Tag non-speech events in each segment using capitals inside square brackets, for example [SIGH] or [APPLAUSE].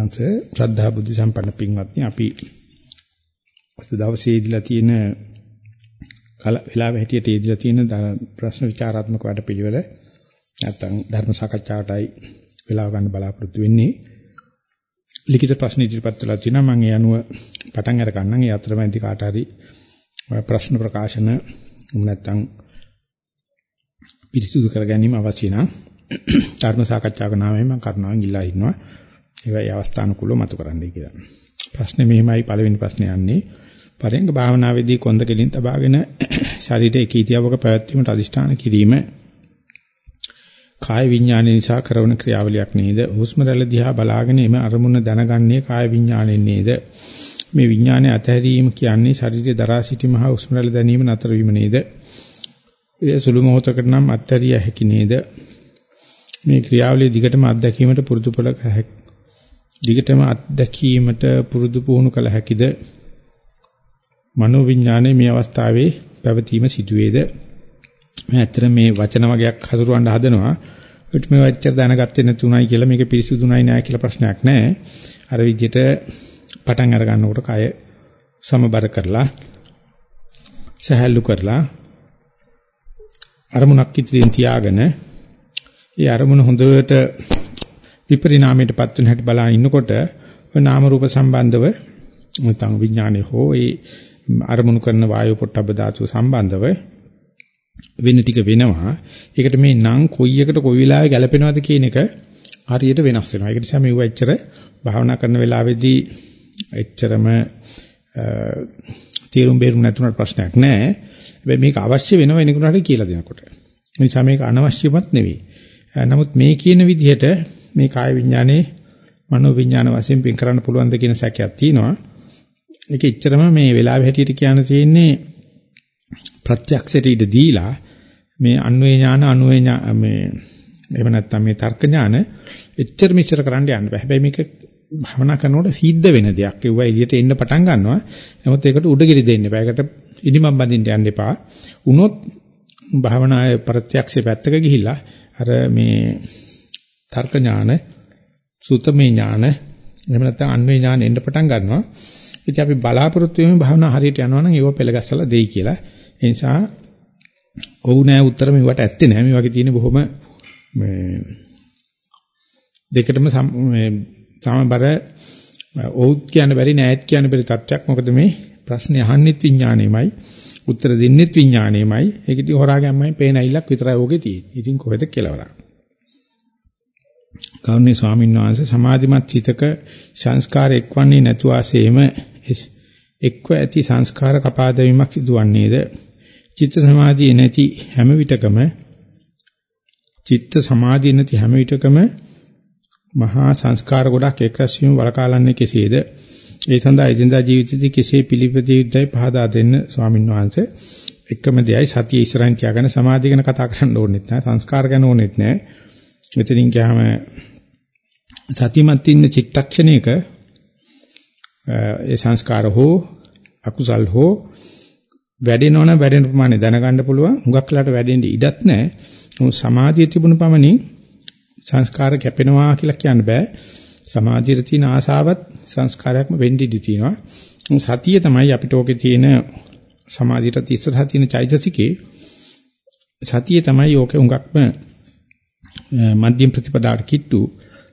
වහන්සේ ශ්‍රද්ධා බුද්ධ සම්පන්න පින්වත්නි අපි අද දවසේ ඉදලා තියෙන කල වෙලාව හැටියට ඉදලා තියෙන ප්‍රශ්න විචාරාත්මක වැඩපිළිවෙල නැත්නම් ධර්ම සාකච්ඡාවටයි වෙලාව ගන්න බලාපොරොත්තු වෙන්නේ. ලිඛිත ප්‍රශ්න ඉදිරිපත් වෙලා තිනවා මම ඒ අනුව පටන් අර ගන්නම් ඒ අතරමැදි කාට හරි ප්‍රශ්න ප්‍රකාශන නැත්නම් පිරිසුදු කර ගැනීම අවශ්‍ය නම් ධර්ම සාකච්ඡාවක නාමයෙන් මම කරුණාවෙන් ඉල්ලා ඉන්නවා. ඒවයි අවස්ථානුකූලව මතු කරන්නයි කියලා. ප්‍රශ්නේ මෙහිමයි පළවෙනි ප්‍රශ්නේ යන්නේ. පරෙන්ග භාවනාවේදී කොන්ද කෙලින් තබාගෙන [COUGHS] ශරීරයේ කීතියවක පැවැත්වීමට අදිෂ්ඨාන කිරීම කාය විඥානය නිසා කරන ක්‍රියාවලියක් නේද? හුස්ම රැල්ල දිහා බලාගෙන එම අරමුණ දැනගන්නේ කාය විඥාණයෙන් නේද? මේ විඥානය අතහැරීම කියන්නේ ශරීරයේ දරා සිටීම හා හුස්ම රැල්ල දැනීම නතර වීම නේද? ඒ සුළු මොහොතකට නම් අත්හැරිය හැකි නේද? මේ ක්‍රියාවලිය දිගටම අත්දැකීමට පුරුදු කළ දිගටම අත්දැකීමට පුරුදු පුහුණු කළ හැකිද? මනෝ විඥානයේ මේ අවස්ථාවේ පැවතීම සිදුවේද? මම ඇත්තට මේ වචන වගේක් හසුරවන්න හදනවා. ඒත් මේ වචන දැනගත්තේ නැතුණයි කියලා මේක පිරිසිදුණයි නෑ කියලා ප්‍රශ්නයක් නෑ. අර විදිහට පටන් අර ගන්නකොට කය සමබර කරලා සහැල්ලු කරලා අරමුණක් ඉදිරියෙන් තියාගෙන ඒ අරමුණ හොඳට විපරිණාමයටපත් වෙන හැටි බලා ඉන්නකොට නාම රූප සම්බන්ධව නැත්නම් විඥානේ හෝ ඒ අරමුණු කරන වායු පොට්ටබ්බ ධාතු සම්බන්ධව වෙන ටික වෙනවා. ඒකට මේ නම් කොයි එකට කොයි වෙලාවෙ ගැලපෙනවද කියන එක හරියට වෙනස් වෙනවා. ඒක නිසා මේව එච්චර භාවනා කරන වෙලාවේදී එච්චරම තීරුම් බේරුම් නැතුණට ප්‍රශ්නයක් නැහැ. හැබැයි මේක අවශ්‍ය වෙනව වෙනකුණට කියලා දෙනකොට. ඒ නිසා මේක අනවශ්‍යමත් නෙවෙයි. නමුත් මේ කියන විදිහට මේ කාය විඥානේ මනෝ විඥාන වශයෙන් පින් කරන්න පුළුවන් ද කියන සැකයක් තියෙනවා. ඒක එච්චරම මේ වෙලාවෙ හැටියට කියන්න තියෙන්නේ ප්‍රත්‍යක්ෂයට ඉඳ දීලා මේ අන්වේ ඥාන අනුවේ ඥාන මේ එහෙම නැත්නම් මේ තර්ක ඥාන එච්චර මෙච්චර කරන්න යන්න බෑ. හැබැයි මේක භවනා කරනකොට සිද්ධ වෙන දෙයක්. ඒවා එළියට එන්න පටන් ගන්නවා. නමුත් ඒකට උඩගිරි දෙන්න එපා. ඒකට ඉනිමම් බඳින්න යන්න එපා. උනොත් භවනායේ ප්‍රත්‍යක්ෂේ පැත්තක ගිහිල්ලා අර මේ තර්ක ඥාන, සුතමේ ඥාන, එහෙම නැත්නම් අන්වේ ඥාන එන්න පටන් ගන්නවා. ඉතින් අපි බලාපොරොත්තු වෙමු භවනා හරියට යනවා නම් ඒව පෙළගස්සලා දෙයි කියලා. ඒ නිසා ඔව් නෑ උත්තර මෙවට ඇත්තේ නෑ. මේ වගේ තියෙන බොහොම මේ දෙකටම මේ සමබර ඔව්ත් කියන්න බැරි නෑත් කියන්න බැරි තත්ත්වයක්. මොකද මේ ප්‍රශ්නේ අහන්නෙත් විඥාණයමයි උත්තර දෙන්නෙත් විඥාණයමයි. ඒක ඉතින් හොරාගම්මයි පේන අයිලක් විතරයි ඕකේ තියෙන්නේ. ඉතින් කොහෙද කෙලවරක්? කෞර්ණී ස්වාමීන් වහන්සේ සමාධිමත් චිතක සංස්කාර එක්වන්නේ නැතු ආසෙම එක්ව ඇති සංස්කාර කපා දැමීමක් සිදුවන්නේද? චිත්ත සමාධිය නැති හැම විටකම චිත්ත සමාධිය නැති හැම විටකම මහා සංස්කාර ගොඩක් එක්රැස් වීම වලකාලන්නේ කෙසේද? ඒ සඳහා එදිනදා ජීවිතයේදී කෙසේ පිළිපදිය යුතුයි පහදා දෙන්න ස්වාමින් වහන්සේ. එකම දෙයයි සතිය ඉස්සරහින් තියාගෙන සමාධිය ගැන කතා කරන්න ඕනෙත් නැහැ සංස්කාර ගැන ඕනෙත් නැහැ මෙතනින් ගියාම සතිමත් ඉන්න චිත්තක්ෂණයක ඒ සංස්කාර හෝ අකුසල් හෝ වැඩෙනවන වැඩෙන ප්‍රමාණය දැනගන්න පුළුවන්. හුඟක් වෙලාට වැඩෙන්න ඉඩත් නැහැ. නමුත් සමාධිය තිබුණ පමණින් සංස්කාර කැපෙනවා කියලා කියන්න බෑ. සමාධියට තියෙන ආසාවත් සංස්කාරයක්ම වෙන්න ඉඩ තියෙනවා. සතිය තමයි අපිට ඕකේ තියෙන සමාධියට ඉස්සරහා තියෙන චෛතසිකේ සතිය තමයි ඕකේ හුඟක්ම මධ්‍යම ප්‍රතිපදාට කිට්ටු.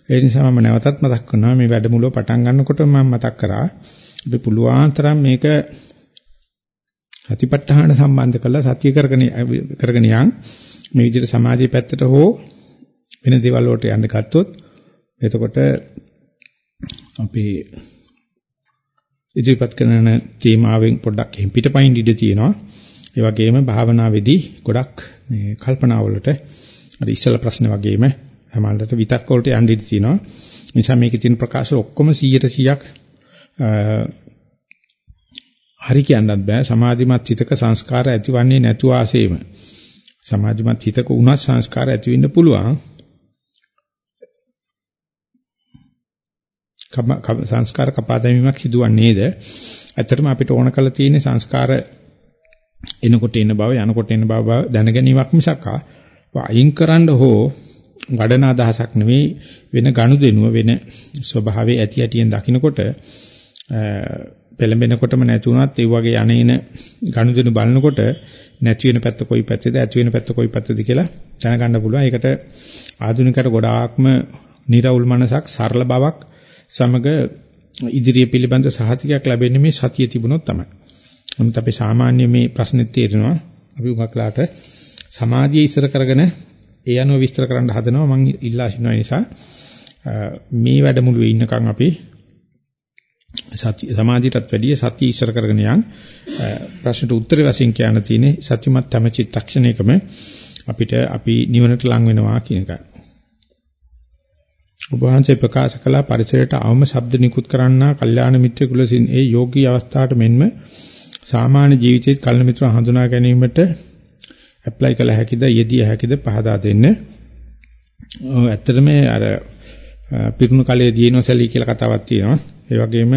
ඒ නිසා මම නැවතත් මතක් කරනවා මේ වැඩමුළුව පටන් ගන්නකොට මම මතක් කරා. අපි පුළුවන් තරම් මේක සතිපට්ඨාන සම්බන්ධ කරලා සතිය කරගෙන කරගෙන යන්. මේ විදිහට සමාධිය පැත්තට හෝ වෙන දේවල් වලට යන්න ගත්තොත් එතකොට අපේ ඉදිරිපත් කරන තේමාවෙන් පොඩ්ඩක් පිටපයින් ඉඳී තියෙනවා. ඒ වගේම භාවනාවේදී ගොඩක් මේ කල්පනා වලට අර ඉස්සල ප්‍රශ්න වගේම හැමල්ලට විතක් වලට යන්න ඉඳී තියෙනවා. නිසා මේකේ තියෙන ප්‍රකාශ ඔක්කොම 100%ක් හරි කියන්නත් බෑ. සමාධිමත් හිතක සංස්කාර ඇතිවන්නේ නැතුව ආසෙම. සමාධිමත් හිතක උනත් සංස්කාර ඇති වෙන්න පුළුවන්. සංස්කාර කපා දැමීමක් සිදුවන්නේ නේද? ඇත්තටම අපිට ඕන කරලා තියෙන්නේ සංස්කාර එනකොට එන බව යනකොට එන බව දැන ගැනීමක් මිසක් අයින් කරන්න හෝ වඩන අදහසක් නෙවෙයි වෙන ගනුදෙනුව වෙන ස්වභාවයේ ඇති ඇටියෙන් දකින්නකොට පෙළඹෙනකොටම නැති වුණත් ඒ වගේ යන්නේන ගනුදෙනු බලනකොට නැති වෙන පැත්ත කොයි පැත්තද ඇති වෙන පැත්ත කොයි පැත්තද කියලා දැනගන්න පුළුවන්. ඒකට ආධුනිකයට ගොඩාක්ම නිර්වුල් මනසක් සරල බවක් සමග ඉදිරිය පිළිබඳ සහතිකයක් ලැබෙන්නේ මේ සතිය තිබුණොත් තමයි. නමුත් අපි සාමාන්‍ය මේ ප්‍රශ්නෙත් තේරෙනවා අපි උගක්ලාට සමාධිය ඉස්සර කරගෙන ඒ අනුව විස්තර කරන්න හදනවා. මම ඉල්ලා සිටින නිසා. මේ වැඩමුළුවේ ඉන්නකම් අපි සති සමාධියටත් වැඩිය සතිය ඉස්සර කරගෙන යන්. ප්‍රශ්නට උත්තර වශයෙන් කියන්න තියෙන්නේ සතිමත් තම චිත්තක්ෂණයකම අපිට අපි නිවනට ලං වෙනවා කියන එකයි. ඔබ වහන්සේ ප්‍රකාශ කළ පරිසරයට අවම ශබ්ද නිකුත් කරන්නා කල්යාණ මිත්‍ර කුලසින් ඒ යෝගී අවස්ථාවට මෙන්ම සාමාන්‍ය ජීවිතයේ කල්න මිත්‍ර හඳුනා ගැනීමට ඇප්ලයි කළ හැකිද යෙදිය හැකිද පහදා දෙන්න. ඔව් ඇත්තටම අර පිරුණු කලයේ දිනෝසලි කියලා කතාවක් තියෙනවා. ඒ වගේම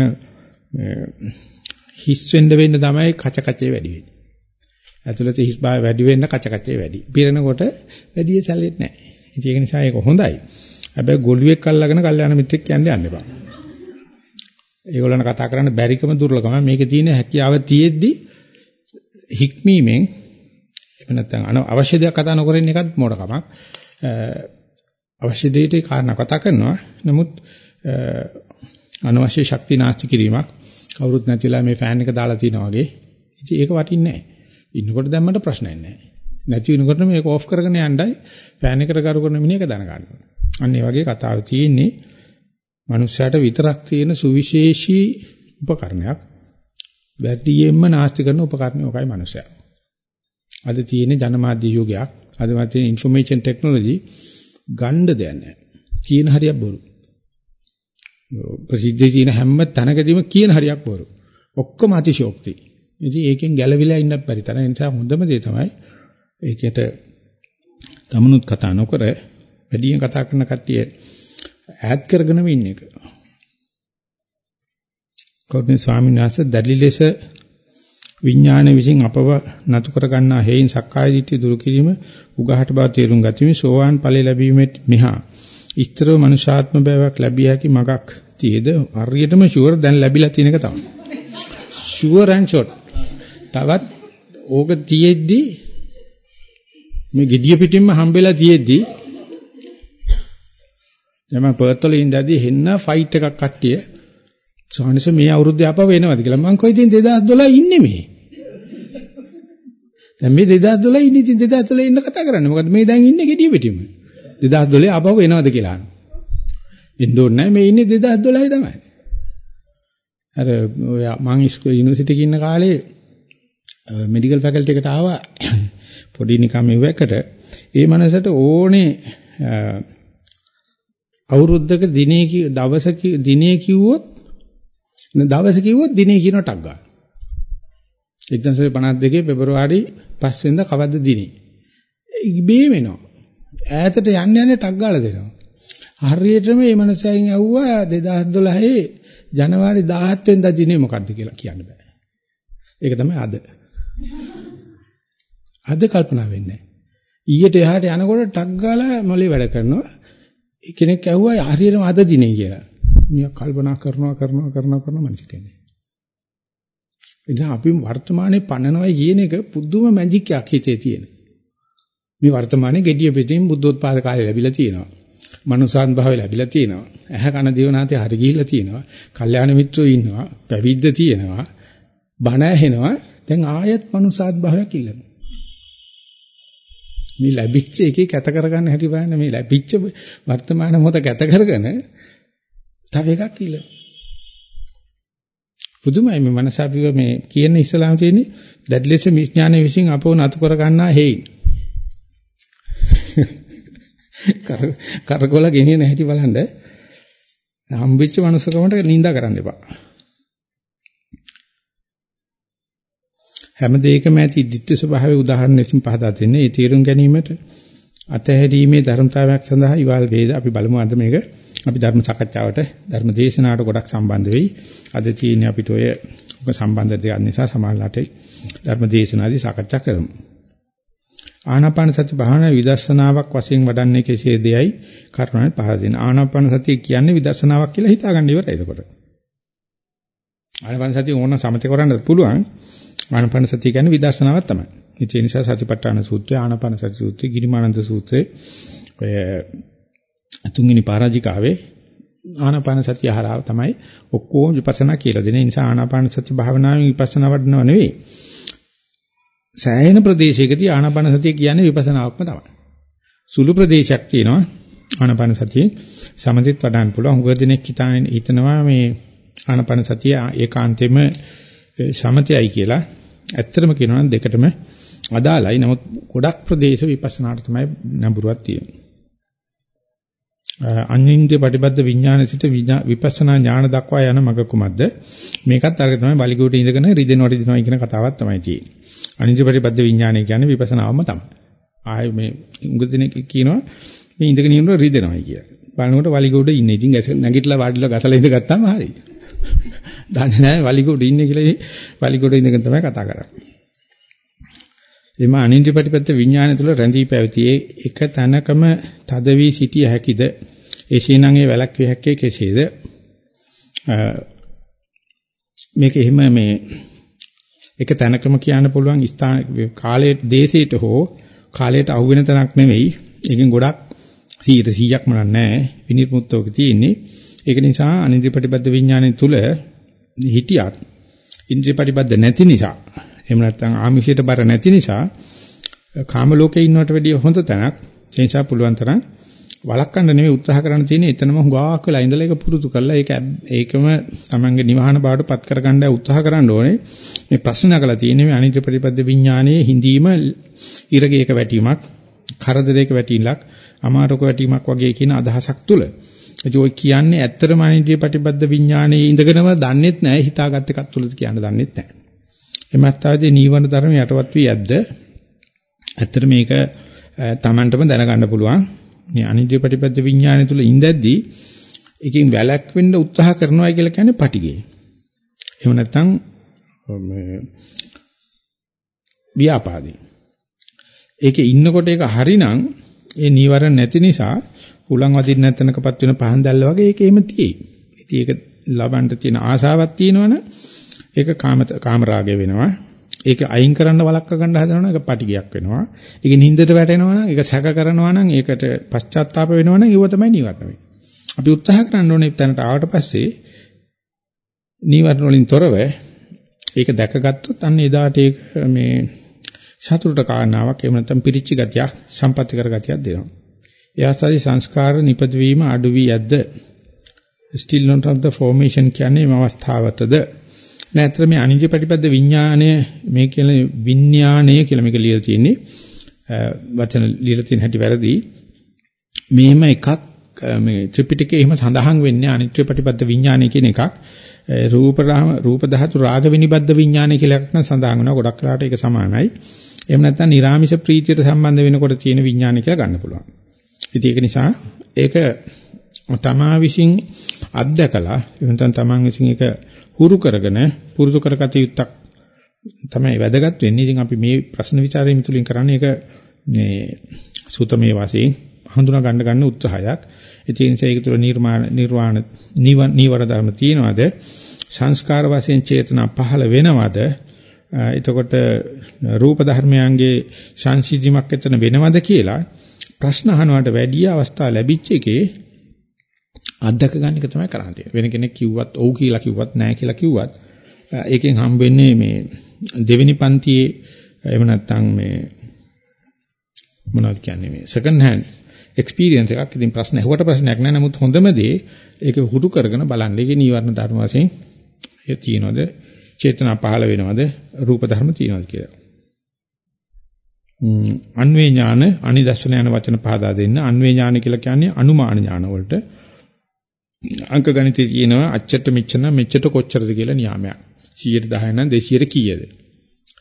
හිස් වෙන්න වෙන්න තමයි කච කචේ වැඩි වෙන්නේ. ඇතුළත හිස් භාවය වැඩි වෙන්න කච කචේ වැඩි. පිරෙනකොට වැඩි සැලෙන්නේ නැහැ. ඒක නිසා ඒක හොඳයි. හැබැයි ගොළුෙක් අල්ලගෙන කල්යාණ මිත්‍රෙක් කියන්නේ යන්න එපා. ඒගොල්ලන් කතා කරන්න බැරිකම දුර්ලභම මේකේ තියෙන හැකියාව තියෙද්දි හික්මීමෙන් එහෙම නැත්නම් අවශ්‍ය දෙයක් කතා නොකරින් එකත් මොඩකමක්. අවශ්‍ය දෙයට කාරණා කතා කරනවා. නමුත් අනවශ්‍ය ශක්ති නාස්ති කිරීමක් කවුරුත් නැතිලා මේ ෆෑන් එක දාලා තිනා වගේ. ඉතින් ඒක වටින්නේ නැහැ. ඉන්නකොට දැම්මට ප්‍රශ්නයක් නැහැ. නැති වෙනකොට මේක ඕෆ් කරගෙන යන්නයි ෆෑන් එකට කරු කරන මිනිහක දැනගන්න ඕනේ. අන්න ඒ වගේ කතාව තියෙන්නේ මනුස්සයාට විතරක් තියෙන සුවිශේෂී උපකරණයක්. වැඩියෙන්ම නාස්ති කරන උපකරණය ඔකයි මනුස්සයා. අද තියෙන ජනමාධ්‍ය යුගයක්. අද තියෙන ইনফরমේෂන් ටෙක්නොලොජි ගණ්ඩ දෙයක් නැහැ. කියන හරියක් බොරු. ප්‍රසිද්ධ තියෙන හැම තැනකදීම කියන හරියක් බොරු. ඔක්කොම අතිශෝක්ති. ඉතින් ඒකෙන් ගැලවිලා ඉන්නත් බැරි තරම්. ඒ නිසා හොඳම දේ තමයි ඒකෙට තමනුත් කතා නොකර වැඩියෙන් කතා කරන කට්ටිය ඈත් කරගෙනම ඉන්න එක. කෝට්නේ ස්වාමීන් වහන්සේ දැඩි ලෙස විඥාන විසින් අපව නතු කර ගන්නා හේයින් සක්කාය දිට්ඨිය දුරු කිරීම උගහට බව තේරුම් ගතිමි. සෝවාන් ඵලෙ ලැබීමෙත් මෙහා. ඉස්තරව මනුෂාත්ම බවක් ලැබිය හැකි මගක් තියේද? හරියටම ෂුවර් දැන් ලැබිලා තියෙන එක තමයි. ෂුවර් ඇන්ඩ් ෂොට් තවත් ඕක තියෙද්දි මේ gediya පිටින්ම හම්බෙලා තියෙද්දි දැන් මම පර්ත් වල ඉඳදී හෙන්න ෆයිට් එකක් කට්ටිය සෝනිස මේ අවුරුද්දේ ආපහු එනවද කියලා. මං කොයි ඉතින් 2012 ඉන්නේ මේ? දැන් මේ 2012 ඉන්නේ. ඉතින් 2012 ඉන්න කතා කරන්නේ. මොකද මේ දැන් ඉන්නේ gediya පිටින්ම 2012 ආපහු එනවද කියලා. අහනවා එන්න ඕනේ නැහැ. මේ ඉන්නේ 2012 තමයි. අර ඔය මං ඉස්කෝලේ යුනිවර්සිටි එකේ ඉන්න කාලේ මෙඩිකල් ෆැකල්ටි එකට ආවා. [COUGHS] පොඩි නිකම් මෙවකට ඒ මනසට ඕනේ අවුරුද්දක දිනේ දවසක දිනේ කිව්වොත් දවස කිව්වොත් දිනේ කියන ටක් ගන්න. 1952 පෙබරවාරි 5 වෙනිදා කවද්ද දිනේ? ඉබේ වෙනවා. ඈතට යන්න යන්න ටක් ගාලා දෙනවා. හරියටම මේ මනසෙන් ඇහුවා 2012 ජනවාරි 17 වෙනිදා දිනේ මොකද්ද කියලා කියන්න බෑ. ඒක තමයි අද. අද කල්පනා වෙන්නේ නැහැ. ඊයට එහාට යනකොට ටක් ගාලා මොලේ වැඩ කරනවා. කෙනෙක් ඇහුවා හරියටම අද දිනේ කියලා. නිකන් කල්පනා කරනවා කරනවා කරනවා කරන මනස කියන්නේ. එනිසා අපි වර්තමානයේ පන්නනවා කියන එක පුදුම මැජික් එකක් හිතේ තියෙන. මේ වර්තමානයේ gediya පිටින් බුද්ධෝත්පාද කාලය ලැබිලා තියෙනවා. මනුසාන් භාවය ලැබිලා තියෙනවා. ඇහැ කන දිවනාතේ හරි ගිහිල්ලා තියෙනවා. කල්යාණ මිත්‍රයෝ ඉන්නවා. පැවිද්ද තියෙනවා. බණ ඇහෙනවා. දැන් ආයෙත් මනුසාත් භාවයක් ඉල්ලනවා. මේ ලැබිච්ච එකේ කැත කරගන්න හැටි බලන්න මේ ලැබිච්ච වර්තමාන මොහොත කැත කරගෙන තව එකක් ඉල්ල. පුදුමයි මේ මනස අපිව මේ කියන ඉස්ලාම තියෙන්නේ දැඩි ලෙස විඥානය විසින් අපව නතු කර ගන්නා හේයි. [LAUGHS] කරකොල ගෙනියන හැටි බලන්න හම්බෙච්ච මනුස්සකමට නිඳා කරන්න එපා. හැම දෙයකම ඇති ditth ස්වභාවයේ උදාහරණ ලෙසින් පහදා දෙන්නේ. ඒ තීරුම් ගැනීමට අතහැරීමේ ධර්මතාවයක් සඳහා ඉවල් වේද අපි බලමු අද මේක අපි ධර්ම සාකච්ඡාවට ධර්ම දේශනාවට ගොඩක් සම්බන්ධ වෙයි. අද තියෙන්නේ අපිට ඔය සම්බන්ධ දෙයක් නිසා සමාජලාට ධර්ම දේශනාදී සාකච්ඡා කරමු. ආනාපාන සති භාවනා විදර්ශනාවක් වශයෙන් වඩන්නේ කෙසේදයයි කරුණාවෙන් පහදා දෙන්න. ආනාපාන සතිය කියන්නේ විදර්ශනාවක් කියලා හිතාගන්න ඉවරයි එතකොට. ආනාපාන සතිය ඕන සමතේ කරන්නත් පුළුවන්. ආනාපාන සතිය කියන්නේ විදර්ශනාවක් තමයි. ඒ නිසා සතිපට්ඨාන සූත්‍රය, ආනාපාන සති සූත්‍රය, ගිරිමානන්ද සූත්‍රය ඔය තුන්වෙනි පරාජිකාවේ ආනාපාන සතිය හරහා තමයි ඔක්කොම විපස්සනා කියලා දෙන නිසා ආනාපාන සති භාවනාවෙන් විපස්සනා වඩනව නෙවෙයි. සෑහෙන ප්‍රදේශයකදී ආනාපාන සතිය කියන්නේ විපස්සනාවක්ම තමයි. සුළු ප්‍රදේශයක් තියෙනවා ආනාපාන සතිය සමථිත වඩන්න පුළුවන්. හුඟ දෙනෙක් හිතනවා මේ ආනාපාන සතිය ඒකාන්තෙම සමතයයි කියලා. ඇත්තටම කියනවා නම් දෙකටම අදාළයි. නමුත් ගොඩක් ප්‍රදේශ විපස්සනාට තමයි නඹුරුවක් තියෙන්නේ. අඤ්ඤින්ද්‍රිය ප්‍රතිබද්ධ විඥාන සිට විපස්සනා ඥාන දක්වා යන මඟ කුමක්ද? මේකත් අරගෙන තමයි බලිගුවට ඉඳගෙන රිදෙනවා රිදෙනවා කියන කතාවක් තමයි තියෙන්නේ. අනිත්‍ය ප්‍රතිබද්ධ විඥානය කියන්නේ විපස්සනාවම තමයි. ආයේ මේ උගදිනෙක කියනවා මේ ඉඳගෙන ඉන්නකොට රිදෙනවා කියලා. බලනකොට වලිගුවට ඉන්නේ. ඉතින් නැගිටලා වාඩිලා ගසලා ඉඳගත්තාම හරි. [LAUGHS] දන්නේ නැහැ වලිගුවට ඉන්නේ කියලා වලිගුවට ඉඳගෙන තමයි කතා කරන්නේ. එම අනිත්‍ය ප්‍රතිපත්ත විඥානය තුළ රැඳී පැවතියේ එක තැනකම තද වී සිටිය හැකිද? එසේනම් ඒ වැලක්විය හැක්කේ කෙසේද? මේක එහෙම මේ එක තැනකම කියන්න පුළුවන් ස්ථාන කාලයේ දේශයට හෝ කාලයට අහු වෙන තැනක් නෙවෙයි. ඒකෙන් ගොඩක් 100%ක්ම නැහැ. විනිර්මුක්තවක තියෙන්නේ. ඒක නිසා අනිත්‍ය ප්‍රතිපත්ත විඥානය තුළ හිටියත් ඉන්ද්‍රිය ප්‍රතිපත්ත නැති නිසා එහෙම නැත්නම් ආමිෂයට බර නැති නිසා කාම ලෝකේ ඉන්නවට වැඩිය හොඳ තැනක්. ඒ නිසා පුළුවන් තරම් වළක්වන්න නෙමෙයි උත්සාහ කරන්න තියෙන්නේ එතනම හුඟාක් වෙලා ඉඳලා ඒක පුරුදු කරලා ඒක ඒකම තමන්ගේ නිවහන බවට පත් කරගන්න උත්සාහ කරන්න ඕනේ. මේ ප්‍රශ්න අහලා තියෙන්නේ මේ අනිත්‍ය ප්‍රතිපද විඥානයේ හිඳීම ඉරගේක වැටීමක්, කරදරයක වැටීමක්, අමාරුක වැටීමක් වගේ කියන අදහසක් තුල. ඒ ඔය කියන්නේ ඇත්තටම අනිත්‍ය ප්‍රතිපද විඥානයේ ඉඳගෙනම දන්නෙත් නැහැ හිතාගත් එකක් තුලද කියන්න දන්නෙත් නැහැ. එමත්තාදී නීවරණ ධර්ම යටවත් වී ඇද්ද? ඇත්තට මේක Tamanටම දැනගන්න පුළුවන්. මේ අනිත්‍ය ප්‍රතිපද විඥානය තුල ඉඳද්දී එකකින් වැළැක්වෙන්න උත්සාහ කරනවා කියලා කියන්නේ පටිගය. එහෙම නැත්නම් මේ ව්‍යාපාදේ. ඒකේ ඉන්නකොට ඒක හරිනම් ඒ නීවරණ නැති නිසා උලන් වදින්න නැතනකපත් වෙන පහන් දැල්ල වගේ ඒක එහෙම තියෙයි. ඉතින් ඒක ලබන්න තියෙන ආසාවක් තියෙනවනේ ඒක කාම කාම රාගය වෙනවා. ඒක අයින් කරන්න වළක්ව ගන්න හදනවනම් ඒක පටිගයක් වෙනවා. ඒක නින්දට වැටෙනවා නම් ඒක සැක කරනවා නම් ඒකට පශ්චාත්තාප වෙනවා නම් ඒව තමයි නීවරණ වෙන්නේ. අපි උත්සාහ කරන්න ඕනේ තැනට ආවට පස්සේ නීවරණ වලින් තොරව ඒක දැකගත්තොත් අන්න එදාට ඒක මේ සතුටට කාරණාවක් එහෙම නැත්නම් පිරිච්ච ගතියක් සම්පත්‍ති කර ගතියක් දෙනවා. එයාසාරි සංස්කාර නිපදවීම අඩු වී ඇද්ද? still not of the formation කියන්නේ මේ අවස්ථාවතද නැත්නම් මේ අනිත්‍ය ප්‍රතිපද විඥාණය මේ කියන විඥාණය කියලා මේක ලියලා තියෙන්නේ වචන ලියලා තියෙන හැටි වැරදි මෙහෙම එකක් මේ ත්‍රිපිටකයේ එහෙම සඳහන් වෙන්නේ අනිත්‍ය ප්‍රතිපද විඥාණය කියන එකක් රූප රූප ධාතු රාග විනිබද්ධ විඥානය කියලා එකක් නම් සඳහන් වෙනවා ගොඩක් වෙලාට ඒක සමානයි. එහෙම නැත්නම් නිර්ාමිෂ ප්‍රීතියට සම්බන්ධ වෙනකොට තියෙන විඥානය කියලා ගන්න පුළුවන්. ඉතින් ඒක නිසා ඒක තමා විසින් අත්දකලා එහෙම නැත්නම් තමන් විසින් ඒක හුරු කරගෙන පුරුදු කරගත යුත්තක් තමයි වැදගත් වෙන්නේ. ඉතින් අපි මේ ප්‍රශ්න විචාරය මිතුලින් කරන්නේ ඒක මේ සූතමේ වාසයෙන් හඳුනා ගන්න ගන්න උත්සාහයක්. ඒ නිසා ඒක තුළ නිර්මාණ නිර්වාණ නීවර ධර්ම තියෙනවද? සංස්කාර වශයෙන් චේතනා පහළ වෙනවද? එතකොට රූප ධර්මයන්ගේ සංසිද්ධිමක් එතන වෙනවද කියලා ප්‍රශ්න අහනවට වැඩිය අවස්ථා ලැබිච්ච එකේ අත්දක ගන්න එක තමයි කරන්න තියෙන්නේ. වෙන කෙනෙක් කිව්වත් ඔව් කියලා කිව්වත් නැහැ කියලා කිව්වත් ඒකෙන් හම්බෙන්නේ මේ දෙවෙනි පන්තියේ එහෙම නැත්නම් මේ මොනවද කියන්නේ මේ සෙකන්ඩ් හෑන්ඩ් එක්ස්පීරියන්ස් එකක්. ඉතින් ප්‍රශ්න ඇහුවට ප්‍රශ්නයක් නැහැ. නමුත් හොඳම දේ ඒක හුරු කරගෙන බලන්න. ඒකේ නීවරණ ධර්ම වශයෙන් ඒ තියනවද? චේතනා පහළ වෙනවද? රූප ධර්ම තියනවද කියලා. අන්වේ ඥාන අනිදර්ශන යන වචන පහදා දෙන්න. අන්වේ ඥාන කියලා කියන්නේ අනුමාන ඥාන වලට අංක ගණිතයේ තියෙනවා අච්චට මෙච්චර මෙච්චට කොච්චරද කියලා නියාමයක්. 110 නම් 200 කීයද?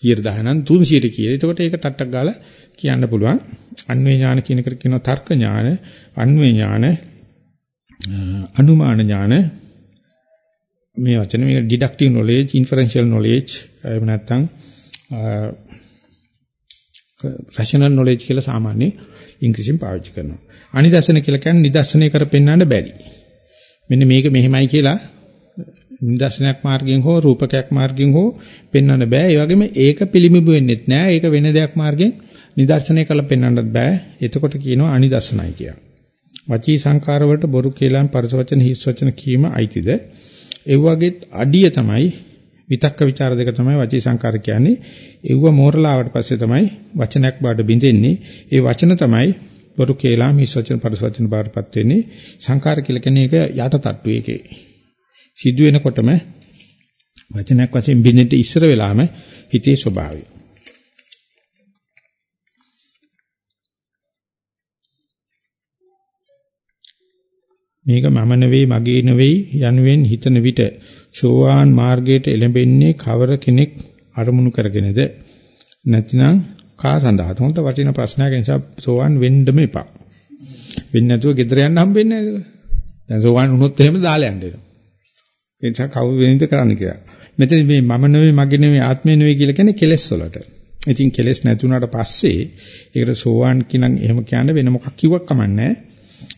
110 නම් 300 කීයද? එතකොට ඒක ටට්ටක් ගාලා කියන්න පුළුවන්. අන්වේ ඥාන කියන එකට කියනවා තර්ක ඥාන, අන්වේ ඥාන, අනුමාන ඥාන මේ වචන මේක ඩිඩක්ටිව් නොලෙජ්, ඉන්ෆරෙන්ෂල් නොලෙජ් එහෙම නැත්නම් රෂනල් නොලෙජ් කියලා සාමාන්‍ය ඉංග්‍රීසියෙන් පාවිච්චි කරනවා. අනිදර්ශන කියලා කියන්නේ නිදර්ශනය කර පෙන්වන්න බැරි. මෙන්න මේක මෙහෙමයි කියලා නිදර්ශනයක් මාර්ගයෙන් හෝ රූපකයක් මාර්ගයෙන් හෝ පෙන්වන්න බෑ. ඒ වගේම ඒක පිළිඹු වෙන්නෙත් නෑ. ඒක වෙන දෙයක් මාර්ගයෙන් නිදර්ශනය කරලා පෙන්වන්නත් බෑ. එතකොට කියනවා අනිදර්ශනයි කියලා. වචී සංකාර වලට බොරු කියලා පරස වචන හිස් වචන කීම අයිතිද? ඒ වගේත් අඩිය තමයි විතක්ක ਵਿਚාර දෙක තමයි වචී සංකාර කියන්නේ. ඒව මෝරලාවට පස්සේ තමයි වචනයක් බාට බින්දෙන්නේ. ඒ වචන තමයි බොරු කියලා හිස් වචන පරස වචන බාටපත් වෙන්නේ. සංකාර කියලා කියන්නේ ඒක යටටට්ටු එකේ. සිදු වෙනකොටම වචනයක් වශයෙන් බින්දෙන්න ඉස්සර වෙලාම හිතේ ස්වභාවය. මේක මම නෙවෙයි මගේ නෙවෙයි යනුවෙන් හිතන විට සෝවාන් මාර්ගයට එළඹෙන්නේ කවර කෙනෙක් අරමුණු කරගෙනද නැතිනම් කා සඳහා හොඳ වටින ප්‍රශ්නයක්. නිසා සෝවාන් වෙන්නම එපා. වෙන්නේ නැතුව ගෙදර යන්න හම්බෙන්නේ නැහැ දැන් සෝවාන් වුණොත් එහෙම දාලා යන්න වෙනවා. ඒ නිසා කවුරු වෙනින්ද කරන්න කියලා. මෙතන මේ මම නෙවෙයි මගේ නෙවෙයි ආත්මය නෙවෙයි කියලා කියන්නේ කෙලෙස් වලට. ඉතින් කෙලෙස් නැති වුණාට පස්සේ ඒකට සෝවාන් කියනනම් එහෙම කියන්න වෙන මොකක් කිව්වක් කමන්නේ නැහැ.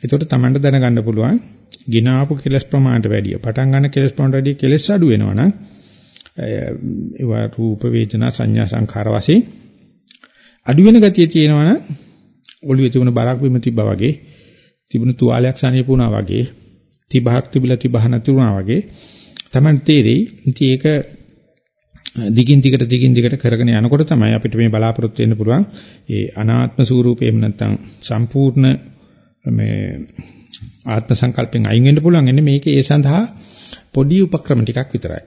එතකොට Tamanට දැනගන්න පුළුවන් ගිනාපු කෙලස් ප්‍රමාණයට වැඩිය. පටන් ගන්න කෙලස් ප්‍රමාණයට වැඩිය කෙලස් අඩු වෙනවනම් ඒවා රූප වේදනා සංඥා සංඛාර වශයෙන් අඩු වෙන ගතිය තියෙනවනම් ඔළුවේ තිබුණ බරක් බිම තිබ්බා වගේ තිබුණු තුවාලයක් සනීප වුණා වගේ තිබහක් තිබිලා තිබහ නැති වුණා වගේ Taman තේරෙයි. ඉතින් ඒක දිගින් දිගට දිගින් දිගට කරගෙන යනකොට තමයි අපිට මේ බලාපොරොත්තු වෙන්න පුළුවන් ඒ අනාත්ම ස්වરૂපේම නැත්තම් සම්පූර්ණ මේ ආත්ම සංකල්පෙන් අයින් වෙන්න පුළුවන් එන්නේ මේකේ ඒ සඳහා පොඩි උපක්‍රම ටිකක් විතරයි.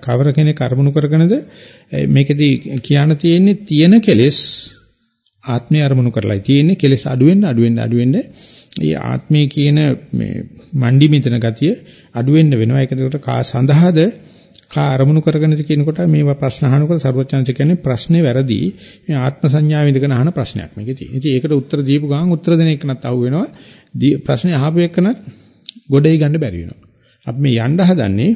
කවර කෙනෙක් අරමුණු කරගෙනද මේකෙදී කියන්න තියෙන්නේ තියෙන කෙලෙස් ආත්මය අරමුණු කරලායි තියෙන්නේ කෙලෙස් අඩු වෙන්න අඩු වෙන්න අඩු වෙන්න ඒ ආත්මය කියන මේ මණ්ඩි මිතන ගතිය අඩු වෙන්න වෙනවා ඒකට කා සඳහාද කා අරමුණු කරගෙනද කියනකොට මේවා ප්‍රශ්න අහනකොට සර්වචන්ච කියන්නේ ප්‍රශ්නේ වැරදි. මේ ආත්ම සංඥාව ඉදගෙන අහන ප්‍රශ්නයක් මේකේ තියෙන. ඉතින් ඒකට උත්තර දීපු ගමන් උත්තර දෙන එකනත් අහු වෙනවා. ප්‍රශ්නේ අහපු එකනත් ගොඩේ ගන්න බැරි වෙනවා. අපි මේ යන්න හදන්නේ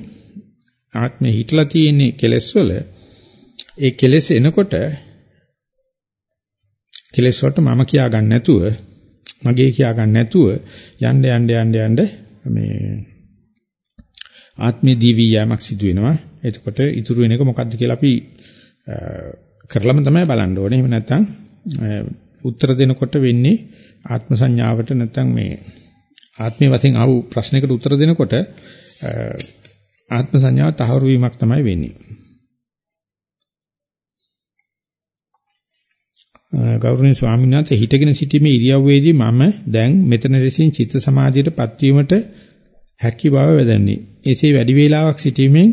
ආත්මේ හිටලා තියෙන කෙලෙස් වල ඒ කෙලෙස් එනකොට කෙලෙස් වලට මම කියා ගන්න නැතුව මගේ කියා ගන්න නැතුව යන්න යන්න යන්න යන්න මේ ආත්මේ දීවි යෑමක් සිදු වෙනවා. එතකොට ඉතුරු වෙන එක මොකක්ද කියලා අපි කරලම තමයි බලන්න ඕනේ. එහෙම නැත්නම් උත්තර දෙනකොට වෙන්නේ ආත්ම සංඥාවට නැත්නම් මේ ආත්මයේ වශයෙන් ආව ප්‍රශ්නයකට උත්තර දෙනකොට ආත්ම සංඥාව තහවුරු වීමක් තමයි වෙන්නේ. ගෞරවනීය ස්වාමීන් වහන්සේ හිටගෙන සිටීමේ ඉරියව්වේදී මම දැන් මෙතන ලෙසින් චිත්ත සමාධියටපත් වීමට හැකි බව වැදන්නේ. එසේ වැඩි වේලාවක් සිටීමෙන්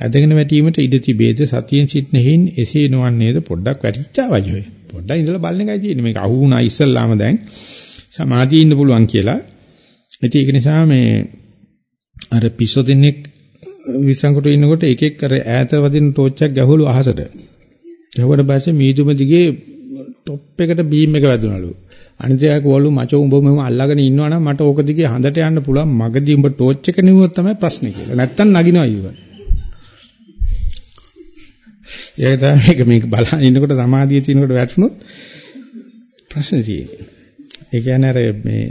ඇදගෙන වැටීමට ඉඩ තිබේද සතියෙන් සිටනෙහින් එසේ නොවන්නේද පොඩ්ඩක් වැටිච්චා වගේ. පොඩ්ඩක් ඉඳලා බලන එකයි තියෙන්නේ. මේක අහු වුණා ඉස්සල්ලාම දැන් සමාධිය ඉන්න පුළුවන් කියලා. ඉතින් ඒක නිසා මේ අර පිස්සෝ දෙන්නෙක් විසංකොට ඉන්නකොට එකෙක් අර ඈත වදින ටෝච් එකක් ගැහුවලු අහසට. ගැහුවට පස්සේ මීදුම දිගේ টොප් එකට බීම් එක වැදුනලු. අනිතයක් වළු මචෝ උඹ මෙහෙම අල්ලගෙන ඉන්නවනම් මට ඕක දිගේ හඳට යන්න පුළුවන් මගදී උඹ ටෝච් එක නිවුවොත් තමයි ප්‍රශ්නේ කියලා. නැත්තම් නගිනවා ඊව. ඒක තමයි මේක මේක බලන ඉන්නකොට සමාධිය තියෙනකොට වැටුනොත් ප්‍රශ්නේ තියෙන්නේ. ඒ කියන්නේ අර මේ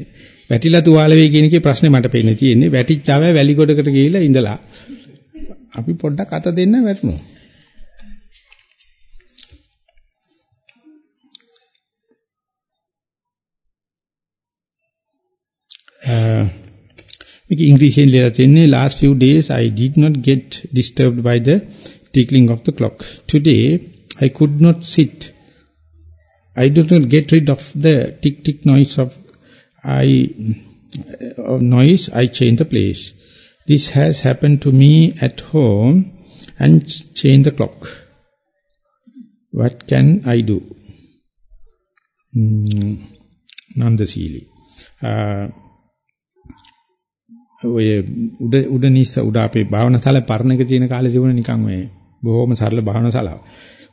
වැටිලා තුවාල වෙයි කියන එකේ ප්‍රශ්නේ මට පේන්නේ තියෙන්නේ වැටිච්චාව වැලි ගොඩකට ගිහිලා ඉඳලා අපි පොඩ්ඩක් අත දෙන්න වැටුණා. මේක ඉංග්‍රීසියෙන් ලියලා තියෙන්නේ last few days I did not get disturbed by the tickling of the clock. Today I could not sit. I did not get rid of the tick tick noise of I of noise. I changed the place. This has happened to me at home and change the clock. What can I do? Mm, Nanda Seeli. Uh, ah, ඔය උඩ උඩ නිස්ස උඩ අපේ භාවනාශාල පරණක තියෙන කාලේ තිබුණ නිකන් ඔය බොහොම සරල භාවනාශාලාව.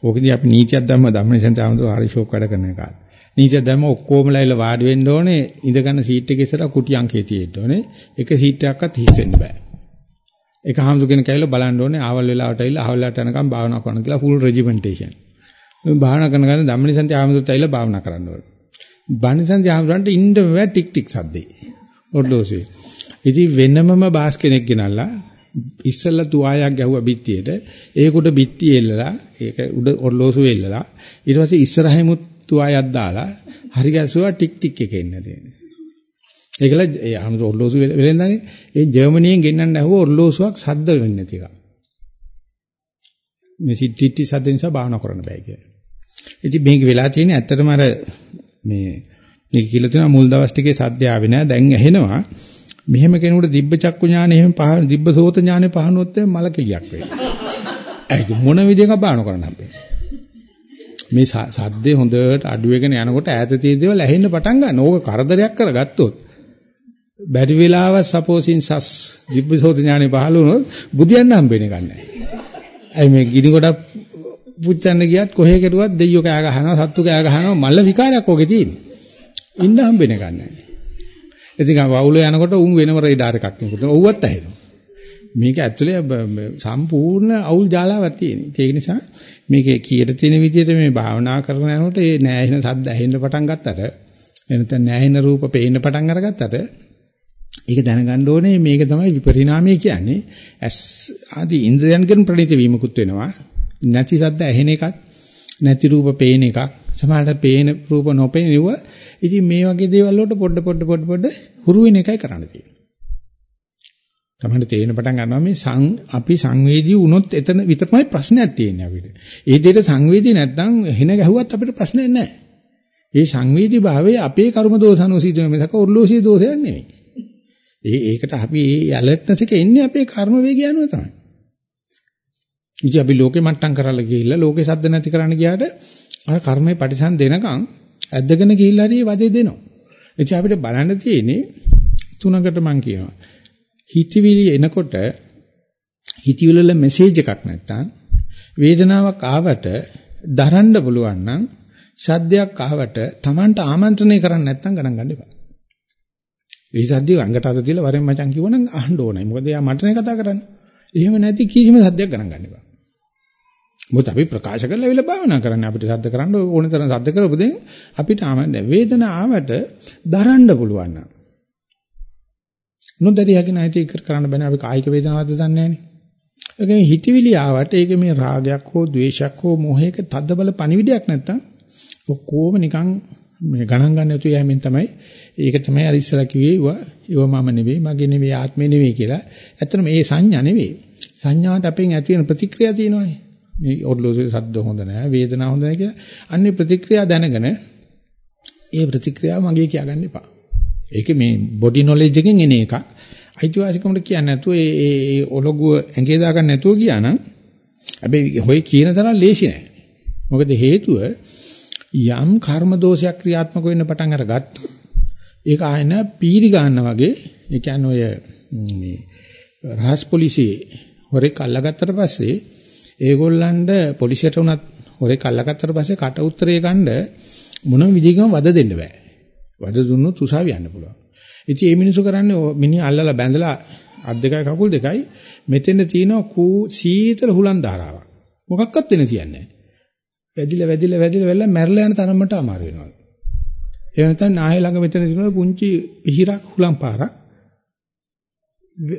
ඕකදී අපි නීතියක් දැම්ම ධම්මනිසෙන් තාමතු හරි ෂෝක් වැඩ කරන කාලේ. නීතියක් දැම්ම ඔක්කොමලා ඉල වාඩි වෙන්න ඕනේ ඉඳ ගන්න සීට් එකේ ඉස්සර කුටි අංකේ තියෙන්න ඕනේ. එක සීට් එකක්වත් හිස් වෙන්න බෑ. එක හාමුදුරගෙන කැවිලා බලන්න ඕනේ ආවල් වෙලාවට ඇවිල්ලා ආවල් වෙලාවට යනකම් භාවනා කරන්න කියලා ෆුල් රෙජිමෙන්ටේෂන්. භාවනා කරන ගමන් ධම්මනිසන්ති ආමතුත් ඇවිල්ලා භාවනා කරන්න ඕනේ. ධම්මනිසන්ති ආමතුන්ට ඉන්න බෑ ටික් ටික් සද්දේ. ඔර්ලෝසුවේ. ඉතින් වෙනමම බාස් කෙනෙක් ගෙනල්ලා ඉස්සෙල්ලා තුආයක් ගැහුවා බිත්තියට ඒකට බිත්තිය එල්ලලා ඒක උඩ ඔර්ලෝසුව එල්ලලා ඊට පස්සේ ඉස්සරහිමුත් තුආයක් දාලා හරි ගැසුවා ටික් ටික් එක එන්න දෙන්නේ. ඒකල ඒ අහමද ඔර්ලෝසුව වෙලෙන්දානේ ඒ ජර්මනියෙන් ගෙන්නන්න ඇහුව ඔර්ලෝසුවක් සද්ද වෙන්නේ නැති එක. මේ සිටිටි සද්ද නිසා භාවනා කරන්න බෑ කියලා. ඉතින් මේක වෙලා තියෙන්නේ ඇත්තටම අර මේ මේක කියලා තියෙනවා මුල් දවස් ටිකේ සද්ද ආවේ නෑ දැන් ඇහෙනවා. මෙහෙම කෙනෙකුට දිබ්බ චක්කු ඥානෙ එහෙම පහ දිබ්බ සෝත ඥානෙ පහනොත් මල කෙලියක් වෙයි. ඇයි මොන විදිහක බාන කරන්න හම්බෙන්නේ? මේ සද්දේ හොඳට අඩු වෙගෙන යනකොට ඈත තියෙන දේවල් ඇහෙන්න පටන් ගන්න. ඕක කරදරයක් කරගත්තොත් බැරි වෙලාව සපෝසින් සස් දිබ්බ සෝත ඥානෙ පහළ වුණොත් බුදියන්න හම්බෙන්නේ නැහැ. ඇයි මේ ගිනි ගොඩක් පුච්චන්න ගියත් කොහේ කෙරුවත් දෙයියෝ කෑ ගහනවා සත්තු කෑ ගහනවා මල්ල විකාරයක් ඔගේ තියෙන්නේ. ඉන්න හම්බෙන්නේ නැහැ. ඉතින් වවුල යනකොට උන් වෙනම රේඩාර එකක් නෙකුත් ඔව්වත් ඇහෙනවා. මේක ඇක්චුලි සම්පූර්ණ අවුල් ජාලාවක් තියෙන. ඒක නිසා මේකේ කීයට තියෙන විදිහට මේ භාවනා කරන යනකොට ඒ නෑහින සද්ද ඇහෙන්න පටන් ගත්තට එනතන නෑහින රූප පේන්න පටන් අරගත්තට ඒක දැනගන්න ඕනේ මේක තමයි විපරිණාමය කියන්නේ. ඇස් ආදී ඉන්ද්‍රයන්ගෙන් ප්‍රණීත වීමකුත් වෙනවා. නැති සද්ද ඇහෙන එකක් නැති රූප පේන එකක් සමහරවිට පේන රූප නොපෙනෙව ඉතින් මේ වගේ දේවල් වලට පොඩ පොඩ පොඩ පොඩ හුරු වෙන එකයි කරන්න තියෙන්නේ. තමයි තේරෙන පටන් ගන්නවා මේ සං අපි සංවේදී වුණොත් එතන විතරමයි ප්‍රශ්නයක් තියෙන්නේ අපිට. ඒ දෙයට සංවේදී නැත්නම් හෙන ගැහුවත් අපිට ප්‍රශ්නයක් නැහැ. ඒ සංවේදී භාවයේ අපේ කර්ම දෝෂ අනුසීතන මිසක ඔර්ලෝසිය දෝෂයක් නෙමෙයි. ඒ ඒකට අපි ඒ ඇලර්ට්නස් එක එන්නේ අපේ කර්ම වේගය අනුව තමයි. ඉතින් අපි ලෝකේ මට්ටම් කරලා ගිහිල්ලා ලෝකේ සද්ද නැති කරන්න ගියාට අර කර්මයේ පරිසම් දෙනකන් ඇද්දගෙන ගිහිල්ලා හරි වදේ දෙනවා. ඉතින් අපිට බලන්න තියෙන්නේ තුනකට මම කියනවා. හිතවිලි එනකොට හිතවිලි වල මෙසේජ් එකක් නැත්තම් වේදනාවක් ආවට දරන්න පුළුවන් නම් සද්දයක් ආවට Tamanට ආමන්ත්‍රණය කරන්න නැත්තම් ගණන් ගන්න එපා. ඒ සද්දිය අඟට අත තියලා වරෙන් මචං කිව්වනම් අහන්න ඕනේ. මොකද එයා මටනේ කතා කරන්නේ. එහෙම නැති කිසිම සද්දයක් ගණන් ගන්න එපා. මොකද අපි ප්‍රකාශ කරලා ඇවිල්ලා භාවනා කරන්නේ අපිට සද්ද කරන්න ඕනේ තරම් සද්ද කරපු දෙන් අපිට වේදනාවට දරන්න පුළුවන් නම් නොදරියගෙන නැති කර කරන්න බෑ අපි කායික වේදනාවක්ද දන්නේ නැහනේ. ඒකෙන් හිතවිලි ආවට ඒක මේ රාගයක් හෝ ද්වේෂයක් හෝ මොහයක තදබල පණිවිඩයක් නැත්තම් ඔක්කොම නිකන් මේ ගණන් ගන්න නැතුව යෑමෙන් තමයි ඒක තමයි අර ඉස්සලා කිව්වේ ඒව මම නෙවෙයි මගේ නෙවෙයි ආත්මේ නෙවෙයි කියලා. ඇත්තටම මේ සංඥා නෙවෙයි. සංඥාවට අපෙන් ඇති වෙන ප්‍රතික්‍රියා තියෙනවානේ. මේ ඔර්ලෝසුවේ සද්ද හොඳ නැහැ වේදනාව හොඳ නැහැ කියලා. අන්නේ ප්‍රතික්‍රියා දැනගෙන ඒ ප්‍රතික්‍රියාව මගේ කියාගන්න එපා. ඒක මේ බොඩි නොලෙජ් එකෙන් එන එකක්. අයිතිවාසිකමට කියන්නේ නැතුව ඒ ඒ ඔලොගුව ඇඟේ දාගන්න නැතුව ගියා නම් හැබැයි හොයි කියන තරම් ලේසි නෑ. මොකද හේතුව යම් කර්ම දෝෂයක් ක්‍රියාත්මක වෙන්න පටන් අරගත්තොත් ඒක ආයෙන පීරි ගන්න වගේ ඒ කියන්නේ ඔය මේ රහස් පොලිසියේ හොරෙක් අල්ලගත්තට පස්සේ ඒගොල්ලන්ට පොලිසියට උනත් හොරෙක් අල්ලගත්තට පස්සේ කට උත්තරේ ගන්න මොන විදිහකම වද දෙන්න බෑ. වද දුන්නොත් උසාවි යන්න පුළුවන්. ඉතින් මේ මිනිස්සු කරන්නේ මිනිහ අල්ලලා බැඳලා අත් දෙකයි කකුල් දෙකයි මෙතෙන් තියෙනවා කූ සීතල හුලන් ධාරාවක්. මොකක්වත් වෙන තියන්නේ නැහැ. වැදිලා වැදිලා වැදිලා වෙලා මැරලා යන තරමට අමාරු වෙනවා. ඒ නැත්නම් නාය ළඟ මෙතන තියෙන පුංචි පිහිරක් හුලම් පාරක්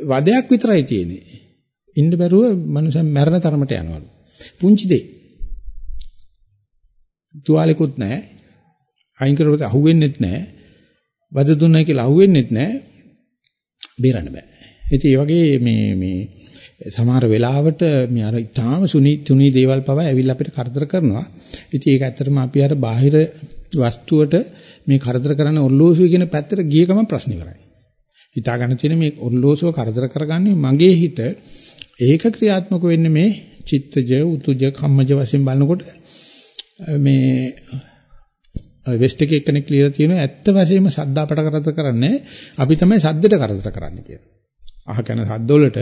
වදයක් විතරයි තියෙන්නේ. ඉන්න බැරුව මනුස්සයන් මැරෙන තරමට යනවලු. පුංචි දෙයි. තුවාලෙකුත් නැහැ. අයින් කරවට අහුවෙන්නෙත් නැහැ. වද දුන්නයි කියලා අහුවෙන්නෙත් නැහැ. බේරන්න බෑ. ඉතින් ඒ වගේ මේ මේ සමහර වෙලාවට මේ අර ඊටාම සුනි තුනි දේවල් පවා ඇවිල්ලා අපිට කරදර කරනවා. ඉතින් ඒක ඇත්තටම අපි අර බාහිර වස්තුවට මේ කරදර කරන ඔර්ලෝසුව කියන පැත්තට ගිය ගමන් ප්‍රශ්න ඉවරයි. හිතා ගන්න තියෙන මේ ඔර්ලෝසුව කරදර කරගන්නේ මගේ හිත ඒක ක්‍රියාත්මක වෙන්නේ මේ චිත්තජ උතුජ කම්මජ වශයෙන් බලනකොට මේ වෙස්ට් එකේ එක්කෙනෙක් ලියලා තියෙනවා ඇත්ත වශයෙන්ම සද්ද අපට කරදර කරන්නේ අපි තමයි සද්දට කරදර කරන්නේ කියලා. අහගෙන සද්ද වලට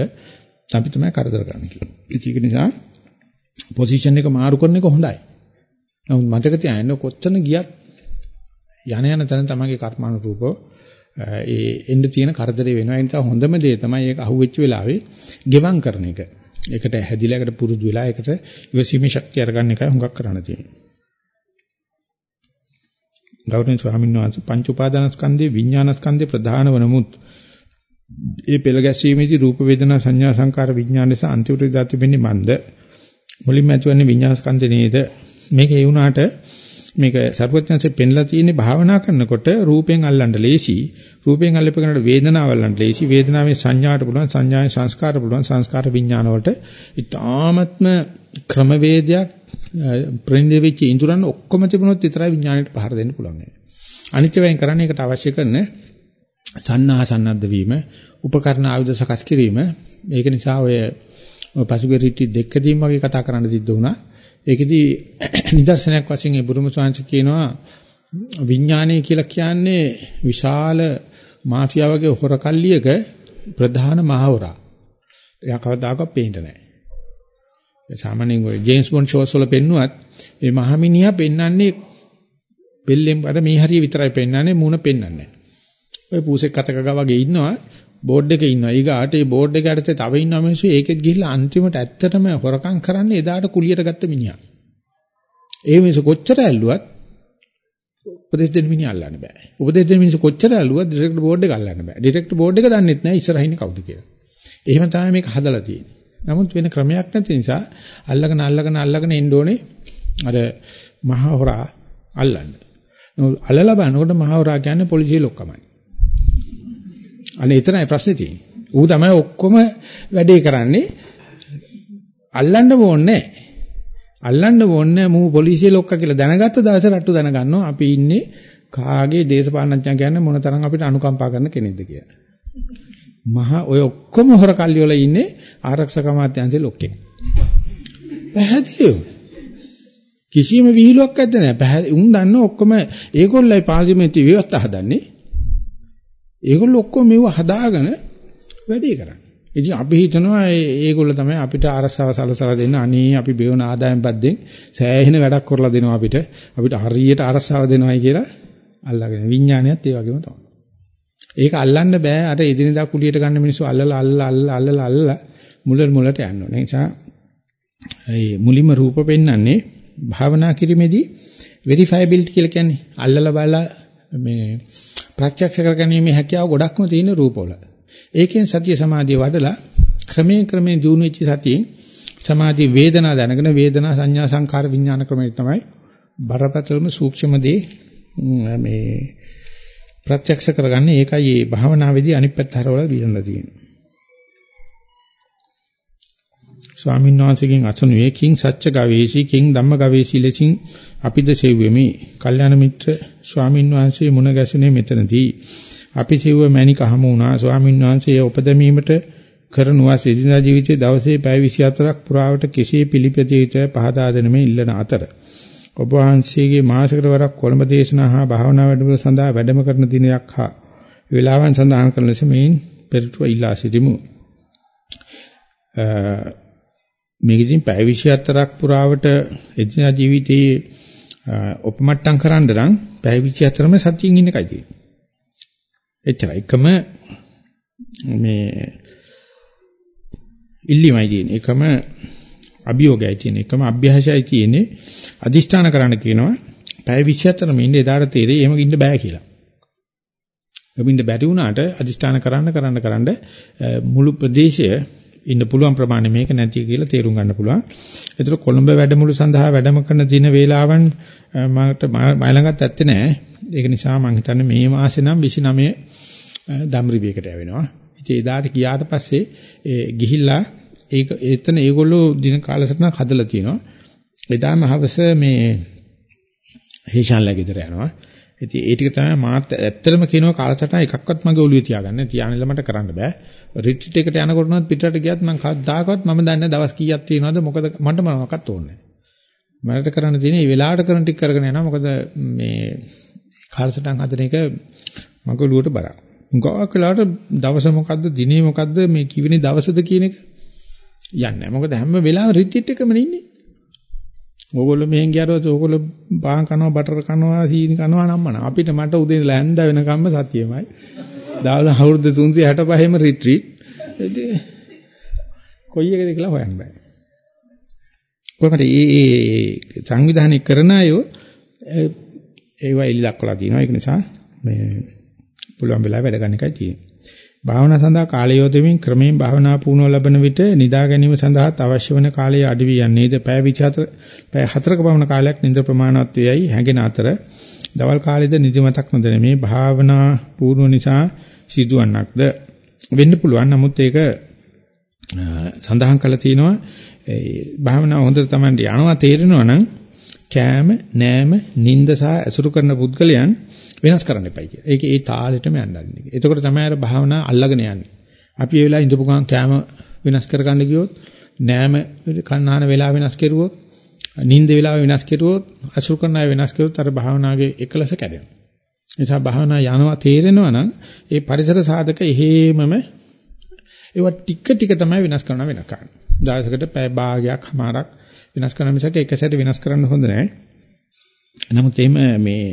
අපි තමයි කරදර කරන්නේ කියලා. ඒක නිසා පොසිෂන් එක මාරු කරන එක හොඳයි. නමුත් මතක තියාගන්න කොච්චර ගියත් යන යන තැන තමයිගේ කර්මානුරූපව ඒ එන්න තියෙන කරදරේ වෙනවා. ඒ නිසා හොඳම දේ තමයි ඒක අහුවෙච්ච වෙලාවේ ගෙවම් කරන එක. ඒකට හැදිලා ඒකට පුරුදු වෙලා ඒකට ඉවසීමේ ශක්තිය අරගන්න එකයි හුඟක් කරන්න තියෙන්නේ. ගෞරවනීය ස්වාමීන් වහන්සේ පංච උපාදානස්කන්ධේ විඥානස්කන්ධේ ප්‍රධාන වනමුත් ඒ පෙළ ගැසීමේදී රූප වේදනා සංඥා සංකාර විඥාන නිසා අන්තිමට දාති වෙන්නේ මන්ද? මුලින්ම ඇතිවන්නේ විඥානස්කන්ධේ නේද? මේක ඒ වුණාට මේක සර්වඥාන්සේ පෙන්ලා තියෙන්නේ භාවනා කරනකොට රූපෙන් අල්ලන්න ලේසි රූපෙන් අල්ලපගෙනට වේදනාව අල්ලන්න ලේසි වේදනාවේ සංඥාට පුළුවන් සංඥාවේ සංස්කාර පුළුවන් සංස්කාර විඥාන වලට ඊ타ත්ම ක්‍රමවේදයක් ප්‍රේණිත වෙච්ච ඉඳුරන් ඔක්කොම තිබුණොත් විතරයි විඥාණයට පහර දෙන්න පුළුවන්. අනිත්‍ය වෙන් කරන්නේ ඒකට අවශ්‍ය කරන සන්නාහ සන්නද්ධ වීම, උපකරණ ආයුධ සකස් කිරීම. ඒක නිසා ඔය පසුගිය රිටි දෙකදීම වගේ කතා කරන්න සිද්ධ වුණා. ඒකෙදි නිදර්ශනයක් වශයෙන් ඒ බුරුම ස්වාංශ කියනවා විඥානය කියලා කියන්නේ විශාල මාෆියා වගේ හොරකල්ලියක ප්‍රධාන මහවරා. එයා කවදාකවත් පේන්නේ නැහැ. සාමාන්‍යයෙන් ඔය ජේම්ස් බොන්ඩ් ෂෝස් වල පෙන්නුවත් මේ මහමිනියා පෙන්වන්නේ බෙල්ලෙන් අර මේ හරිය විතරයි පෙන්වන්නේ මූණ පෙන්වන්නේ නැහැ. ඔය පූසෙක් අතක වගේ ඉන්නවා බෝඩ් එකේ ඉන්නවා. ඊගාට ඒ බෝඩ් එක යටතේ තව ඉන්නවා මිනිස්සු ඒකෙත් ගිහිල්ලා අන්තිමට ඇත්තටම හොරකම් කරන්නේ එදාට කුලියට ගත්ත මිනිහා. ඒ මිනිස්සු කොච්චර ඇල්ලුවත් උපදේශ දෙන්න මිනිහ අල්ලන්න බෑ. උපදේශ දෙන්න මිනිස්සු කොච්චර ඇල්ලුවත් ඩිරෙක්ටර් බෝඩ් එක අල්ලන්න බෑ. ඩිරෙක්ටර් බෝඩ් එක දන්නෙත් නෑ ඉස්සරහින් කවුද කියලා. එහෙම තමයි මේක හදලා තියෙන්නේ. නමුත් වෙන ක්‍රමයක් නැති නිසා අල්ලගෙන අල්ලගෙන අල්ලගෙන එන්න ඕනේ අර මහ හොරා අල්ලන්න. අල්ලලා බලනකොට මහ හොරා කියන්නේ පොලිසිය ලොක්කමයි. අනේ එතරම්යි ප්‍රශ්නේ තියෙන්නේ. ඌ තමයි ඔක්කොම වැඩේ කරන්නේ. අල්ලන්න ඕනේ අල්ලන්න ඕනේ මූ පොලිසිය ලොක්ක කියලා දැනගත්ත දවසේ රට්ටු දැනගන්නවා අපි ඉන්නේ කාගේ දේශපාලනඥයා කියන්නේ මොන තරම් අපිට අනුකම්පා කරන කෙනෙක්ද කියලා. මහා ඔය ඔක්කොම හොරකල්ලි වල ඉන්නේ ආරක්ෂක අමාත්‍යාංශයේ ලොක්කේ. පැහැදිලිව. කිසිම විහිළුවක් නැද්ද නෑ. පැහැදිලි උන් දන්න ඔක්කොම ඒගොල්ලයි පාර්ලිමේන්තු ව්‍යවස්ථා හදන්නේ. ඒගොල්ලෝ ඔක්කොම මේව හදාගෙන වැඩේ කරන්නේ. ඉතින් අපි හිතනවා ඒගොල්ලෝ තමයි අපිට අරසව සලසලා දෙන්න අනේ අපි බේවන ආදායම් බද්දෙන් සෑහෙන වැඩක් කරලා දෙනවා අපිට. අපිට හරියට අරසව දෙනවයි කියලා අල්ලගෙන විඥානයත් ඒ වගේම තමයි. ඒක අල්ලන්න බෑ අර එදිනෙදා කුලියට ගන්න මිනිස්සු අල්ලලා අල්ලලා අල්ලලා අල්ලලා මුල මුලට යන්න ඕනේ. ඒ නිසා මේ මුලින්ම රූප පෙන්වන්නේ භාවනා කිරීමේදී වෙරිෆයබිලිටි කියලා කියන්නේ අල්ලලා බලලා මේ ප්‍රත්‍යක්ෂ කරගැනීමේ හැකියාව ගොඩක්ම තියෙන රූපවල. ඒකෙන් සතිය සමාධිය වඩලා ක්‍රමයෙන් ක්‍රමයෙන් දියුණු වෙච්ච සතියෙන් සමාධි වේදනා දැනගෙන වේදනා සංඥා සංකාර විඥාන ක්‍රමයෙන් තමයි බරපතලම සූක්ෂම දේ මේ ප්‍රත්‍යක්ෂ කරගන්නේ ඒකයි මේ භාවනාවේදී අනිත් පැත්ත හරවලා දිනලා තියෙන්නේ. ස්වාමීන් වහන්සේගෙන් අසනුවේ කිං සත්‍ය ගවේෂී කිං ධම්ම ගවේෂී ලෙසින් අපිද සෙව්වෙමි. කල්යාණ මිත්‍ර ස්වාමීන් වහන්සේ මුණ ගැසුනේ මෙතනදී. අපි සෙව්ව මැණික හමු වුණා. ස්වාමීන් වහන්සේ උපදැමීමට කරනවා සිදිනා ජීවිතයේ දවසේ පැය 24ක් පුරාවට කෙසේ පිළිපැදිය යුතුයි පහදා දෙනමේ ඉල්ලන අතර ඔබ වහන්සේගේ මාසකට වරක් කොළඹ දේශනා හා භාවනා වැඩමුළු සඳහා වැඩම කරන දිනයක් හා වේලාවන් සඳහන් කරන ලෙස මේන් පෙරටුව ඉල්ලා සිටිමු. මේක ඉතින් පැය 24ක් පුරාවට එදින ජීවිතයේ උපමට්ටම් කරන්න නම් පැය 24ම සතියින් ඉන්න එකයි තියෙන්නේ. එච්චරයි. එකම මේ ඉල්ලීමයි තියෙන්නේ. එකම අභියෝගයයි තියෙන්නේ. එකම අභ්‍යාසයයි තියෙන්නේ. අදිෂ්ඨාන කරන්න කියනවා. පැය 24ම ඉන්න එදාට තීරේ එහෙම ඉන්න බෑ කියලා. එමින්ද බැරි වුණාට අදිෂ්ඨාන කරන්න කරන්න කරන්න මුළු ප්‍රදේශය ඉන්න පුළුවන් ප්‍රමාණය මේක නැති කියලා තේරුම් ගන්න පුළුවන්. ඒතර කොළඹ වැඩමුළු සඳහා වැඩම කරන දින වේලාවන් මට මම ළඟත් ඇත්තේ නැහැ. ඒක නිසා මම හිතන්නේ මේ මාසේ නම් 29 දම්රිබියකට යවෙනවා. ඉතින් එදාට ගියාට පස්සේ ගිහිල්ලා ඒක එතන ඒගොල්ලෝ දින කාලසටහනක් හදලා තියෙනවා. එදාම හවස මේ හේෂාන්ලා ගෙදර යනවා. ඉතින් ඒ ටික තමයි මාත් ඇත්තටම කියනවා කාලසටහන එකක්වත් මගේ ඔළුවේ තියාගන්න. තියානෙල මට කරන්න බෑ. රිට්‍රීට් එකට යනකොට උනත් පිටරට ගියත් මම කවදාකවත් මම දන්නේ දවස් කීයක් තියෙනවද මොකද මට මොනවක්වත් ඕනේ නැහැ. මට කරන්න තියෙන්නේ මේ වෙලාවට කරන ටික කරගෙන යනවා. මොකද මේ කාලසටහන් හදන එක මගේ ඔළුවට බරක්. උගාවක් වෙලාවට දවස මොකද්ද දිනේ මොකද්ද මේ කිවිනේ දවසද කියන එක යන්නේ නැහැ. මොකද හැම වෙලාවෙම රිට්‍රීට් එකම ඉන්නේ. ඕගොල්ලෝ මෙහෙන් ගියාට ඕගොල්ලෝ පාන් කනවා බටර් කනවා සීනි කනවා නම්මන. අපිට මට උදේ ඉඳලා හැන්ද වෙනකම්ම සතියමයි. දාවල අවුරුදු 365ම රිට්‍රීට්. කොයි එකද කියලා හොයන්න බෑ. කොහොමද මේ සංවිධානය කරන අය ඒවා එලි දක්වලා තියෙනවා. ඒක නිසා මේ පුළුවන් වෙලාව වැඩ ගන්න එකයි තියෙන්නේ. භාවනා සඳහා කාලය යොදමින් ක්‍රමයෙන් භාවනා පුහුණුව ලබන විට නිදා ගැනීම සඳහා අවශ්‍ය වන කාලය අඩු වී යන්නේද පැය 24 පැය 4ක පමණ කාලයක් නිද ප්‍රමාණවත් වේයි හැඟෙන අතර. දවල් කාලෙද නිදිමතක් නොදැන මේ භාවනා පුහුණුව නිසා සිදුවන්නක්ද? වෙන්න පුළුවන්. නමුත් ඒක සඳහන් කළා තියෙනවා ඒ භාවනාව හොඳට තමයි යනවා. තේරෙනවා නම් කෑම නෑම නිନ୍ଦ සහ ඇසුරු කරන පුද්ගලයන් වෙනස් කරන්න එපයි කියලා. ඒක ඒ තාලෙටම යන්න අරින්න. එතකොට තමයි අර භාවනා අල්ලගෙන යන්නේ. අපි ඒ වෙලාව ඉඳපු ගමන් කෑම වෙනස් කරගන්න ගියොත්, නෑම කන්නාන වෙලාව වෙනස් කෙරුවොත්, නිින්ද වෙලාව වෙනස් කෙරුවොත්, අසුරු කරන අය වෙනස් කෙරුවොත් අර භාවනාවේ එකලස කැඩෙනවා. නිසා භාවනා යනවා තේරෙනවා නම් ඒ පරිසර සාධක එහෙමම ඒවා ටික ටික තමයි වෙනස් කරන වෙන කරන්නේ. දවසකට පැය භාගයක් හමාරක් වෙනස් කරන මිසක එක සැරේ වෙනස් කරන්න හොඳ නැහැ. නමුත් එහෙම මේ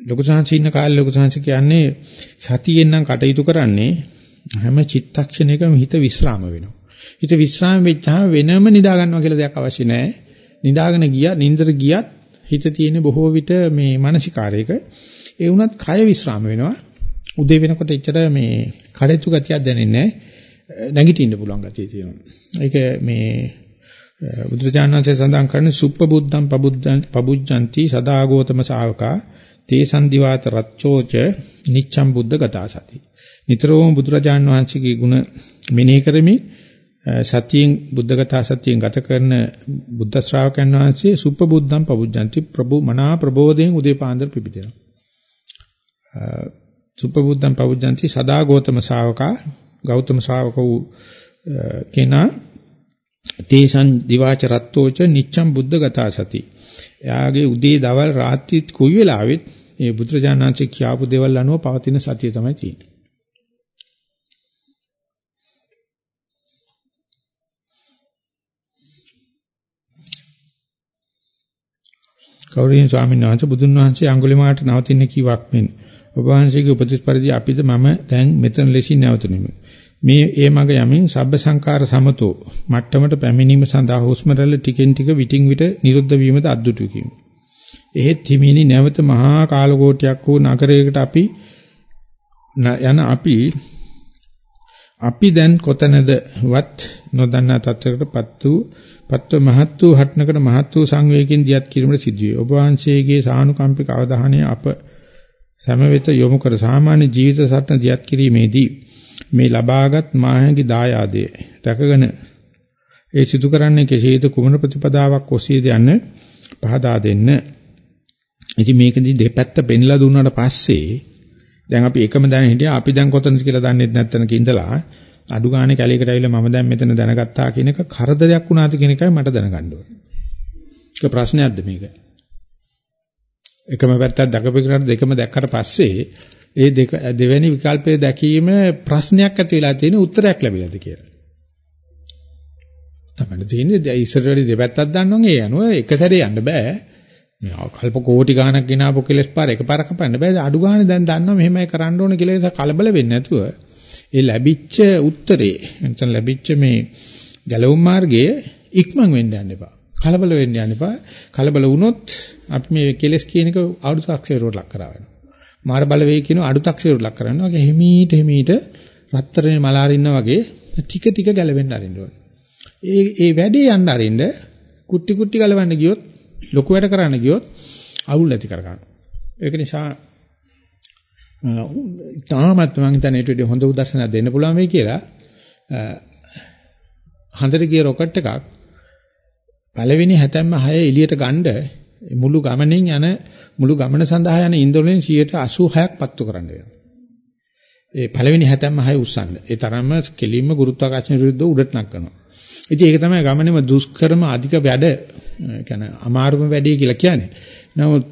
ලොකු සංහසි ඉන්න කාලේ ලොකු සංහසි කියන්නේ සතියෙන් නම් කටයුතු කරන්නේ හැම චිත්තක්ෂණයකම හිත විස්්‍රාම වෙනවා. හිත විස්්‍රාම වෙච්චාම වෙනම නිදා ගන්නවා කියලා දෙයක් අවශ්‍ය නැහැ. නිදාගෙන ගියා නින්දර ගියත් හිත තියෙන බොහෝ විට මේ මානසිකාරයක ඒ වුණත් කය විස්්‍රාම වෙනවා. උදේ වෙනකොට එච්චර මේ කඩਿੱතු ගතියක් දැනෙන්නේ නැහැ. නැගිටින්න පුළුවන් ගතිය තියෙනවා. ඒක මේ බුදුරජාණන් වහන්සේ සඳහන් කරන සුප්පබුද්ධං පබුද්ධං පබුජ්ජಂತಿ සදාගෝතම ශාවකා තේ සන්දිවාත රච්චෝච නිච්ඡම් බුද්ධ ගතාසති. නිතරම බුදුරජාණන් වහන්සේගේ ගුණ මෙනෙහි කරමින් සතියෙන් බුද්ධගතා සතියෙන් ගත කරන බුද්ධ ශ්‍රාවකයන් වහන්සේ සුප්පබුද්ධම් පබුජ්ජಂತಿ ප්‍රභු මනා ප්‍රබෝධයෙන් උදේපාන්දර පිපිටෙනවා සුප්පබුද්ධම් පබුජ්ජಂತಿ සදා ගෞතම ශාවකා ගෞතම ශාවක වූ කෙනා තේසන් දිවාච රත්තෝච නිච්ඡම් බුද්ධ ගතා සති එයාගේ උදේ දවල් රාත්‍රිත් කොයි වෙලාවෙත් මේ බුදුරජාණන්සේ කියාපු දේවල් අනුව පවතින සතිය තමයි තියෙන්නේ. කෞරියන් ස්වාමීන් වහන්සේ බුදුන් වහන්සේ අඟුලිමාලට නවතින්න කිවක් මෙන් ඔබ වහන්සේගේ උපදෙස් පරිදි අපිට මම දැන් මෙතන ලෙසින් නැවතුණෙමි. මේ ඒ මඟ යමින් සබ්බ සංකාර සමතෝ මට්ටමට පැමිණීම සඳහා හුස්ම රැල්ල ටිකෙන් ටික විටින් විට නිරුද්ධ වීමද අද්දුටු කිමු. එහෙත් හිමිනි නැවත මහා කාලකෝටයක් වූ නගරයකට අපි යන අපි අපි දැන් කොතනද වත් නොදන්නා තත්වයකටපත් වූ පත්ව මහත් වූ හටනකට මහත් වූ සංවේගයෙන් දියත් කිරීමට සිදුවේ. ඔබ වහන්සේගේ සානුකම්පික අවධානය අප සමවෙත යොමු කර සාමාන්‍ය ජීවිත සටන දියත් කිරීමේදී මේ ලබාගත් මායගේ දායාදය රැකගෙන ඒ සිදු කරන්නේ කෙසේද කුමන ප්‍රතිපදාවක් ඔසේද යන්න පහදා දෙන්න. ඉතින් මේකදී දෙපැත්ත පෙන්ලා දුන්නාට පස්සේ දැන් අපි එකම දැන හිටියා අපි දැන් කොතනද කියලා දන්නේ නැත්නම් කිඳලා අඩු ගානේ කැලේකට ඇවිල්ලා මම දැන් මෙතන දැනගත්තා කියන එක කරදරයක් වුණාද කියන එකයි මට දැනගන්න ඕනේ. ඒක ප්‍රශ්නයක්ද මේක? එකම පැත්තක් දකපෙකට දෙකම දැක්කට පස්සේ ඒ දෙක දෙවැනි විකල්පයේ දැකීම ප්‍රශ්නයක් ඇති වෙලා තියෙන උත්තරයක් ලැබිලාද කියලා. තමයි තියෙන්නේ ඉස්සර වෙලේ දෙපැත්තක් දන්නවනම් ඒ අනුව එක සැරේ යන්න බෑ. මේ කල්ප කෝටි ගාණක් ගෙනාවු කෙලස් පාර එකපාරක් කපන්න බෑ. අඩු ගානේ දැන් දන්නවා මෙහෙමයි කරන්න ඕන කියලා ඒක කලබල වෙන්නේ නැතුව ඒ ලැබිච්ච උත්තරේ නැත්නම් ලැබිච්ච මේ ගැලවුම් මාර්ගයේ ඉක්මන් වෙන්න යන්න එපා. කලබල වෙන්න යන්න එපා. කලබල වුණොත් අපි මේ කෙලස් කියන එක ආඩු සාක්ෂියට ලක් කරා වෙනවා. මාර බලවේග කියන අඩුතක්සේරු ලක් කරනවා. වගේ හිමීට හිමීට රත්තරනේ මල අරින්න වගේ ටික ටික ගැලවෙන්න අරින්න ඕනේ. ඒ ඒ වැඩේ යන්න අරින්න කුටි කුටි ගලවන්න ගියොත් ලොකු වැඩ කරන්න ගියොත් අවුල් ඇති කර ගන්නවා. ඒක නිසා තාමත් මම හිතන්නේ ඊට වඩා හොඳ උදාහරණයක් දෙන්න පුළුවන් වෙයි කියලා හඳට ගිය රොකට් එකක් පළවෙනි හැතැම්ම 6 එළියට ගන්න මුළු ගමනින් යන මුළු ගමන සඳහා යන ඉන්ධනෙන් 86ක් පත්තු කරන්න වෙනවා. ඒ පළවෙනි හැතැම්ම 6 උස්සන්න. ඒ තරම්ම කෙලින්ම ගුරුත්වාකර්ෂණ විරුද්ධව උඩට නක්කනවා. ඉතින් ඒක තමයි ගමනේම දුෂ්කරම අධික වැඩ, කියන්නේ අමාරුම වැඩේ කියලා කියන්නේ. නමුත්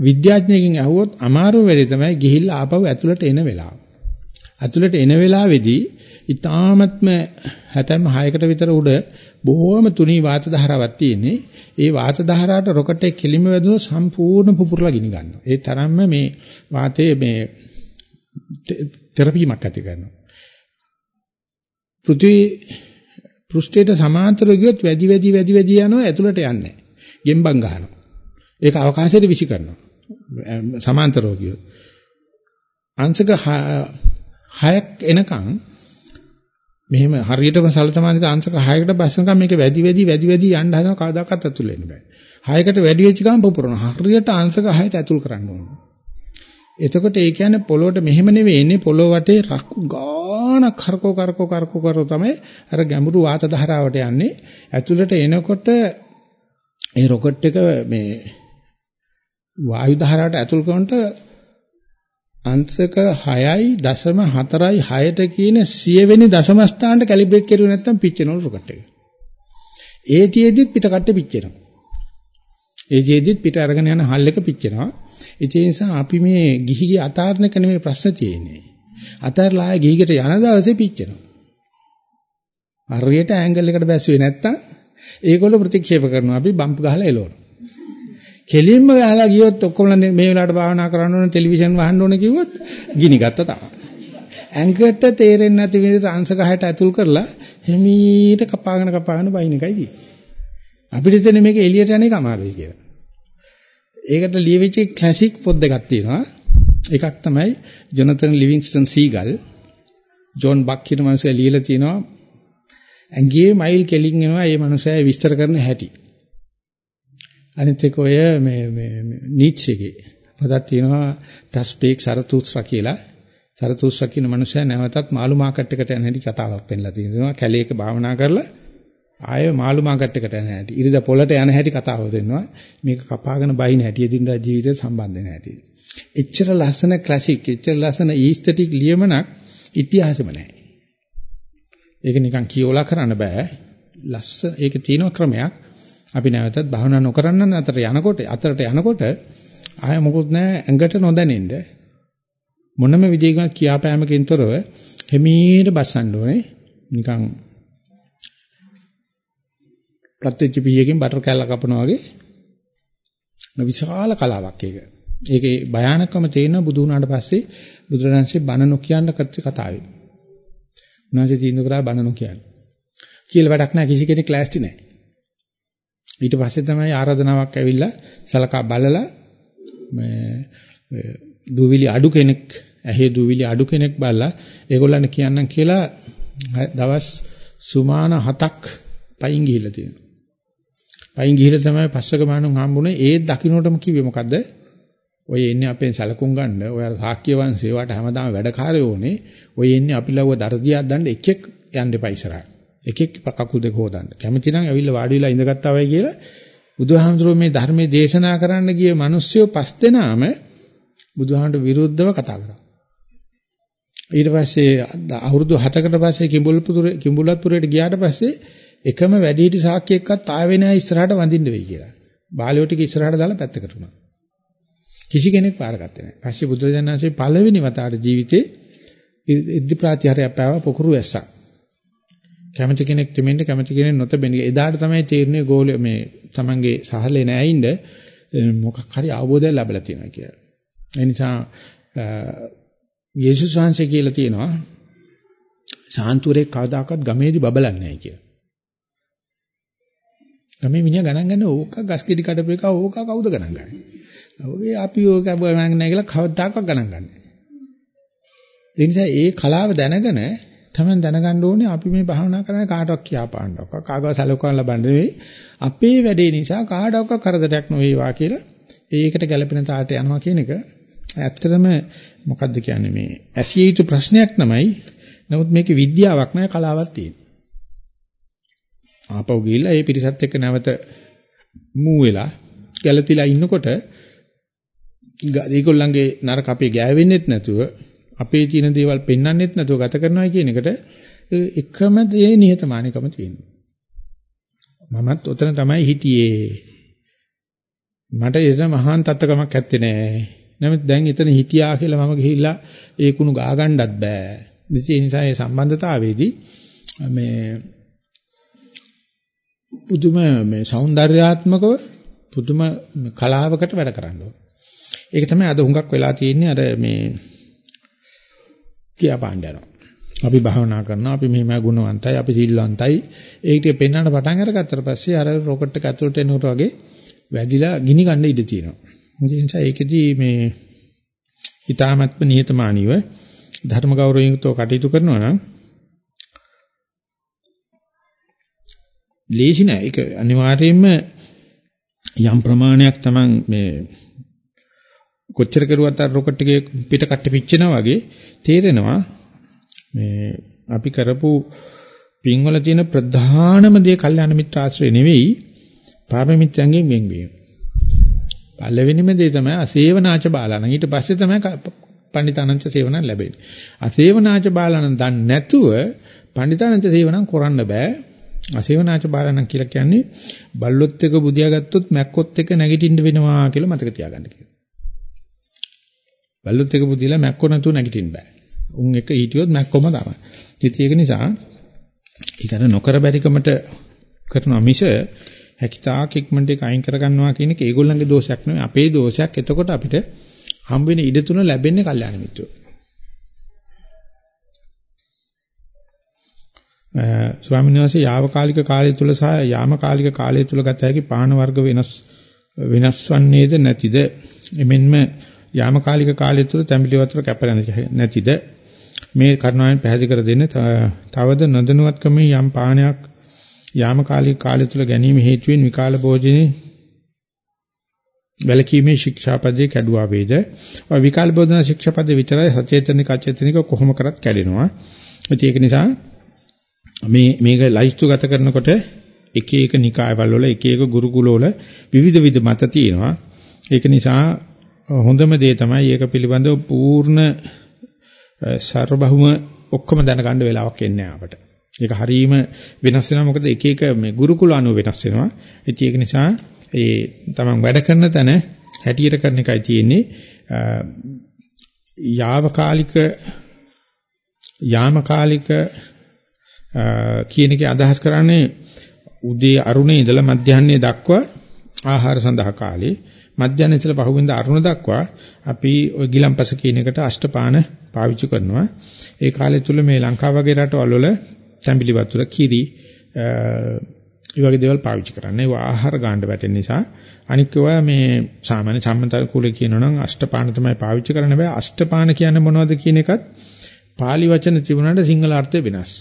විද්‍යාඥයෙක්ගෙන් අහුවොත් අමාරුම වැඩේ තමයි ගිහිල්ලා ආපහු ඇතුළට එන වෙලාව. ඇතුළට එන වෙලාවේදී ඊ타මත්ම හැතැම්ම 6කට විතර උඩ බොහෝම තුනී වාත ධාරාවක් තියෙන්නේ. ඒ වාත ධාරාවට රොකට් එක කෙලිම වැදුනොත් සම්පූර්ණ පුපුරලා ගිනි ගන්නවා. ඒ තරම්ම මේ වාතයේ මේ තෙරපීමක් ඇති කරනවා. පෘථිවි පෘෂ්ඨයට සමාන්තරව ගියොත් වැඩි වැඩි වැඩි වැඩි යනවා ඇතුළට යන්නේ. ගෙම්බන් ගහනවා. ඒක අවකාශයට විසි කරනවා. සමාන්තරව කියොත්. අංශක 6ක් එනකන් මෙහෙම හරියටම සලතමානිත අංශක 6කට බස්සනකම් මේක වැඩි වැඩි වැඩි වැඩි යන්න හදන කවදාකවත් ඇතුල් වෙන්න බෑ. 6කට වැඩි වෙච්ච ගමන් පුපුරන. හරියට අංශක 6ට ඇතුල් කරන්න ඕනේ. එතකොට ඒ කියන්නේ පොළොවට මෙහෙම නෙවෙයි ඉන්නේ පොළොව වටේ රක්කු ගානක් කරකෝ කරකෝ කරකෝ කරෝ තමයි අර ගැඹුරු වාත ධාරාවට යන්නේ. ඇතුළට එනකොට ඒ රොකට් එක මේ වායු ධාරාවට ඇතුල් කරනකොට අංශක 6යි දශම 4යි 6ට කියන 100 වෙනි දශම ස්ථානට කැලිබ්‍රේට් කරුවේ නැත්නම් පිච්චෙනවලු රොකට් එක. ඒතියෙදිත් පිට කට්ට පිච්චෙනවා. ඒජේදිත් පිට අරගෙන යන හල් එක පිච්චෙනවා. ඒ නිසා අපි මේ ගිහි ගිය අතාරණ එක නෙමෙයි ප්‍රශ්න තියෙන්නේ. අතාරලා ආය ගිහිකට යන දවසේ පිච්චෙනවා. හරියට ඇන්ගල් එකට බැස්සුවේ නැත්තම් ඒගොල්ලෝ ප්‍රතික්ෂේප කරනවා. අපි බම්ප් ගහලා එලවනවා. කෙලින්ම ගහලා ගියොත් ඔක්කොම මේ වෙලාවට භාවනා කරන්න ඕන ටෙලිවිෂන් වහන්න ඕන කිව්වොත් ගිනි ගත්තා තමයි. ඇඟට තේරෙන්නේ නැති විදිහට අංශ ගහයට ඇතුල් කරලා හිමීට කපාගෙන කපාගෙන බයින් එකයි තියෙන්නේ. අපිට හිතෙන මේක එළියට යන එක අමාරුයි කියලා. ඒකට ලියවිච්ච ක්ලාසික් පොත් දෙකක් තියෙනවා. එකක් තමයි Jonathan Livingston Seagull John Bach කියන මනුස්සයා ලියලා තිනවා ඇඟේ මයිල් කෙලින් එනවා මේ මනුස්සයා විස්තර කරන හැටි. අනිත් එක ඔය මේ මේ නීච්චේගේ පොතක් තියෙනවා ටස්පේක් සරතුස්රා කියලා. සරතුස්රා කියන මනුස්සයා නැවතත් මාළු මාකට් එකට යන හැටි කතාවක් පෙන්නලා තියෙනවා. කැලේක භාවනා කරලා ආය මාළු මාකට් එකට යන හැටි. ඉරිද පොළට යන හැටි කතාව දෙන්නවා. මේක කපාගෙන බයින හැටි එදින්දා ජීවිතේ සම්බන්ධ වෙන හැටි. එච්චර ලස්සන ක්ලාසික්, එච්චර ලස්සන ඊස්තටික් ලියමනක් ඉතිහාසෙම නැහැ. ඒක නිකන් කියෝලා කරන්න බෑ. ලස්ස ඒක තියෙන ක්‍රමයක්. අපි නැවතත් භවනා නොකරන්න අතර යනකොට අතරට යනකොට ආය මොකුත් නැහැ ඇඟට නොදැනෙන්න මොනම විදිහකින් කියාපෑමකින් තොරව හිමීට බස්සන්න ඕනේ නිකන් ප්‍රත්‍යච්ච පීයකින් බටර් කෑල්ල කපනවා වගේ විශාල කලාවක් ඒක. ඒකේ භයානකම තේින බුදු වුණාට පස්සේ බුදුරජාන්සේ බණ නොකියන්න කතාවේ. උන්වහන්සේ තීන්දුව කරා බණ නොකියන්න. කියලා වැඩක් නැහැ කිසි කෙනෙක් ක්ලාස්ටි නැහැ. ඊට පස්සේ තමයි ආරාධනාවක් ඇවිල්ලා සලකා බලලා මේ දුවිලි අඩු කෙනෙක් ඇහි දුවිලි අඩු කෙනෙක් බලලා ඒගොල්ලන් කියන්නම් කියලා දවස් සුමාන 7ක් පයින් ගිහිල්ලා තියෙනවා. පයින් ගිහිල්ලා තමයි පස්සක මානුන් හම්බුනේ ඒ දකින්නටම කිව්වේ මොකද්ද? ඔය එන්නේ අපෙන් සැලකුම් ගන්න. ඔය සාක්‍ය වංශේ වට හැමදාම වැඩකාරයෝ ඕනේ. ඔය එන්නේ අපි ලව්ව දර්දියක් දන්න එකෙක් යන්න එපා ඉස්සරහට. එකෙක් කකුල් දෙක හොදන්න. කැමති නම් ඇවිල්ලා වාඩි වෙලා ඉඳගත්තා වයි කියලා බුදුහාමුදුරුවෝ මේ ධර්මයේ දේශනා කරන්න ගිය මිනිස්සුયો පස් දෙනාම බුදුහාමුදුරට විරුද්ධව කතා කරා. ඊට පස්සේ අවුරුදු 7කට පස්සේ කිඹුල්පුරේ කිඹුලත්පුරේට ගියාට පස්සේ එකම වැඩිහිටි සාක්කියක්වත් ආවේ නැහැ ඉස්සරහට වඳින්න වෙයි කියලා. බාලියෝ ටික ඉස්සරහට දාලා පැත්තකට උනා. කිසි කෙනෙක් පාරගත්තේ නැහැ. පස්සේ බුදුරජාණන් වහන්සේ පළවෙනි වතාවට ජීවිතේ ඉද්ධි ප්‍රාතිහාරය පාව පොකුරු ඇස්සා. කැමති කෙනෙක් දෙමින්ද කැමති කෙනෙක් නොතෙබෙන. එදාට තමයි තීරණය ගෝල මේ Tamange සහලේ නැයින්ද මොකක් හරි අවබෝධයක් ලැබලා තියෙනවා කියලා. ඒ නිසා යේසුස් වහන්සේ කියලා තියෙනවා සාන්තුරේ කවදාකවත් ගමේදී බබලන්නේ නැහැ කියලා. ගමේ මිනිහා ගණන් ගන්න ඕක ගස් කිඩි කඩපු එක ඕක කවුද ගණන් ගන්නේ? ඔය අපි ඕක ගණන් නැහැ කියලා කවදාකවත් ගණන් ගන්නෑ. ඒ නිසා ඒ කලාව දැනගෙන තමයි දැනගන්න ඕනේ අපි මේ භාවනා කරන කාටවත් කියාපාන්නවක් කාගව සැලකුම් ලබන්නේ නෙවෙයි. අපේ වැඩේ නිසා කාටවත් කරදරයක් නොවේවා කියලා ඒකට ගැළපෙන තාලට යනවා කියන එක ඇත්තටම මොකද්ද කියන්නේ මේ ඇසිය යුතු ප්‍රශ්නයක් තමයි නමුත් මේකේ විද්‍යාවක් නෑ කලාවක් තියෙනවා. ආපහු ගිහිල්ලා ඒ පිරිසත් එක්ක නැවත මූ වෙලා ගැළතිලා ඉන්නකොට ඒගොල්ලන්ගේ නරක අපේ ගෑවෙන්නෙත් නැතුව අපේ තියෙන දේවල් පෙන්වන්නෙත් නැතුව ගත කරනවා කියන එකට එකම දේ නිහතමානීකම තියෙනවා. මමත් උතන තමයි හිටියේ. මට එතන මහාන් තත්ත්වකමක් ඇත්තේ නෑ. නමුත් දැන් එතන හිටියා කියලා මම ගිහිල්ලා ඒ කුණු ගා ගන්නත් බෑ. ඒ නිසා මේ සම්බන්ධතාවයේදී මේ පුදුම මේ సౌందర్యාත්මකව පුදුම කලාවකට වැඩ කරනවා. ඒක තමයි අද හුඟක් වෙලා තියෙන්නේ අර මේ කියා පාණ්ඩ යනවා. අපි භාවනා කරනවා අපි මෙහෙම ගුණවන්තයි අපි සිල්වන්තයි ඒක ටික පෙන්වන්න පටන් අරගත්තට පස්සේ අර රොකට් එක ඇතුළට එනකොට වගේ වැඩිලා ගිනි ගන්න ඉඩ තියෙනවා. ඒ නිසා ඒකෙදී මේ ඊ타මත්ම නිහතමානීව ධර්ම ගෞරවයෙන් යුක්තව කටයුතු කරනවා නම් ලේසි නෑ. ඒක අනිවාර්යයෙන්ම යම් ප්‍රමාණයක් Taman මේ කොච්චර කරුවත් අර රොකට් එකේ පිට කට්ට පිච්චෙනා වගේ තේරෙනවා මේ අපි කරපු පින්වල තියෙන ප්‍රධානම දේ කල්යාණ මිත්‍ර ආශ්‍රය නෙවෙයි පාප මිත්‍රයන්ගෙන් වෙන්වීම. පළවෙනිම දේ තමයි අසේවනාච බාලන. ඊට පස්සේ තමයි පණ්ඩිතානන්ත සේවනන් ලැබෙන්නේ. අසේවනාච බාලන දන්නේ නැතුව පණ්ඩිතානන්ත සේවනන් කරන්න බෑ. අසේවනාච බාලන කියලා කියන්නේ බල්ලොත් එක බුදියා ගත්තොත් මැක්කොත් එක නැගිටින්න වෙනවා කියලා මතක තියාගන්න කියලා. බල්ලොත් එක බුදිලා මැක්කො නැතුව නැගිටින්න බෑ. උන් එක හිටියොත් මැක්කොම තමයි. ඉතින් ඒක නිසා ඊතර නොකර බැරිකමට කරන මිස හැකිතාක් ඉක්මනට ඒක අයින් කරගන්නවා කියන එක ඒගොල්ලන්ගේ දෝෂයක් නෙවෙයි අපේ දෝෂයක්. එතකොට අපිට හම්බ වෙන ඉඩ තුන ලැබෙන්නේ කල්යාණ මිත්‍රෝ. ස්වාමීන් වහන්සේ යාවකාලික කාලය තුල සහ යාමකාලික කාලය තුල ගත හැකි පාන වර්ග වෙනස් වෙනස් වන්නේද නැතිද? එමෙන්ම යාමකාලික කාලය තුල තැඹිලි වතුර කැපෙන්නේ නැතිද? මේ කරුණාවෙන් පැහැදිලි කර දෙන්න. තවද නොදැනුවත්කමේ යම් පානයක් යාමකාලික කාලය තුල ගැනීම හේතුවෙන් විකාල භෝජනේ වැලකීමේ ශික්ෂාපදේ කැඩුවා වේද? ඔය විකාල භෝජන ශික්ෂාපදේ විතරයි සචේතනික අචේතනික කොහොම කරත් කැඩෙනවා. ඒක නිසා මේ මේක ලයිස්තු ගත කරනකොට එක එක නිකායවල වල එක එක ගුරුකුල වල විවිධ විධ මත තියෙනවා. ඒක නිසා හොඳම දේ තමයි ඒක පිළිබඳව පූර්ණ සර්වබහුම ඔක්කොම දැනගන්න වෙලාවක් එන්නේ අපට. ඒක හරීම වෙනස් වෙනවා මොකද එක එක මේ ගුරුකුල අනුව වෙනස් වෙනවා. ඉතින් ඒක නිසා ඒ තමන් වැඩ කරන තැන හැටියට කරන එකයි තියෙන්නේ. යාවකාලික යාමකාලික කියන එකේ අදහස් කරන්නේ උදේ අරුණේ ඉඳලා මධ්‍යහ්නයේ දක්වා ආහාර සඳහා කාලේ මධ්‍යහ්න ඉඳලා පහුවෙන්ද අරුණ දක්වා අපි ওই ගිලම්පස කියන එකට අෂ්ටපාන පාවිච්චි කරනවා. ඒ කාලය තුල මේ ලංකාව වගේ රටවල් වල සම්බිලි වතුර කිරි ඒ වගේ දේවල් පාවිච්චි කරන්නේ. ඒවා ආහාර ගන්න වැටෙන නිසා අනික් ඒවා මේ සාමාන්‍ය සම්මත කුලේ කියනනම් අෂ්ටපාන තමයි පාවිච්චි කරන්න බෑ. අෂ්ටපාන කියන්නේ මොනවද කියන එකත් pāli වචන තිබුණාට සිංහල අර්ථය වෙනස්.